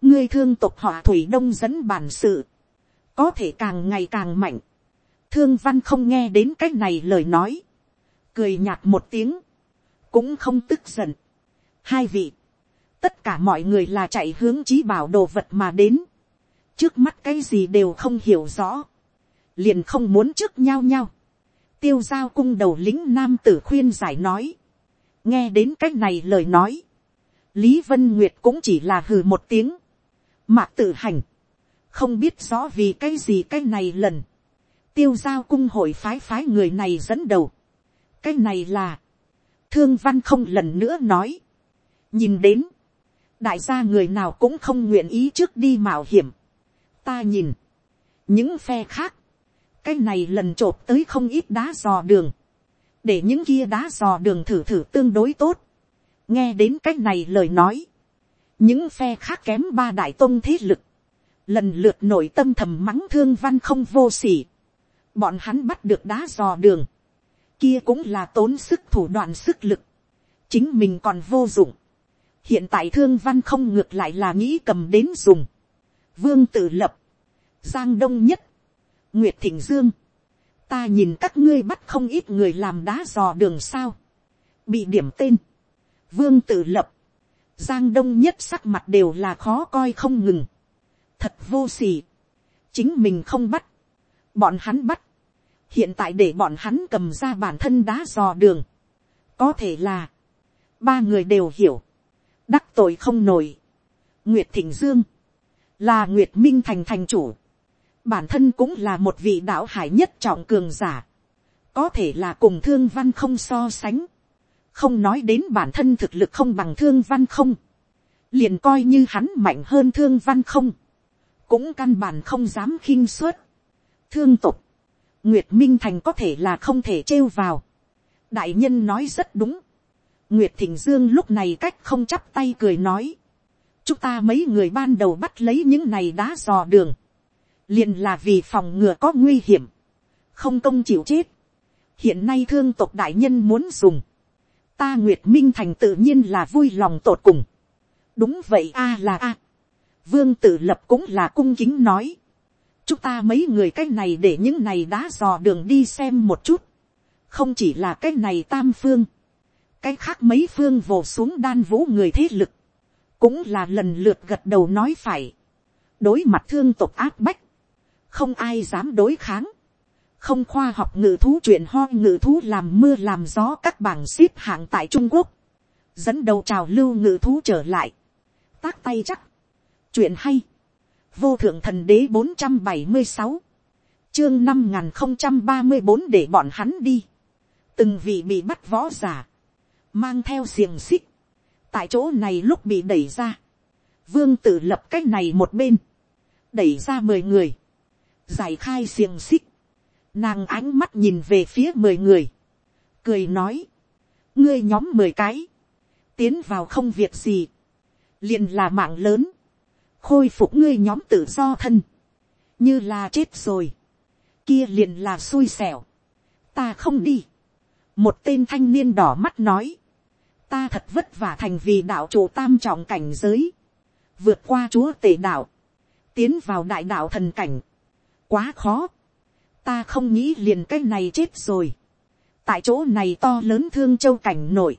ngươi thương tộc họ thủy đông dẫn bản sự, có thể càng ngày càng mạnh, thương văn không nghe đến cái này lời nói, cười nhạt một tiếng, cũng không tức giận. hai vị, tất cả mọi người là chạy hướng trí bảo đồ vật mà đến, trước mắt cái gì đều không hiểu rõ, liền không muốn trước nhau nhau. tiêu giao cung đầu lính nam tử khuyên giải nói. nghe đến c á c h này lời nói. lý vân nguyệt cũng chỉ là hừ một tiếng mạc tự hành. không biết rõ vì cái gì cái này lần. tiêu giao cung hội phái phái người này dẫn đầu. cái này là, thương văn không lần nữa nói. nhìn đến, đại gia người nào cũng không nguyện ý trước đi mạo hiểm. ta nhìn, những phe khác, cái này lần t tới không ít đá dò đường, để những kia đá dò đường thử thử tương đối tốt, nghe đến cái này lời nói, những phe khác kém ba đại tôn thế lực, lần lượt nội tâm thầm mắng thương văn không vô s ỉ bọn hắn bắt được đá dò đường, kia cũng là tốn sức thủ đoạn sức lực, chính mình còn vô dụng, hiện tại thương văn không ngược lại là nghĩ cầm đến dùng, vương tự lập, giang đông nhất, Nguyệt Thịnh Dương. Ta nhìn các ngươi bắt không ít người làm đá dò đường sao. Bị điểm tên. Vương tự lập. Giang Đông nhất sắc mặt đều là khó coi không ngừng. Thật vô sỉ. Chính mình không bắt. Bọn hắn bắt. Hiện tại để bọn hắn cầm ra bản thân đá dò đường. Có thể là. Ba người đều hiểu. Đắc tội không nổi. Nguyệt Thịnh Dương. Là Nguyệt Minh Thành thành chủ bản thân cũng là một vị đạo hải nhất trọng cường giả, có thể là cùng thương văn không so sánh, không nói đến bản thân thực lực không bằng thương văn không, liền coi như hắn mạnh hơn thương văn không, cũng căn bản không dám khinh suất, thương tục, nguyệt minh thành có thể là không thể trêu vào, đại nhân nói rất đúng, nguyệt thịnh dương lúc này cách không chắp tay cười nói, chúng ta mấy người ban đầu bắt lấy những này đá dò đường, liền là vì phòng ngừa có nguy hiểm, không công chịu chết, hiện nay thương tộc đại nhân muốn dùng, ta nguyệt minh thành tự nhiên là vui lòng tột cùng, đúng vậy a là a, vương tử lập cũng là cung kính nói, chúng ta mấy người cái này để những này đá dò đường đi xem một chút, không chỉ là cái này tam phương, cái khác mấy phương vồ xuống đan vũ người thế lực, cũng là lần lượt gật đầu nói phải, đối mặt thương tộc áp bách, không ai dám đối kháng, không khoa học ngự thú chuyện ho ngự thú làm mưa làm gió các bảng xếp hạng tại trung quốc, dẫn đầu trào lưu ngự thú trở lại, tác tay chắc, chuyện hay, vô thượng thần đế bốn trăm bảy mươi sáu, chương năm n g h n không trăm ba mươi bốn để bọn hắn đi, từng vị bị bắt võ giả, mang theo xiềng xích, tại chỗ này lúc bị đẩy ra, vương tử lập c á c h này một bên, đẩy ra mười người, giải khai xiềng xích, nàng ánh mắt nhìn về phía mười người, cười nói, ngươi nhóm mười cái, tiến vào không việc gì, liền là mạng lớn, khôi phục ngươi nhóm tự do thân, như là chết rồi, kia liền là xui xẻo, ta không đi, một tên thanh niên đỏ mắt nói, ta thật vất vả thành vì đạo chủ tam trọng cảnh giới, vượt qua chúa tể đạo, tiến vào đại đạo thần cảnh, quá khó, ta không nghĩ liền cái này chết rồi, tại chỗ này to lớn thương châu cảnh nổi,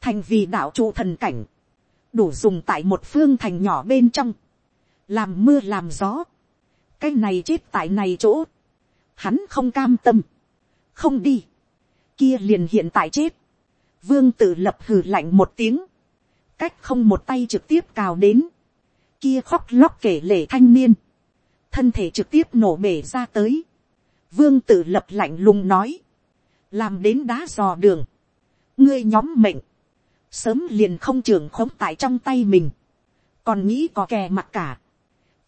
thành vì đạo trụ thần cảnh, đủ dùng tại một phương thành nhỏ bên trong, làm mưa làm gió, cái này chết tại này chỗ, hắn không cam tâm, không đi, kia liền hiện tại chết, vương tự lập hừ lạnh một tiếng, cách không một tay trực tiếp cào đến, kia khóc lóc kể lể thanh niên, thân thể trực tiếp nổ bể ra tới, vương tự lập lạnh lùng nói, làm đến đá dò đường, ngươi nhóm mệnh, sớm liền không trường khống tại trong tay mình, còn nghĩ có kè mặt cả,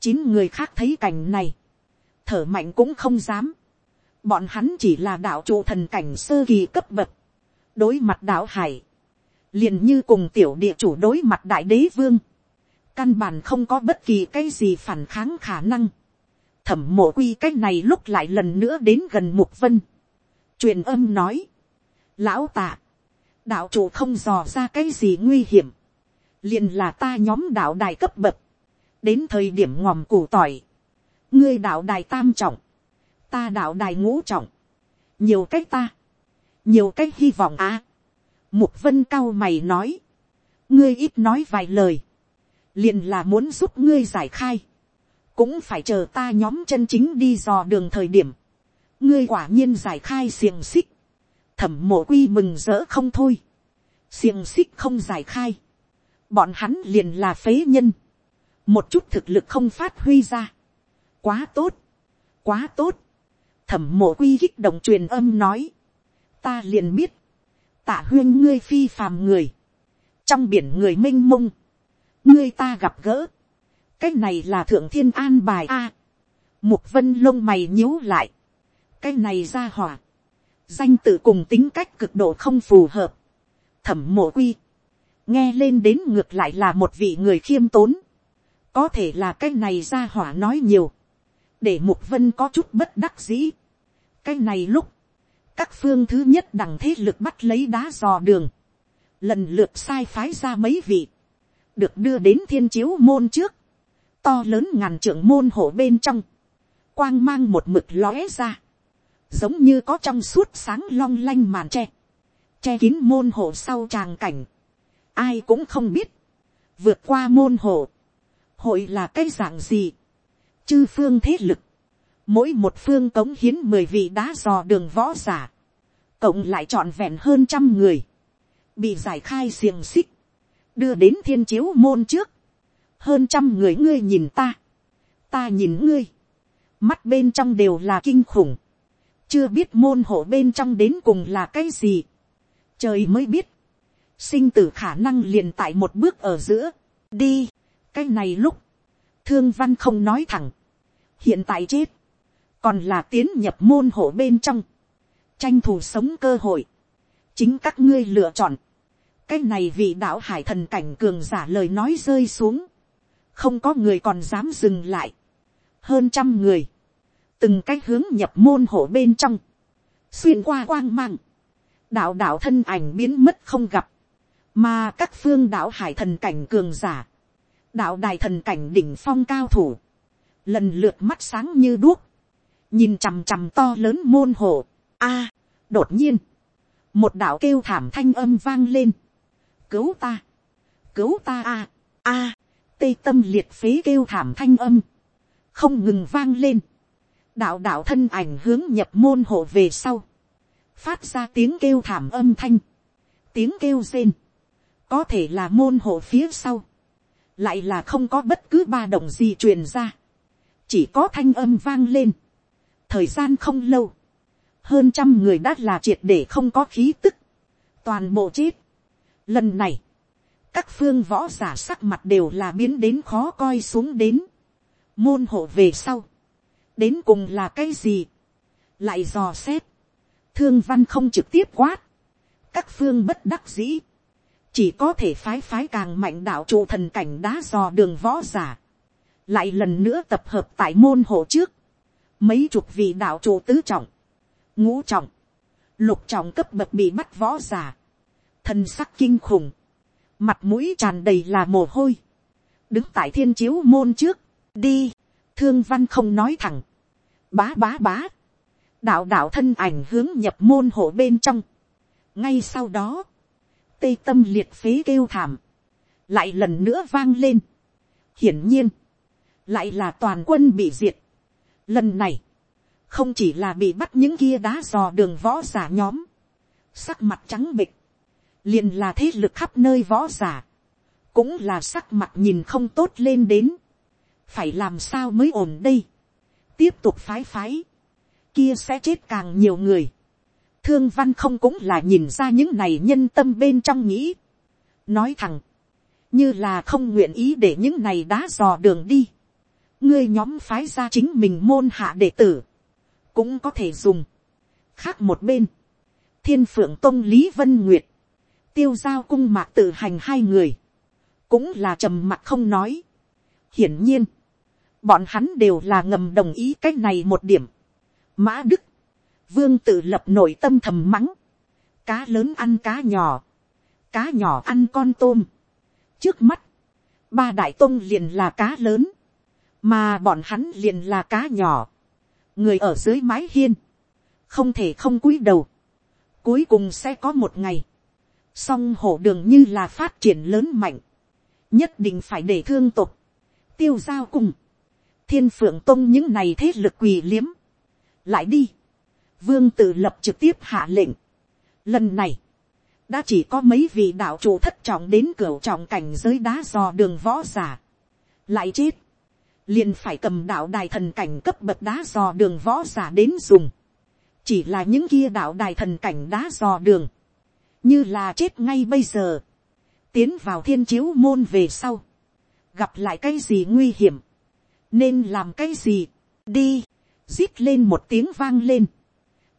chín người khác thấy cảnh này, thở mạnh cũng không dám, bọn hắn chỉ là đạo trụ thần cảnh sơ kỳ cấp bậc, đối mặt đạo hải, liền như cùng tiểu địa chủ đối mặt đại đế vương, căn bản không có bất kỳ cái gì phản kháng khả năng, thẩm mộ quy cái này lúc lại lần nữa đến gần mục vân, truyền âm nói, lão tạ, đạo chủ không dò ra cái gì nguy hiểm, liền là ta nhóm đạo đài cấp bậc, đến thời điểm ngòm củ tỏi, ngươi đạo đài tam trọng, ta đạo đài ngũ trọng, nhiều cách ta, nhiều cách hy vọng á. mục vân cao mày nói, ngươi ít nói vài lời, liền là muốn giúp ngươi giải khai, cũng phải chờ ta nhóm chân chính đi dò đường thời điểm, ngươi quả nhiên giải khai xiềng xích, thẩm mộ quy mừng rỡ không thôi, xiềng xích không giải khai, bọn hắn liền là phế nhân, một chút thực lực không phát huy ra. quá tốt, quá tốt. thẩm mộ quy kích động truyền âm nói. ta liền biết, tạ huyên ngươi phi phàm người, trong biển người m i n h mông, ngươi ta gặp gỡ, cái này là thượng thiên an bài a. mục vân lông mày nhíu lại, cái này ra hỏa, danh tự cùng tính cách cực độ không phù hợp, thẩm mộ quy, nghe lên đến ngược lại là một vị người khiêm tốn, có thể là cái này ra hỏa nói nhiều, để mục vân có chút bất đắc dĩ. cái này lúc, các phương thứ nhất đằng thế lực bắt lấy đá dò đường, lần lượt sai phái ra mấy vị, được đưa đến thiên chiếu môn trước, to lớn ngàn trưởng môn hộ bên trong, quang mang một mực lóe ra, giống như có trong suốt sáng long lanh màn tre, che kín môn hộ sau tràng cảnh, ai cũng không biết, vượt qua môn hộ, hội là cái dạng gì, chư phương thế lực, mỗi một phương cống hiến mười vị đá dò đường võ giả, cộng lại trọn vẹn hơn trăm người, bị giải khai xiềng xích, đưa đến thiên chiếu môn trước, hơn trăm người ngươi nhìn ta, ta nhìn ngươi, mắt bên trong đều là kinh khủng, chưa biết môn hộ bên trong đến cùng là cái gì, trời mới biết, sinh tử khả năng liền tại một bước ở giữa, đi, cái này lúc, thương văn không nói thẳng, hiện tại chết, còn là tiến nhập môn hộ bên trong, tranh thủ sống cơ hội, chính các ngươi lựa chọn, cái này vì đạo hải thần cảnh cường giả lời nói rơi xuống, không có người còn dám dừng lại, hơn trăm người, từng cách hướng nhập môn hổ bên trong, xuyên qua quang mang, đạo đạo thân ảnh biến mất không gặp, mà các phương đạo hải thần cảnh cường giả, đạo đài thần cảnh đỉnh phong cao thủ, lần lượt mắt sáng như đuốc, nhìn chằm chằm to lớn môn hồ a, đột nhiên, một đạo kêu thảm thanh âm vang lên, cứu ta, cứu ta a, a, tây tâm liệt phế kêu thảm thanh âm, không ngừng vang lên, đạo đạo thân ảnh hướng nhập môn hộ về sau, phát ra tiếng kêu thảm âm thanh, tiếng kêu rên, có thể là môn hộ phía sau, lại là không có bất cứ ba động gì truyền ra, chỉ có thanh âm vang lên. thời gian không lâu, hơn trăm người đã là triệt để không có khí tức, toàn bộ chết. lần này, các phương võ giả sắc mặt đều là biến đến khó coi xuống đến, môn hộ về sau, đến cùng là cái gì, lại dò xét, thương văn không trực tiếp quát, các phương bất đắc dĩ, chỉ có thể phái phái càng mạnh đạo trụ thần cảnh đá dò đường võ giả, lại lần nữa tập hợp tại môn hộ trước, mấy chục vị đạo trụ tứ trọng, ngũ trọng, lục trọng cấp bậc bị bắt võ giả, thân sắc kinh khủng, mặt mũi tràn đầy là mồ hôi, đứng tại thiên chiếu môn trước, đi, thương văn không nói thẳng, bá bá bá, đạo đạo thân ảnh hướng nhập môn hộ bên trong, ngay sau đó, tây tâm liệt phế kêu thảm, lại lần nữa vang lên. hiển nhiên, lại là toàn quân bị diệt. lần này, không chỉ là bị bắt những kia đá dò đường võ giả nhóm, sắc mặt trắng bịch, liền là thế lực khắp nơi võ giả, cũng là sắc mặt nhìn không tốt lên đến, phải làm sao mới ổn đây, tiếp tục phái phái, kia sẽ chết càng nhiều người, thương văn không cũng là nhìn ra những này nhân tâm bên trong nghĩ. nói thẳng, như là không nguyện ý để những này đá dò đường đi. ngươi nhóm phái ra chính mình môn hạ đệ tử, cũng có thể dùng. khác một bên, thiên phượng tôn lý vân nguyệt, tiêu giao cung mạc tự hành hai người, cũng là trầm mặc không nói. hiển nhiên, bọn hắn đều là ngầm đồng ý cái này một điểm. mã đức, vương tự lập nội tâm thầm mắng, cá lớn ăn cá nhỏ, cá nhỏ ăn con tôm. trước mắt, ba đại tông liền là cá lớn, mà bọn hắn liền là cá nhỏ, người ở dưới mái hiên, không thể không cúi đầu, cuối cùng sẽ có một ngày, song hổ đường như là phát triển lớn mạnh, nhất định phải để thương tục, tiêu giao cùng, thiên phượng tông những này thế lực quỳ liếm, lại đi, vương tự lập trực tiếp hạ lệnh. Lần này, đã chỉ có mấy vị đạo chủ thất trọng đến cửa trọng cảnh giới đá dò đường võ giả. Lại chết, liền phải cầm đạo đài thần cảnh cấp bậc đá dò đường võ giả đến dùng. Chỉ là những kia đạo đài thần cảnh đá dò đường. Như là chết ngay bây giờ. Tiến vào thiên chiếu môn về sau. Gặp lại cái gì nguy hiểm. Nên làm cái gì. Đi. Rít lên một tiếng vang lên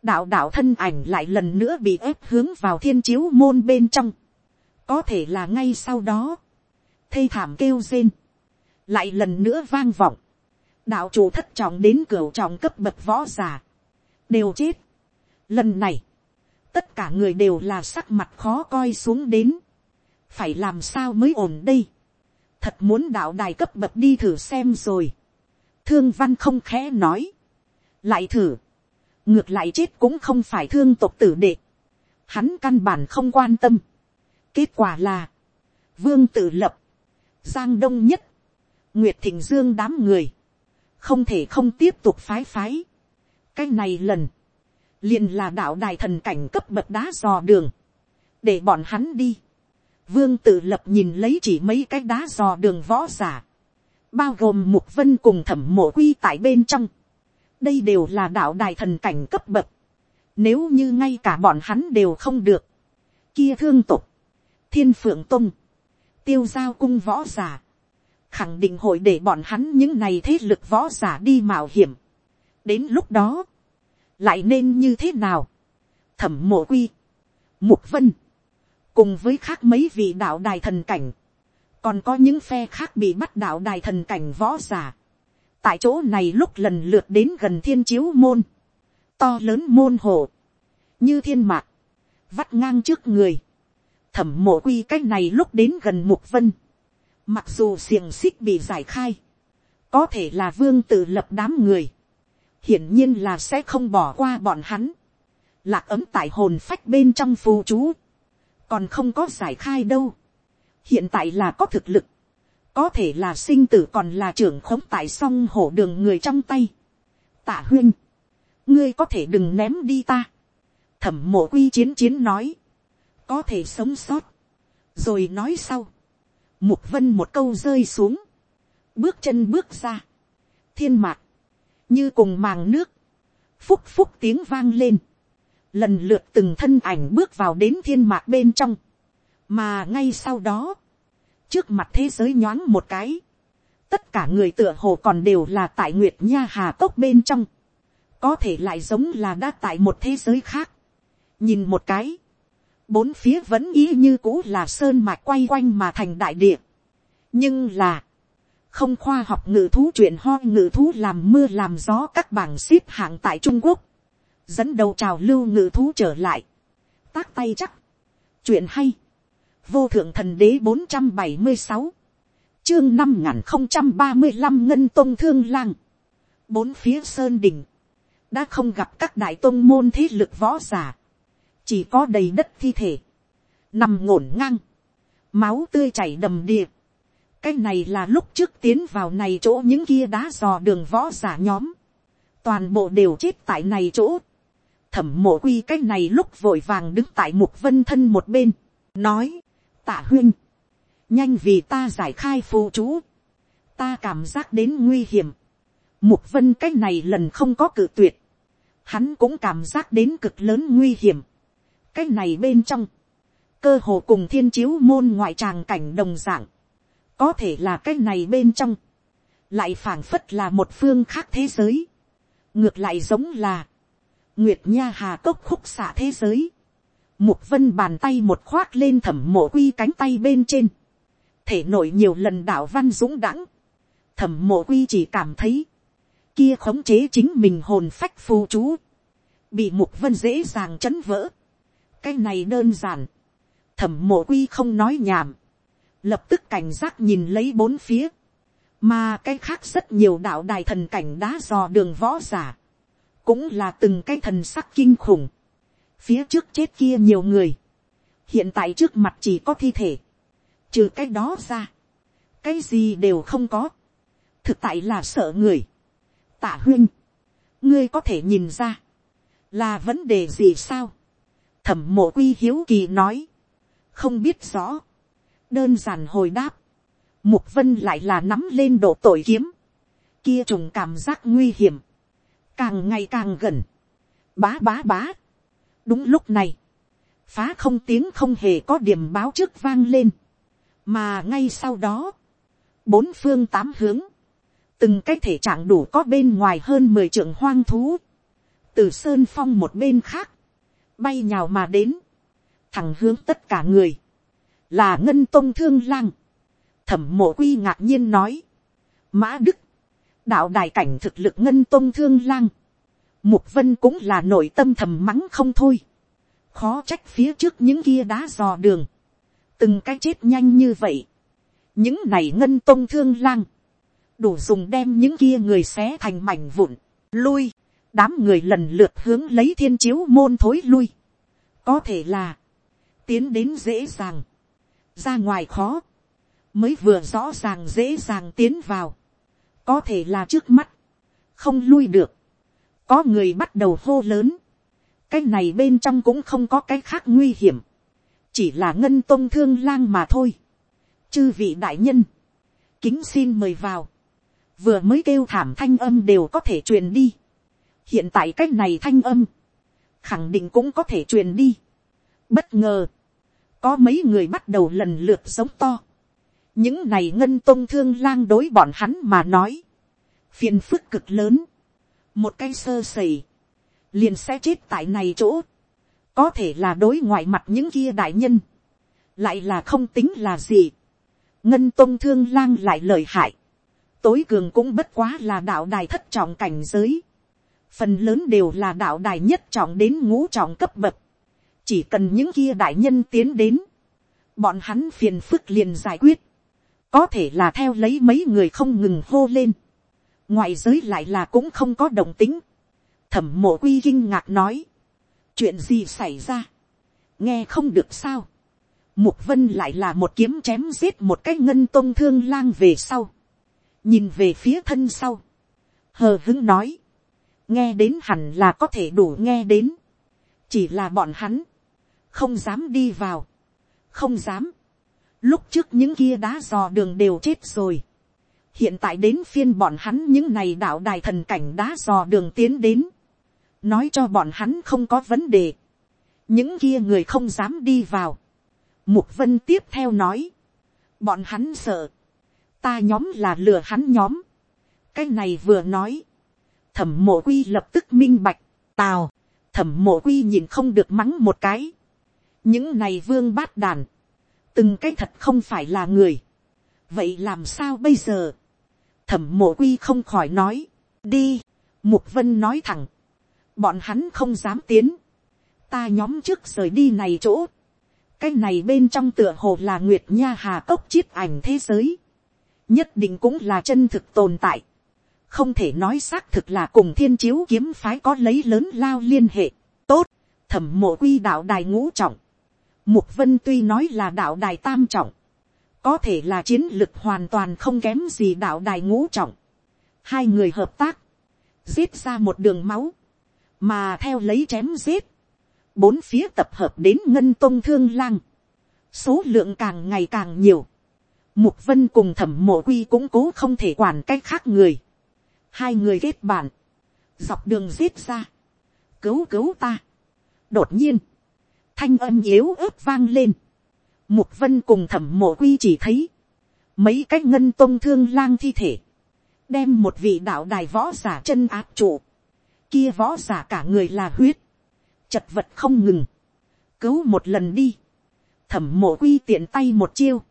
đạo đạo thân ảnh lại lần nữa bị ép hướng vào thiên chiếu môn bên trong. Có thể là ngay sau đó. thê thảm kêu rên. Lại lần nữa vang vọng. Đạo chủ thất trọng đến cửa trọng cấp bậc võ giả. Đều chết. Lần này. Tất cả người đều là sắc mặt khó coi xuống đến. Phải làm sao mới ổn đây. Thật muốn đạo đài cấp bậc đi thử xem rồi. Thương văn không khẽ nói. Lại thử ngược lại chết cũng không phải thương tộc tử đệ, hắn căn bản không quan tâm. kết quả là, vương tử lập, giang đông nhất, nguyệt thịnh dương đám người, không thể không tiếp tục phái phái. cái này lần, liền là đạo đài thần cảnh cấp bậc đá dò đường, để bọn hắn đi. vương tự lập nhìn lấy chỉ mấy cái đá dò đường võ giả, bao gồm mục vân cùng thẩm mộ quy tại bên trong đây đều là đạo đài thần cảnh cấp bậc. Nếu như ngay cả bọn hắn đều không được. Kia thương tục. Thiên phượng tung. Tiêu giao cung võ giả. Khẳng định hội để bọn hắn những này thế lực võ giả đi mạo hiểm. Đến lúc đó. Lại nên như thế nào? Thẩm mộ quy. Mục vân. Cùng với khác mấy vị đạo đài thần cảnh. Còn có những phe khác bị bắt đạo đài thần cảnh võ giả tại chỗ này lúc lần lượt đến gần thiên chiếu môn, to lớn môn hồ, như thiên mạc, vắt ngang trước người, thẩm mộ quy cái này lúc đến gần mục vân, mặc dù xiềng xích bị giải khai, có thể là vương tự lập đám người, hiển nhiên là sẽ không bỏ qua bọn hắn, lạc ấm tại hồn phách bên trong phù chú, còn không có giải khai đâu, hiện tại là có thực lực, có thể là sinh tử còn là trưởng khống tại song hổ đường người trong tay. Tạ huyên, ngươi có thể đừng ném đi ta. Thẩm mộ quy chiến chiến nói, có thể sống sót. Rồi nói sau, mục vân một câu rơi xuống, bước chân bước ra, thiên mạc, như cùng màng nước, phúc phúc tiếng vang lên, lần lượt từng thân ảnh bước vào đến thiên mạc bên trong, mà ngay sau đó, trước mặt thế giới nhoáng một cái, tất cả người tựa hồ còn đều là tại nguyệt nha hà cốc bên trong, có thể lại giống là đã tại một thế giới khác. nhìn một cái, bốn phía vẫn ý như cũ là sơn mạch quay quanh mà thành đại địa. nhưng là, không khoa học ngự thú chuyện ho ngự thú làm mưa làm gió các bảng xếp hạng tại trung quốc, dẫn đầu trào lưu ngự thú trở lại, tác tay chắc, chuyện hay, vô thượng thần đế bốn trăm bảy mươi sáu, chương năm n không trăm ba mươi năm ngân tôn thương lang, bốn phía sơn đỉnh, đã không gặp các đại tôn môn thế lực võ giả, chỉ có đầy đất thi thể, nằm ngổn ngang, máu tươi chảy đầm đìa cái này là lúc trước tiến vào này chỗ những kia đá dò đường võ giả nhóm, toàn bộ đều chết tại này chỗ, thẩm mộ quy cái này lúc vội vàng đứng tại mục vân thân một bên, nói, tạ huyên, nhanh vì ta giải khai phù chú, ta cảm giác đến nguy hiểm, mục vân cái này lần không có cự tuyệt, hắn cũng cảm giác đến cực lớn nguy hiểm, cái này bên trong, cơ hồ cùng thiên chiếu môn ngoại tràng cảnh đồng dạng, có thể là cái này bên trong, lại phảng phất là một phương khác thế giới, ngược lại giống là, nguyệt nha hà cốc khúc xạ thế giới, Mục vân bàn tay một khoác lên thẩm mộ quy cánh tay bên trên. Thể nổi nhiều lần đạo văn dũng đãng. Thẩm mộ quy chỉ cảm thấy. Kia khống chế chính mình hồn phách phù chú. Bị mục vân dễ dàng chấn vỡ. Cái này đơn giản. Thẩm mộ quy không nói nhảm. Lập tức cảnh giác nhìn lấy bốn phía. Mà cái khác rất nhiều đạo đài thần cảnh đá dò đường võ giả. Cũng là từng cái thần sắc kinh khủng. Phía trước chết kia nhiều người, hiện tại trước mặt chỉ có thi thể, trừ cái đó ra, cái gì đều không có, thực tại là sợ người, tạ huyên, ngươi có thể nhìn ra, là vấn đề gì sao, thẩm mộ quy hiếu kỳ nói, không biết rõ, đơn giản hồi đáp, mục vân lại là nắm lên độ tội kiếm, kia trùng cảm giác nguy hiểm, càng ngày càng gần, bá bá bá, đúng lúc này, phá không tiếng không hề có điểm báo trước vang lên, mà ngay sau đó, bốn phương tám hướng, từng cái thể trạng đủ có bên ngoài hơn mười trưởng hoang thú, từ sơn phong một bên khác, bay nhào mà đến, thẳng hướng tất cả người, là ngân tôn thương lang, thẩm mộ quy ngạc nhiên nói, mã đức, đạo đài cảnh thực lực ngân tôn thương lang, Mục vân cũng là nội tâm thầm mắng không thôi. Khó trách phía trước những kia đá dò đường. Từng cái chết nhanh như vậy. Những này ngân tông thương lang. Đủ dùng đem những kia người xé thành mảnh vụn. Lui. Đám người lần lượt hướng lấy thiên chiếu môn thối lui. Có thể là. Tiến đến dễ dàng. Ra ngoài khó. Mới vừa rõ ràng dễ dàng tiến vào. Có thể là trước mắt. Không lui được có người bắt đầu hô lớn, cái này bên trong cũng không có cái khác nguy hiểm, chỉ là ngân tôn thương lang mà thôi. chư vị đại nhân, kính xin mời vào, vừa mới kêu thảm thanh âm đều có thể truyền đi, hiện tại cái này thanh âm, khẳng định cũng có thể truyền đi. bất ngờ, có mấy người bắt đầu lần lượt sống to, những này ngân tôn thương lang đối bọn hắn mà nói, phiền phức cực lớn, một cái sơ sẩy, liền sẽ chết tại này chỗ, có thể là đối ngoại mặt những kia đại nhân, lại là không tính là gì, ngân tôn thương lang lại lời hại, tối cường cũng bất quá là đạo đài thất trọng cảnh giới, phần lớn đều là đạo đài nhất trọng đến ngũ trọng cấp bậc, chỉ cần những kia đại nhân tiến đến, bọn hắn phiền phức liền giải quyết, có thể là theo lấy mấy người không ngừng hô lên, Ngoài giới lại là cũng không có đồng tính, thẩm mộ quy kinh ngạc nói, chuyện gì xảy ra, nghe không được sao, mục vân lại là một kiếm chém giết một cái ngân tôn thương lang về sau, nhìn về phía thân sau, hờ hứng nói, nghe đến hẳn là có thể đủ nghe đến, chỉ là bọn hắn, không dám đi vào, không dám, lúc trước những kia đá dò đường đều chết rồi, hiện tại đến phiên bọn hắn những này đạo đài thần cảnh đá dò đường tiến đến, nói cho bọn hắn không có vấn đề, những kia người không dám đi vào, mục vân tiếp theo nói, bọn hắn sợ, ta nhóm là lừa hắn nhóm, cái này vừa nói, thẩm mộ quy lập tức minh bạch, tào, thẩm mộ quy nhìn không được mắng một cái, những này vương bát đàn, từng cái thật không phải là người, vậy làm sao bây giờ, thẩm mộ quy không khỏi nói, đi, mục vân nói thẳng, bọn hắn không dám tiến, ta nhóm trước rời đi này chỗ, cái này bên trong tựa hồ là nguyệt nha hà cốc chiết ảnh thế giới, nhất định cũng là chân thực tồn tại, không thể nói xác thực là cùng thiên chiếu kiếm phái có lấy lớn lao liên hệ, tốt, thẩm mộ quy đạo đài ngũ trọng, mục vân tuy nói là đạo đài tam trọng, có thể là chiến lực hoàn toàn không kém gì đạo đài ngũ trọng, hai người hợp tác, giết ra một đường máu, mà theo lấy chém giết, bốn phía tập hợp đến ngân tông thương lang, số lượng càng ngày càng nhiều, mục vân cùng thẩm mộ quy cũng cố không thể quản cách khác người, hai người kết bạn, dọc đường giết ra, cứu cứu ta. đột nhiên, thanh âm yếu ớt vang lên, mục vân cùng thẩm mộ quy chỉ thấy, mấy cái ngân tôn thương lang thi thể, đem một vị đạo đài võ giả chân áp trụ, kia võ giả cả người là huyết, chật vật không ngừng, cứu một lần đi, thẩm mộ quy tiện tay một chiêu,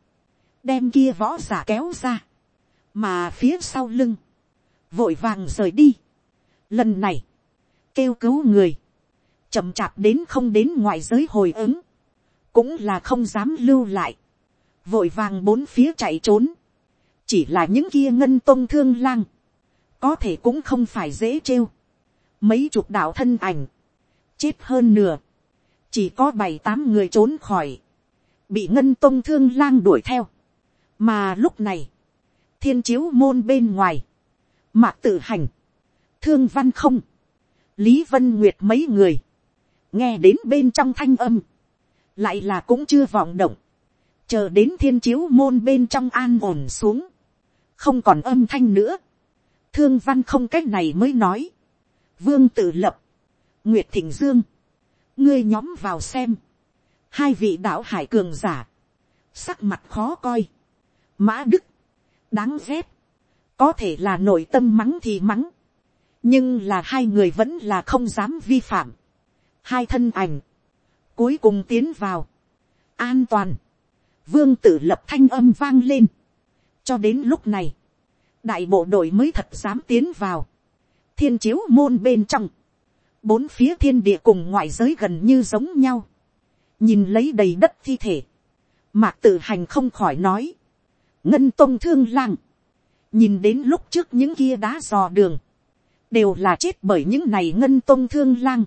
đem kia võ giả kéo ra, mà phía sau lưng, vội vàng rời đi. Lần này, kêu cứu người, chậm chạp đến không đến ngoài giới hồi ứng, cũng là không dám lưu lại, vội vàng bốn phía chạy trốn, chỉ là những kia ngân tôn thương lang, có thể cũng không phải dễ trêu, mấy chục đạo thân ảnh, chết hơn nửa, chỉ có bảy tám người trốn khỏi, bị ngân tôn thương lang đuổi theo, mà lúc này, thiên chiếu môn bên ngoài, mạc tự hành, thương văn không, lý vân nguyệt mấy người, nghe đến bên trong thanh âm, lại là cũng chưa vọng động, chờ đến thiên chiếu môn bên trong an ổn xuống, không còn âm thanh nữa, thương văn không cách này mới nói, vương tự lập, nguyệt thịnh dương, ngươi nhóm vào xem, hai vị đạo hải cường giả, sắc mặt khó coi, mã đức, đáng ghét, có thể là nội tâm mắng thì mắng, nhưng là hai người vẫn là không dám vi phạm, hai thân ảnh, cuối cùng tiến vào, an toàn, vương tử lập thanh âm vang lên, cho đến lúc này, đại bộ đội mới thật dám tiến vào, thiên chiếu môn bên trong, bốn phía thiên địa cùng ngoại giới gần như giống nhau, nhìn lấy đầy đất thi thể, mạc tử hành không khỏi nói, ngân tôn thương lang, nhìn đến lúc trước những kia đá dò đường, đều là chết bởi những này ngân tôn thương lang,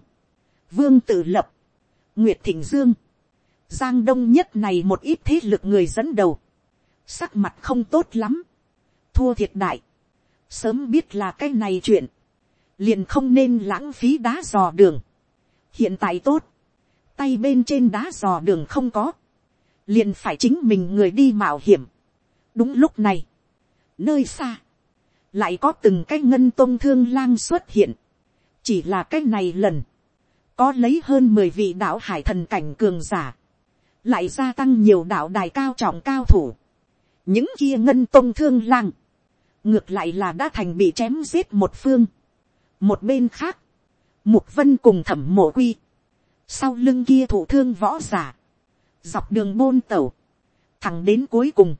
vương tự lập, nguyệt thịnh dương, giang đông nhất này một ít thế lực người dẫn đầu, sắc mặt không tốt lắm, thua thiệt đại, sớm biết là cái này chuyện, liền không nên lãng phí đá dò đường, hiện tại tốt, tay bên trên đá dò đường không có, liền phải chính mình người đi mạo hiểm. đúng lúc này, nơi xa, lại có từng cái ngân tôn thương lang xuất hiện, chỉ là cái này lần, có lấy hơn mười vị đạo hải thần cảnh cường giả, lại gia tăng nhiều đạo đài cao trọng cao thủ, những kia ngân tôn thương lang, ngược lại là đã thành bị chém giết một phương, một bên khác, mục vân cùng thẩm mộ quy, sau lưng kia thủ thương võ giả, dọc đường bôn tẩu, thẳng đến cuối cùng,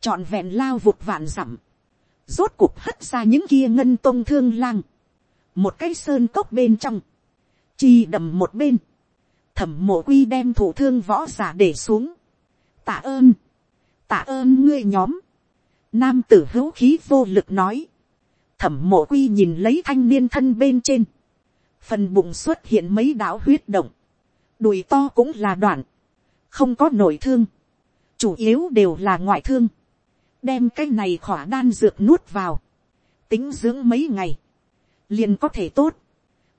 trọn vẹn lao vụt vạn dặm, rốt cuộc hất ra những kia ngân tông thương lang, một cái sơn cốc bên trong, chi đầm một bên, thẩm mộ quy đem thủ thương võ giả để xuống, tạ ơn, tạ ơn ngươi nhóm, nam tử hữu khí vô lực nói, thẩm mộ quy nhìn lấy thanh niên thân bên trên, phần bụng xuất hiện mấy đạo huyết động, đùi to cũng là đoạn, không có nội thương, chủ yếu đều là ngoại thương, đem cái này khỏa đan dược nuốt vào, tính dưỡng mấy ngày, liền có thể tốt,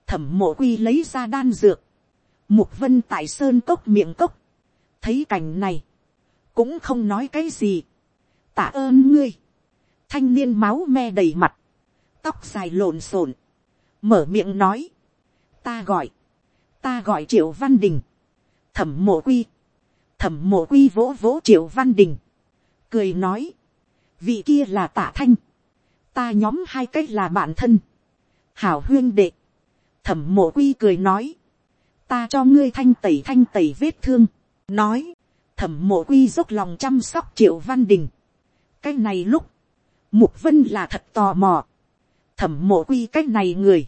thẩm mộ quy lấy ra đan dược, mục vân tại sơn cốc miệng cốc, thấy cảnh này, cũng không nói cái gì, tạ ơn ngươi, thanh niên máu me đầy mặt, tóc dài lộn xộn, mở miệng nói, ta gọi, ta gọi triệu văn đình, thẩm mộ quy, thẩm mộ quy vỗ vỗ triệu văn đình, cười nói, vị kia là tạ thanh, ta nhóm hai cách là bạn thân, hảo huyên đệ, thẩm mộ quy cười nói, ta cho ngươi thanh tẩy thanh tẩy vết thương, nói, thẩm mộ quy dốc lòng chăm sóc triệu văn đình. cái này lúc, mục vân là thật tò mò, thẩm mộ quy cái này người,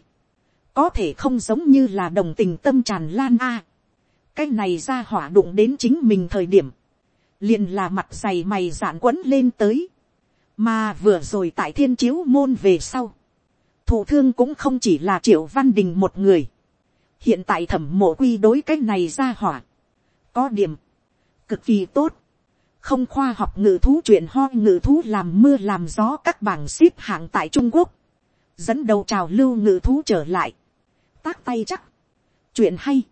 có thể không giống như là đồng tình tâm tràn lan a. cái này ra hỏa đụng đến chính mình thời điểm, liền là mặt dày mày dạn quấn lên tới, mà vừa rồi tại thiên chiếu môn về sau, thụ thương cũng không chỉ là triệu văn đình một người, hiện tại thẩm mộ quy đối cái này ra hỏa, có điểm, cực kỳ tốt, không khoa học ngự thú chuyện ho ngự thú làm mưa làm gió các bảng xếp hạng tại trung quốc, dẫn đầu trào lưu ngự thú trở lại, tác tay chắc, chuyện hay,